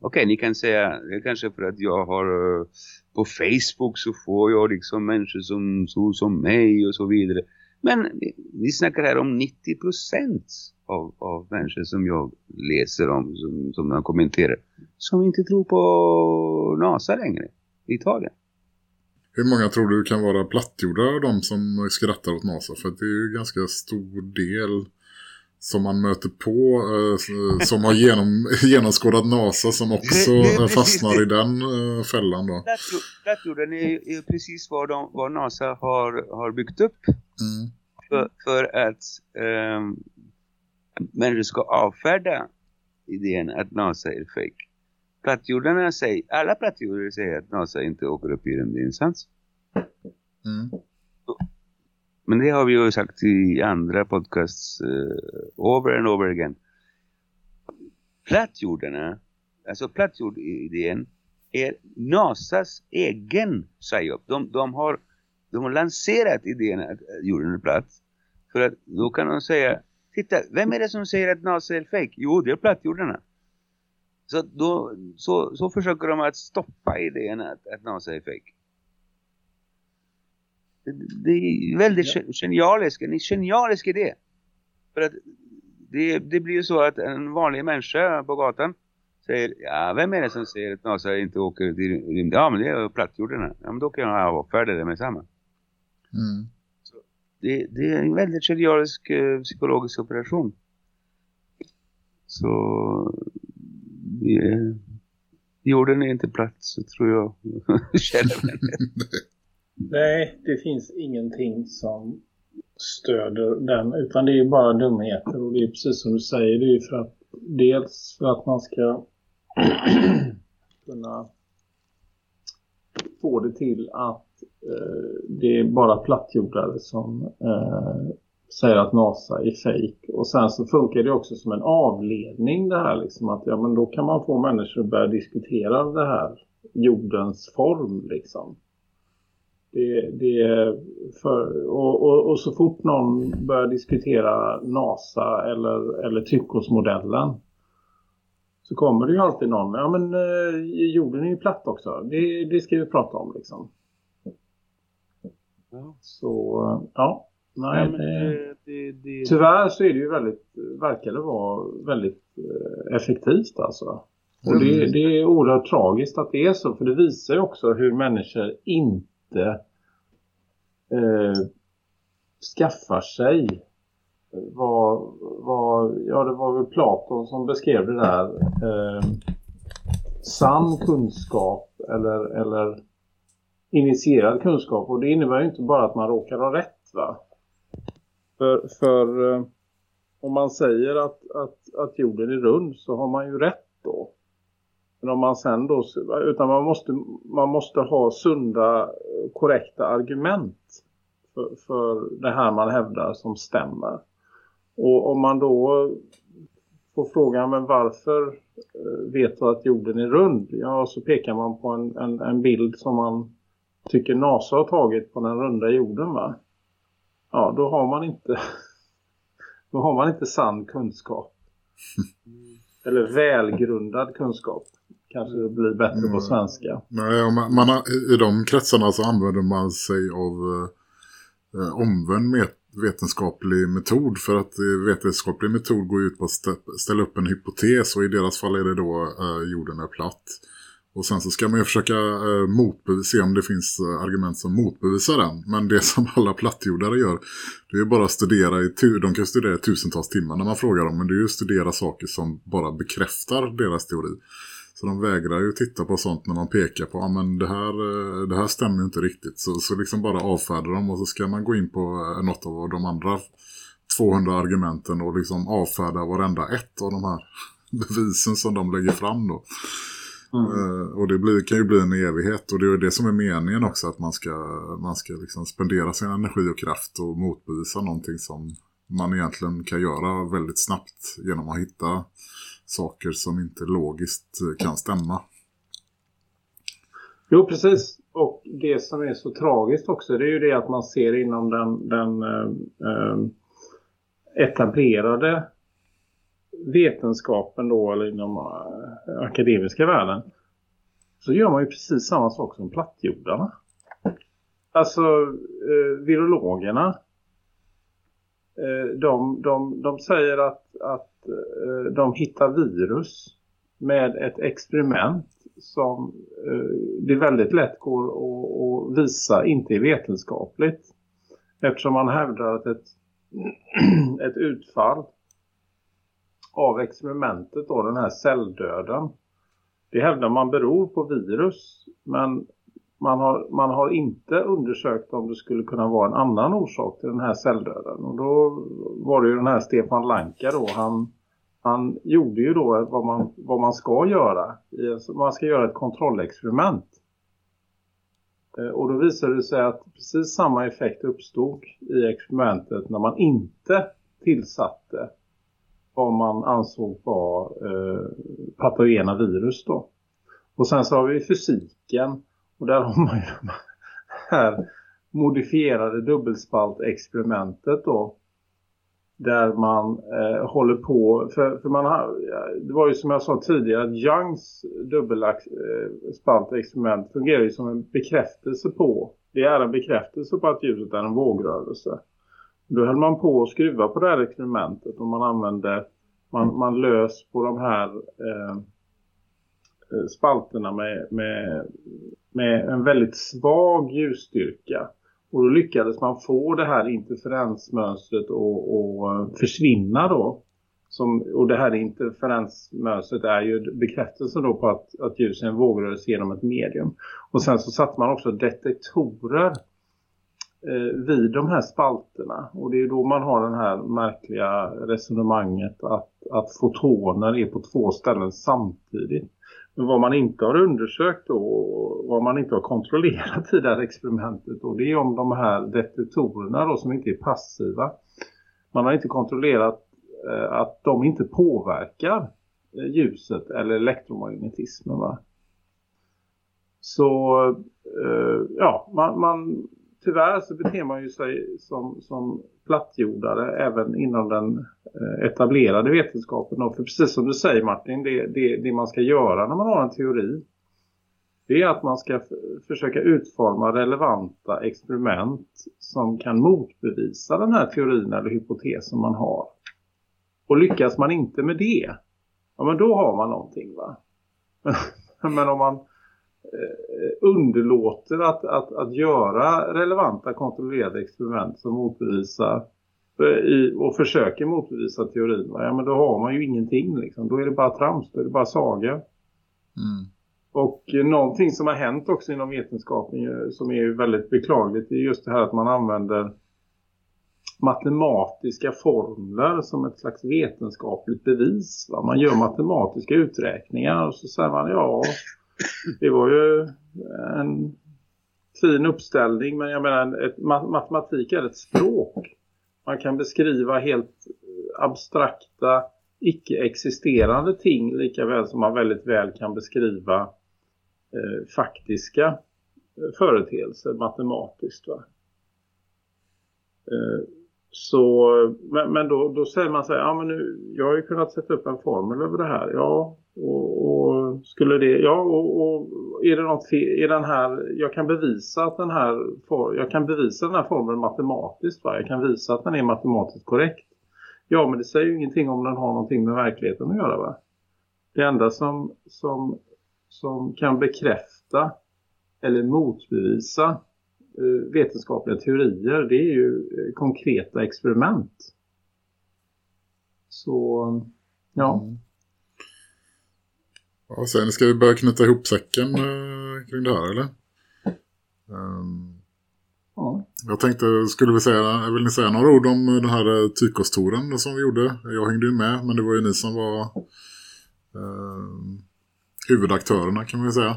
Okej, ni kan säga, det är kanske för att jag har eh, på Facebook så får jag liksom människor som, så, som mig och så vidare. Men vi, snackar här om 90% av, av människor som jag läser om, som, som jag kommenterar, som inte tror på NASA längre i Italien. Hur många tror du kan vara plattgjorda av de som skrattar åt NASA? För det är ju ganska stor del som man möter på eh, som har genom, genomskådat NASA som också eh, fastnar i den eh, fällan då. Plattjord- Plattjorden är, är precis vad, de, vad NASA har, har byggt upp Mm. för, för att um, människor ska avfärda idén att NASA är fake. Plattjordarna säger, alla plattjordare säger att NASA inte åker upp i rymden, sant? Mm. Men det har vi ju sagt i andra podcasts uh, over and over again. Plattjordarna, alltså plattjordidén är NASAs egen psyop. De, de, har, de har lanserat idén att eh, jorden är platt. För att då kan de säga, titta, vem är det som säger att NASA är fake? Jo, det är plattjordarna. Så, då, så, så försöker de att stoppa idén att, att NASA är fake. Det, är väldigt Ja. genialisk, en genialisk idé. För att det, det blir ju så att en vanlig människa på gatan säger, ja vem är det som säger att NASA inte åker till rymden? Ja men det är plattjordarna. Ja men då kan jag avfärda det med samma. Mm. det, det är en väldigt seriös eh, psykologisk operation. Så det jorden är inte platt så tror jag. Kära vänner. Nej, det finns ingenting som stöder den. Utan det är ju bara dumheter. Och det är precis som du säger. Det är ju för att dels för att man ska kunna få det till att eh, det är bara plattjordare som eh, säger att NASA är fake. Och sen så funkar det också som en avledning det här liksom att ja men då kan man få människor att börja diskutera det här jordens form liksom. Det, det för, och, och, och så fort någon börjar diskutera NASA eller, eller tyckosmodellen så kommer det ju alltid någon, ja men eh, jorden är ju platt också. Det, det ska vi prata om liksom. Ja. Så ja, nej, Nej, det, det, det, det, tyvärr så är det ju väldigt, verkar det vara väldigt eh, effektivt alltså. Och det, det är oerhört tragiskt att det är så, för det visar ju också hur människor inte eh, skaffar sig. Vad, vad, ja det var väl Platon som beskrev det där eh, sann kunskap eller, eller initierad kunskap. Och det innebär ju inte bara att man råkar ha rätt va? För, för eh, om man säger att, att, att jorden är rund så har man ju rätt då men om man sen då utan man måste, man måste ha sunda korrekta argument för, för det här man hävdar som stämmer och om man då får frågan men varför eh, vet du att jorden är rund? Ja, så pekar man på en, en, en bild som man tycker NASA har tagit på den runda jorden va? Ja, då har man inte då har man inte sann kunskap. Eller välgrundad kunskap. Kanske blir bättre på Mm. svenska. Nej, man, man, I de kretsarna så använder man sig av eh, eh, omvänd met- vetenskaplig metod för att eh, vetenskaplig metod går ut på att stä- ställa upp en hypotes och i deras fall är det då eh, jorden är platt. Och sen så ska man ju försöka eh, motbevisa, se om det finns eh, argument som motbevisar den. Men det som alla plattjordare gör, det är ju bara att studera i de kan studera tusentals timmar när man frågar dem. Men det är ju att studera saker som bara bekräftar deras teori. Så de vägrar ju titta på sånt när man pekar på, men det här, eh, det här stämmer ju inte riktigt. Så, så liksom bara avfärdar dem och så ska man gå in på eh, något av de andra 200 argumenten och liksom avfärda varenda ett av de här bevisen som de lägger fram då. Eh, och det blir, kan ju bli en evighet och det är ju det som är meningen också att man ska, man ska liksom spendera sin energi och kraft och motbevisa någonting som man egentligen kan göra väldigt snabbt genom att hitta saker som inte logiskt eh, kan stämma. Jo, precis. Och det som är så tragiskt också det är ju det att man ser inom den, den eh, eh etablerade vetenskapen då eller inom eh, akademiska världen så gör man ju precis samma sak som plattjordarna. Alltså eh, virologerna eh, de, de, de säger att, att Eh, de hittar virus med ett experiment som eh, det väldigt lätt går att, att visa inte är vetenskapligt. Eftersom man hävdar att ett, ett utfall av experimentet och den här celldöden, det hävdar man beror på virus. Men man har, man har inte undersökt om det skulle kunna vara en annan orsak till den här celldöden. Och då var det ju den här Stefan Lanka då, han, han gjorde ju då vad man, vad man ska göra. Man ska göra ett kontrollexperiment. Eh, och då visade det sig att precis samma effekt uppstod i experimentet när man inte tillsatte vad man ansåg var eh, patogena virus då. Och sen så har vi fysiken och där har man ju de här modifierade dubbelspaltexperimentet då. Där man eh, håller på, för, för man har, det var ju som jag sa tidigare att Youngs dubbelspaltexperiment eh, fungerar ju som en bekräftelse på, det är en bekräftelse på att ljuset är en vågrörelse. Då höll man på att skruva på det här experimentet och man använde, man, man lös på de här eh, spalterna med, med, med en väldigt svag ljusstyrka. Och då lyckades man få det här interferensmönstret att eh, försvinna då. Som, och det här interferensmönstret är ju bekräftelsen då på att, att ljusen är vågrörelse genom ett medium. Och sen så satte man också detektorer eh, vid de här spalterna. Och det är då man har det här märkliga resonemanget att, att fotoner är på två ställen samtidigt. Men vad man inte har undersökt då, och vad man inte har kontrollerat i det här experimentet och det är om de här detektorerna då som inte är passiva. Man har inte kontrollerat eh, att de inte påverkar eh, ljuset eller elektromagnetismen va. Så eh, ja, man, man, tyvärr så beter man ju sig som, som plattjordare även inom den eh, etablerade vetenskapen. Och för precis som du säger Martin, det, det, det man ska göra när man har en teori det är att man ska försöka utforma relevanta experiment som kan motbevisa den här teorin eller hypotesen man har. Och lyckas man inte med det, ja men då har man någonting va. men om man underlåter att, att, att göra relevanta kontrollerade experiment som motbevisar eh, och försöker motbevisa teorin. Ja, men då har man ju ingenting. Liksom. Då är det bara trams, då är det bara saga. Mm. Och någonting som har hänt också inom vetenskapen som är väldigt beklagligt är just det här att man använder matematiska formler som ett slags vetenskapligt bevis. Va? Man gör matematiska uträkningar och så säger man ja det var ju eh, en fin uppställning men jag menar ett, matematik är ett språk. Man kan beskriva helt eh, abstrakta icke-existerande ting lika väl som man väldigt väl kan beskriva eh, faktiska eh, företeelser matematiskt va. Eh, så, men, men då, då säger man så här, ja men nu, jag har ju kunnat sätta upp en formel över det här. Ja, och, och skulle det, ja och, och, är det något fel, är den här, jag kan bevisa att den här, jag kan bevisa den här formeln matematiskt va? Jag kan visa att den är matematiskt korrekt. Ja men det säger ju ingenting om den har någonting med verkligheten att göra va? Det enda som, som, som kan bekräfta eller motbevisa vetenskapliga teorier det är ju eh, konkreta experiment. Så ja. Mm. Ja, sen ska vi börja knyta ihop säcken eh, kring det här eller? Um, ja. Jag tänkte, skulle vi säga, vill ni säga några ord om den här tykostoren som vi gjorde? Jag hängde ju med, men det var ju ni som var eh, huvudaktörerna kan man säga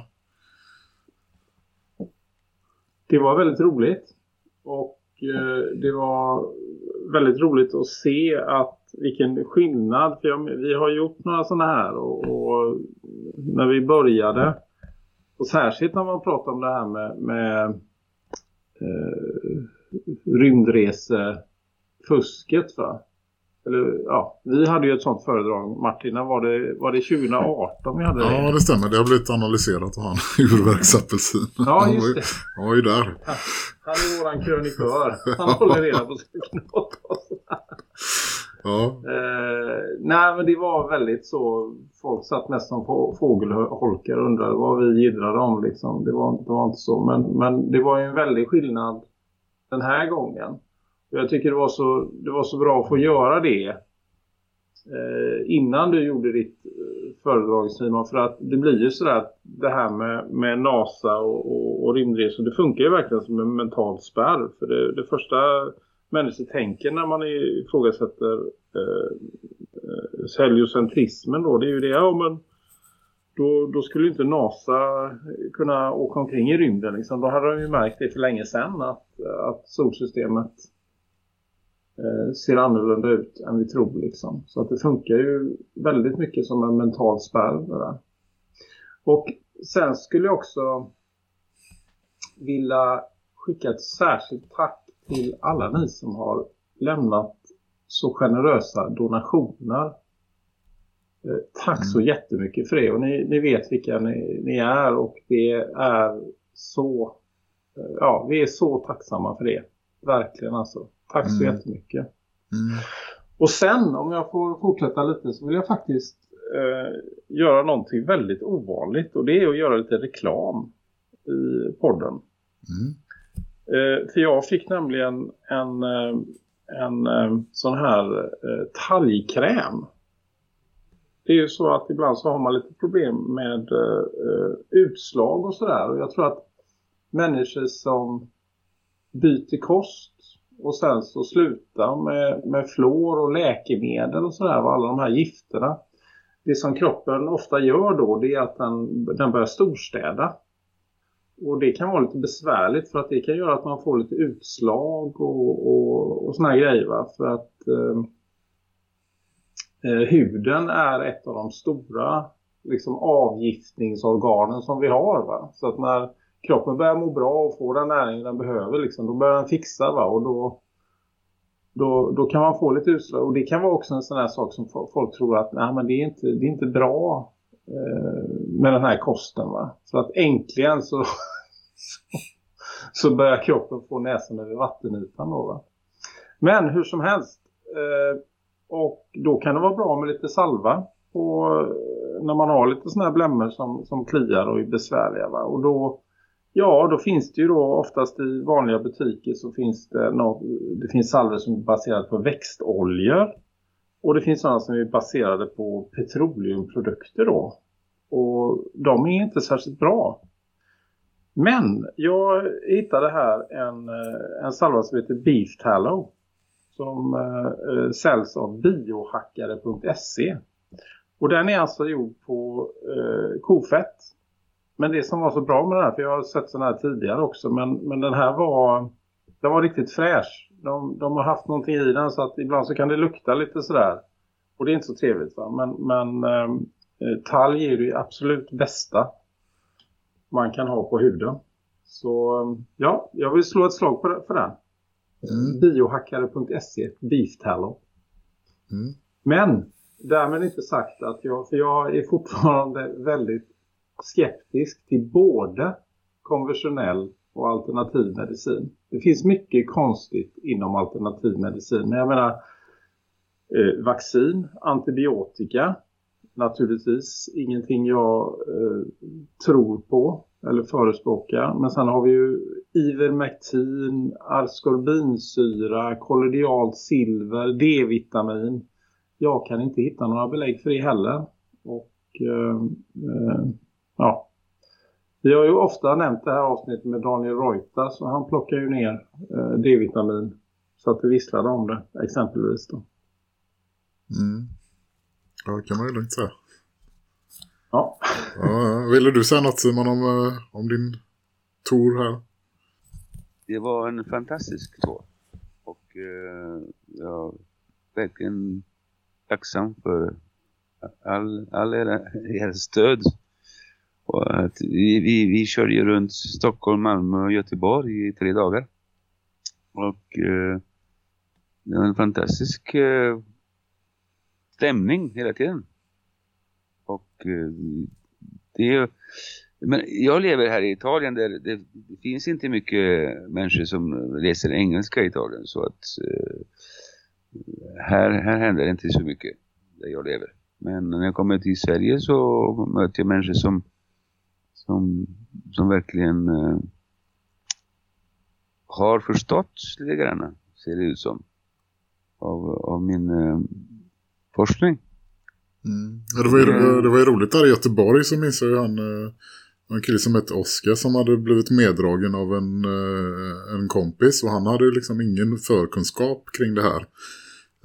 det var väldigt roligt. Och eh, det var väldigt roligt att se att vilken skillnad. För jag, vi har gjort några sådana här och, och, när vi började och särskilt när man pratar om det här med, med eh, rymdresefusket va eller ja, vi hade ju ett sånt föredrag. Martin, var det, var det 2018 vi hade det? Ja, det stämmer. Det har blivit analyserat av han, urverksapelsin. Ja, just det. Han var ju där. Han, han är våran krönikör. Han håller reda på sig Ja. Eh, nej, men det var väldigt så. Folk satt mest som fågelholkar och undrade vad vi giddrade om. Liksom. Det, var, det var inte så. Men, men det var ju en väldig skillnad den här gången. Jag tycker det var så, det var så bra att få göra det eh, innan du gjorde ditt eh, föredrag Simon. För att det blir ju sådär att det här med, med NASA och, och, och rymdresor det funkar ju verkligen som en mental spärr. För det, det första människor tänker när man ifrågasätter eh, eh heliocentrismen då, det är ju det, ja men då, då skulle inte NASA kunna åka omkring i rymden. Liksom. Då hade de ju märkt det för länge sedan att, att solsystemet ser annorlunda ut än vi tror liksom. Så att det funkar ju väldigt mycket som en mental spärr. Och sen skulle jag också vilja skicka ett särskilt tack till alla ni som har lämnat så generösa donationer. Eh, tack så mm. jättemycket för det och ni, ni vet vilka ni, ni, är och det är så eh, ja, vi är så tacksamma för det. Verkligen alltså. Tack så mm. jättemycket. Mm. Och sen, om jag får fortsätta lite så vill jag faktiskt eh, göra någonting väldigt ovanligt. Och det är att göra lite reklam i podden. Mm. Eh, för jag fick nämligen en, eh, en eh, sån här eh, talgkräm. Det är ju så att ibland så har man lite problem med eh, utslag och sådär. Och jag tror att människor som byter kost och sen så slutar med, med flor och läkemedel och sådär. Och alla de här gifterna. Det som kroppen ofta gör då det är att den, den börjar storstäda. Och det kan vara lite besvärligt för att det kan göra att man får lite utslag och, och, och såna här grejer va. För att eh, eh huden är ett av de stora liksom, avgiftningsorganen som vi har va. Så att när kroppen börjar må bra och får den näring den behöver liksom, då börjar den fixa va. Och då, då, då kan man få lite utslag. Och det kan vara också en sån här sak som folk tror att nej, men det, är inte, det är inte bra eh, med den här kosten va. Så att äntligen så, så börjar kroppen få näsan över vattenytan då va. Men hur som helst. Eh, och då kan det vara bra med lite salva. Och eh, när man har lite såna här blämmor som, som kliar och är besvärliga va. Och då, ja då finns det ju då oftast i vanliga butiker så finns det något, det finns salvor som är baserade på växtoljor. Och det finns sådana som är baserade på petroleumprodukter då. Och de är inte särskilt bra. Men jag hittade här en, eh, en salva som heter Beef Tallow. Som eh, eh säljs av biohackare.se. Och den är alltså gjord på eh, kofett. Men det som var så bra med den här, för jag har sett sådana här tidigare också. Men, men den här var, den var riktigt fräsch. De, de har haft någonting i den så att ibland så kan det lukta lite sådär. Och det är inte så trevligt va. Men, men eh, talg är det absolut bästa man kan ha på huden. Så eh, ja, jag vill slå ett slag på, för den. Mm. Biohackare.se, beef tallow. Mm. Men därmed inte sagt att jag, för jag är fortfarande väldigt skeptisk till både konventionell och alternativ medicin. Det finns mycket konstigt inom alternativ medicin. Men jag menar eh, vaccin, antibiotika, naturligtvis ingenting jag eh, tror på eller förespråkar. Men sen har vi ju ivermectin, ascorbinsyra, kollodialt silver, D-vitamin. Jag kan inte hitta några belägg för det heller. Och eh, eh, ja, vi har ju ofta nämnt det här avsnittet med Daniel Reuter så han plockar ju ner eh, D-vitamin så att det visslade om det exempelvis då. Mm. Ja, det kan man ju lugnt säga. Ja. Ja, ville du säga något Simon om, eh, om din tour här? Det var en fantastisk tour. Och eh, jag är verkligen tacksam för all, all era, era stöd. Och att vi, vi, vi körde ju runt Stockholm, Malmö och Göteborg i tre dagar. Och eh, det var en fantastisk eh, stämning hela tiden. Och eh, det är ju men jag lever här i Italien där det, det finns inte mycket människor som läser engelska i Italien så att eh, här, här händer det inte så mycket där jag lever. Men när jag kommer till Sverige så möter jag människor som som, som verkligen eh, har förstått lite grann, ser det ut som, av, av min eh, forskning. Mm. Ja, det, var ju, det var ju roligt där i Göteborg så minns jag han, eh, en kille som hette Oskar som hade blivit meddragen av en, eh, en kompis och han hade liksom ingen förkunskap kring det här.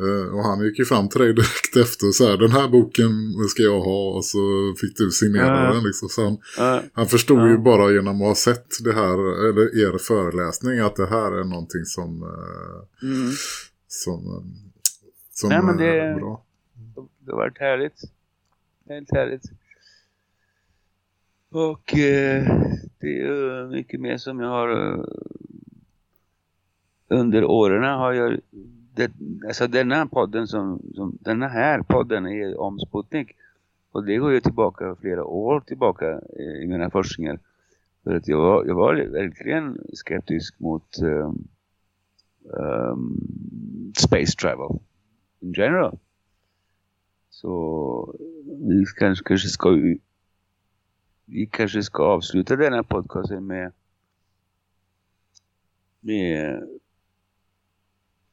Eh, Och han gick ju fram till dig direkt efter så här, den här boken ska jag ha och så fick du signera Ja. den liksom. Så han, Ja, han förstod Ja. ju bara genom att ha sett det här, eller er föreläsning att det här är någonting som, eh, mm. som, eh, som Nej, men det- är bra. Det har varit härligt. Helt härligt. Och eh, det är mycket mer som jag har under åren har jag det, alltså denna podden som, som denna här podden är om Sputnik. Och det går ju tillbaka flera år tillbaka i mina forskningar. För att jag var, jag var verkligen skeptisk mot um, um, space travel in general. Så vi kanske, kanske ska vi kanske ska avsluta denna podcasten med med,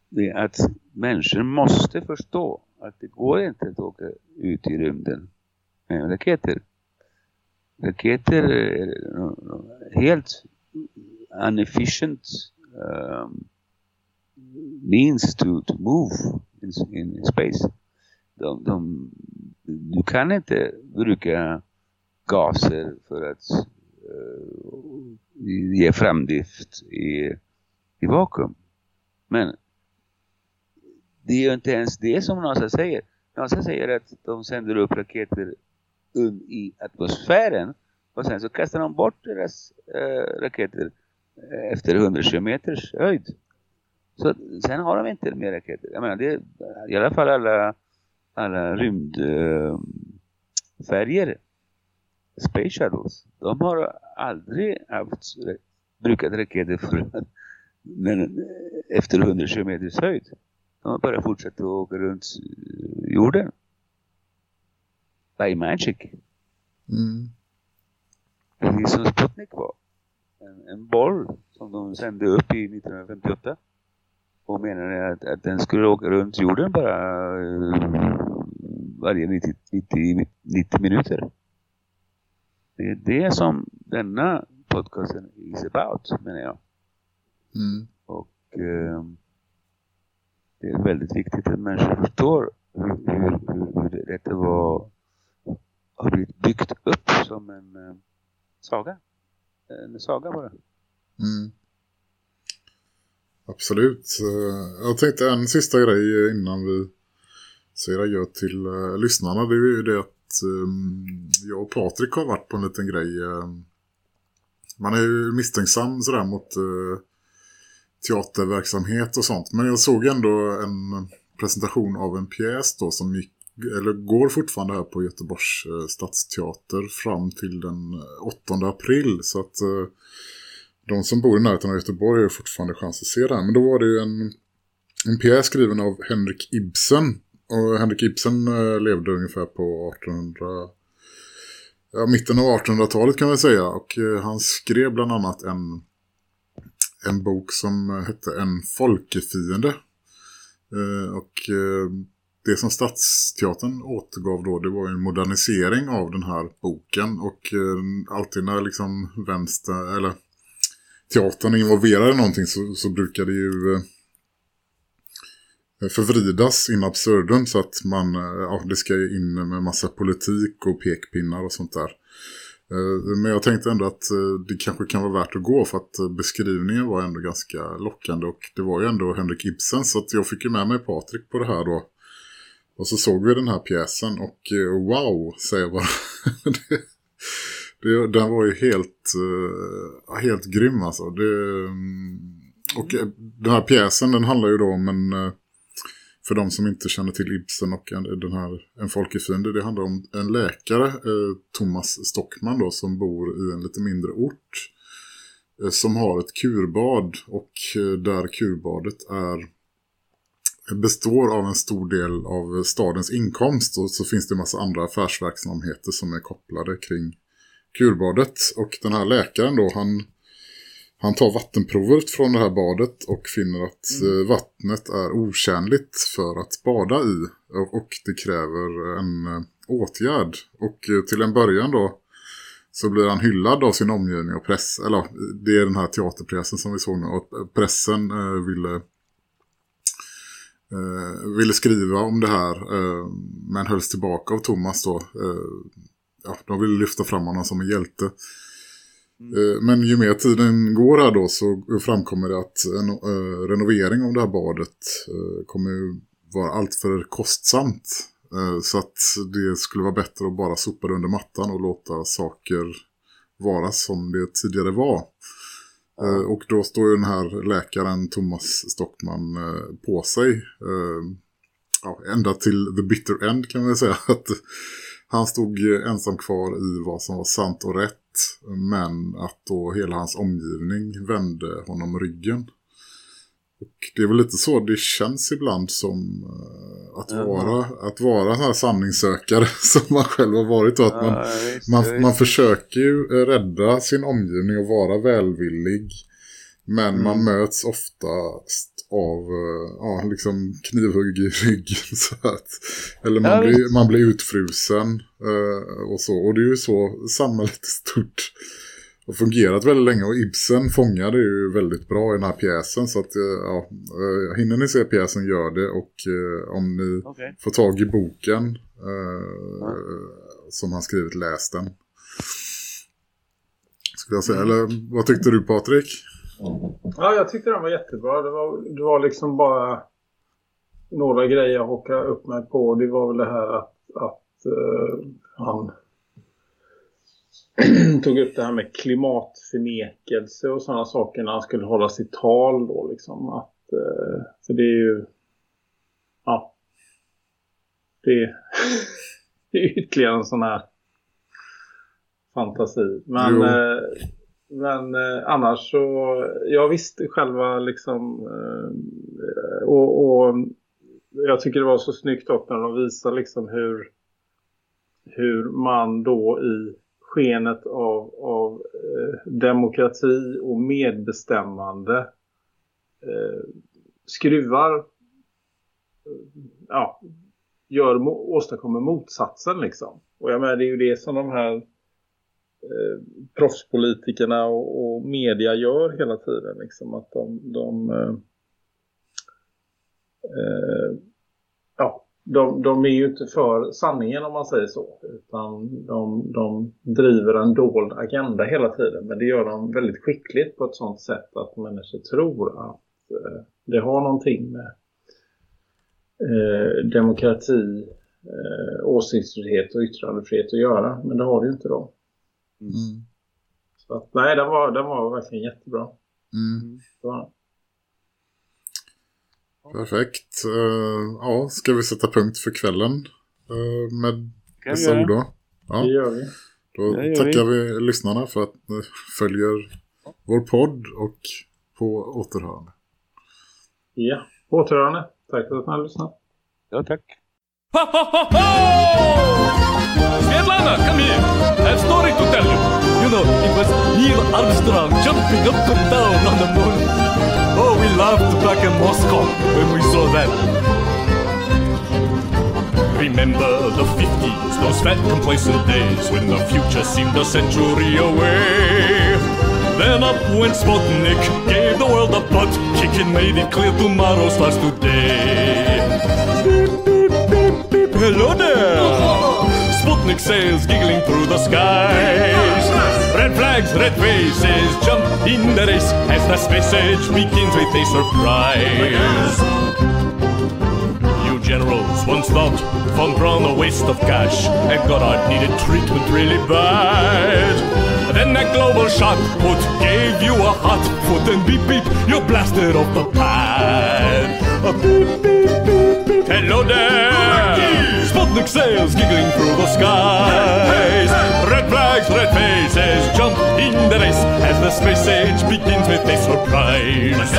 med att människor måste förstå att det går inte att åka ut i rymden med raketer. Raketer är helt inefficient um, means to, to move in, in space. De, de, du kan inte bruka gaser för att uh, ge framdrift i, i vakuum. Men det är ju inte ens det som NASA säger. NASA säger att de sänder upp raketer in i atmosfären och sen så kastar de bort deras äh, raketer eh, efter 100 kilometers höjd. Så sen har de inte mer raketer. Jag menar, det är i alla fall alla, alla rymdfärger. Eh, äh, Space Shuttles. De har aldrig haft brukat raketer för, men, efter 100 kilometers höjd. De bara fortsatt att åka runt jorden. By magic. Mm. Precis som Sputnik var. En, en boll som de sände upp i 1958. Och menade att, att den skulle åka runt jorden bara uh, varje 90, 90, 90 minuter. Det är det som denna podcasten is about, menar jag. Mm. Och uh, det är väldigt viktigt att människor förstår hur, hur, hur, hur detta var, har blivit byggt upp som en eh, saga. En saga bara. Mm. Absolut. Eh, jag tänkte en sista grej innan vi säger adjö till eh, lyssnarna. Det är ju det att ehm, jag och Patrik har varit på en liten grej. Ehm, man är ju misstänksam sådär mot eh, teaterverksamhet och sånt. Men jag såg ändå en presentation av en pjäs då som gick, eller går fortfarande här på Göteborgs eh, stadsteater fram till den eh, 8 april. Så att eh, de som bor i närheten av Göteborg har fortfarande chans att se den. Men då var det ju en, en pjäs skriven av Henrik Ibsen. Och Henrik Ibsen levde ungefär på 1800 ja, mitten av 1800-talet kan man säga. Och han skrev bland annat en, en bok som eh, hette En folkefiende. Eh, och eh, det som Stadsteatern återgav då, det var en modernisering av den här boken. Och alltid när liksom vänster, eller teatern involverade någonting så, så brukar det ju eh, förvridas in absurdum så att man, eh, ja, det ska in med massa politik och pekpinnar och sånt där. Eh, men jag tänkte ändå att eh, det kanske kan vara värt att gå för att eh, beskrivningen var ändå ganska lockande och det var ju ändå Henrik Ibsen så att jag fick ju med mig Patrik på det här då. Och så såg vi den här pjäsen och wow, säger jag bara. det, det, den var ju helt, helt grym alltså. Det, mm, och den här pjäsen den handlar ju då om en, för de som inte känner till Ibsen och en, den här En folkefiende, det handlar om en läkare, eh, Thomas Stockman då, som bor i en lite mindre ort. Eh, som har ett kurbad och eh, där kurbadet är består av en stor del av stadens inkomst och så finns det en massa andra affärsverksamheter som är kopplade kring kurbadet. Och den här läkaren då, han, han tar vattenprovet från det här badet och finner att mm. vattnet är otjänligt för att bada i. Och det kräver en eh, åtgärd. Och eh, till en början då så blir han hyllad av sin omgivning och press. Eller det är den här teaterpressen som vi såg nu. Och pressen eh, ville, eh, ville skriva om det här. Eh, men hölls tillbaka av Thomas då. Eh, ja, de vill lyfta fram honom som en hjälte. Mm. Men ju mer tiden går här då så framkommer det att en uh, renovering av det här badet uh, kommer vara allt för kostsamt. Uh, så att det skulle vara bättre att bara sopa det under mattan och låta saker vara som det tidigare var. Mm. och då står ju den här läkaren Thomas Stockman på sig. ja, ända till the bitter end kan man säga att han stod ensam kvar i vad som var sant och rätt. Men att då hela hans omgivning vände honom ryggen. Och det är väl lite så det känns ibland som uh, att, vara, att vara här sanningssökare som man själv har varit. Och att man, man, man försöker ju rädda sin omgivning och vara välvillig Men man möts oftast av eh, ja, liksom knivhugg i ryggen. Så att, eller man, Ja, blir, man blir utfrusen eh, och så. Och det är ju så samhället stort och fungerat väldigt länge. Och Ibsen fångade ju väldigt bra i den här pjäsen. Så att, eh, ja, hinner ni se pjäsen, gör det. Och om ni Okej. får tag i boken eh, som han skrivit, läs den. Skulle jag säga. Eller vad tyckte du Patrik? Ja, jag tyckte den var jättebra. Det var, det var liksom bara några grejer jag hockade upp mig på. Det var väl det här att, att eh, han tog upp det här med klimatförnekelse och sådana saker när han skulle hålla sitt tal då liksom. Att, eh, för det är ju ja det, det är ytterligare en sån här fantasi. Men, Jo men eh, annars så, jag visste själva liksom, eh, och, och jag tycker det var så snyggt också när de visar liksom hur, hur man då i skenet av, av eh, demokrati och medbestämmande eh, skruvar ja, gör, åstadkommer motsatsen liksom. Och jag menar det är ju det som de här eh, proffspolitikerna och, och media gör hela tiden liksom. Att de, de eh, eh, ja, de, de är ju inte för sanningen om man säger så. Utan de, de driver en dold agenda hela tiden. Men det gör de väldigt skickligt på ett sånt sätt att människor tror att eh, det har någonting med eh, demokrati, eh, åsiktsfrihet och yttrandefrihet att göra. Men det har det ju inte då. Mm. Så att, nej, den var, den var verkligen jättebra. Mm. Var den. Perfekt. Eh, ja, ska vi sätta punkt för kvällen uh, med Kan vi dessa ord då? Ja, Det gör vi. då gör tackar vi. lyssnarna för att ni följer vår podd och på återhörande. Ja, återhörande. Tack för att ni har lyssnat. Ja, tack. Ho, ho, ho, ho! Svetlana, come here. I have story to tell you. You know, it was Neil Armstrong jumping up and down on the moon. Oh, we laughed back in Moscow when we saw that. Remember the 50s, those fat complacent days when the future seemed a century away. Then up went Sputnik, gave the world a butt kick and made it clear tomorrow starts today. Hello there! Sputnik sails giggling through the skies. Red flags, red faces, jump in the race as the space age begins with a surprise. You generals once thought von Braun a waste of cash and Goddard needed treatment really bad. Then that global shot put gave you a hot foot and beep beep, you're blasted off the pad. A beep beep beep. Hello there! Sputnik sails giggling through the skies. Red flags, red faces, jump in the race as the space age begins with a surprise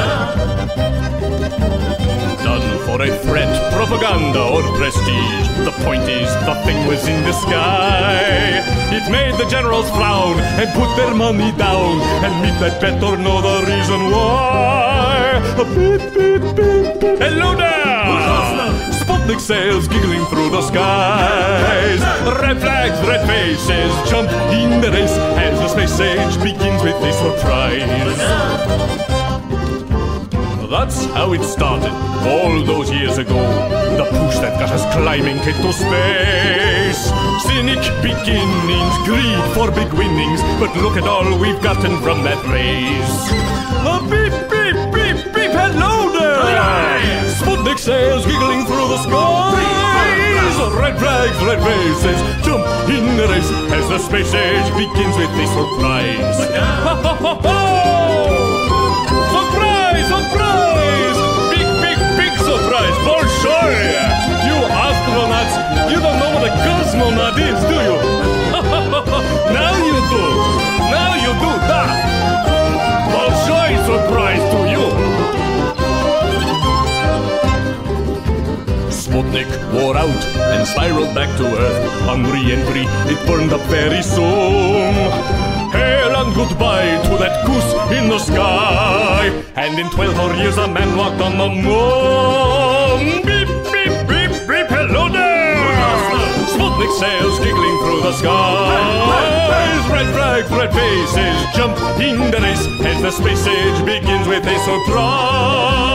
done for a threat, propaganda, or prestige. The point is, the thing was in the sky. It made the generals frown and put their money down and meet that bet or know the reason why. Beep, beep, beep. Hello there! Sputnik sails giggling through the skies. Red flags, red faces, jump in the race as the space age begins with a surprise. That's how it started all those years ago. The push that got us climbing into space. Cynic beginnings, greed for big winnings. But look at all we've gotten from that race. A beep, beep, beep, beep, hello Sputnik sails giggling through the skies. Red flags, red faces, jump in the race as the space age begins with a surprise. Surprise! Surprise! Big, big, big surprise! Bolshoi! You astronauts, you don't know what a cosmonaut is, do you? now you do! Now you do that! Bolshoi surprise to you! Sputnik wore out and spiraled back to Earth. On re-entry, it burned up very soon. Hail and goodbye to that goose in the sky. And in 12 more years, a man walked on the moon. Beep, beep, beep, beep, hello there! Sputnik sails giggling through the skies. Red flags, red faces, jump in the race as the space age begins with a surprise!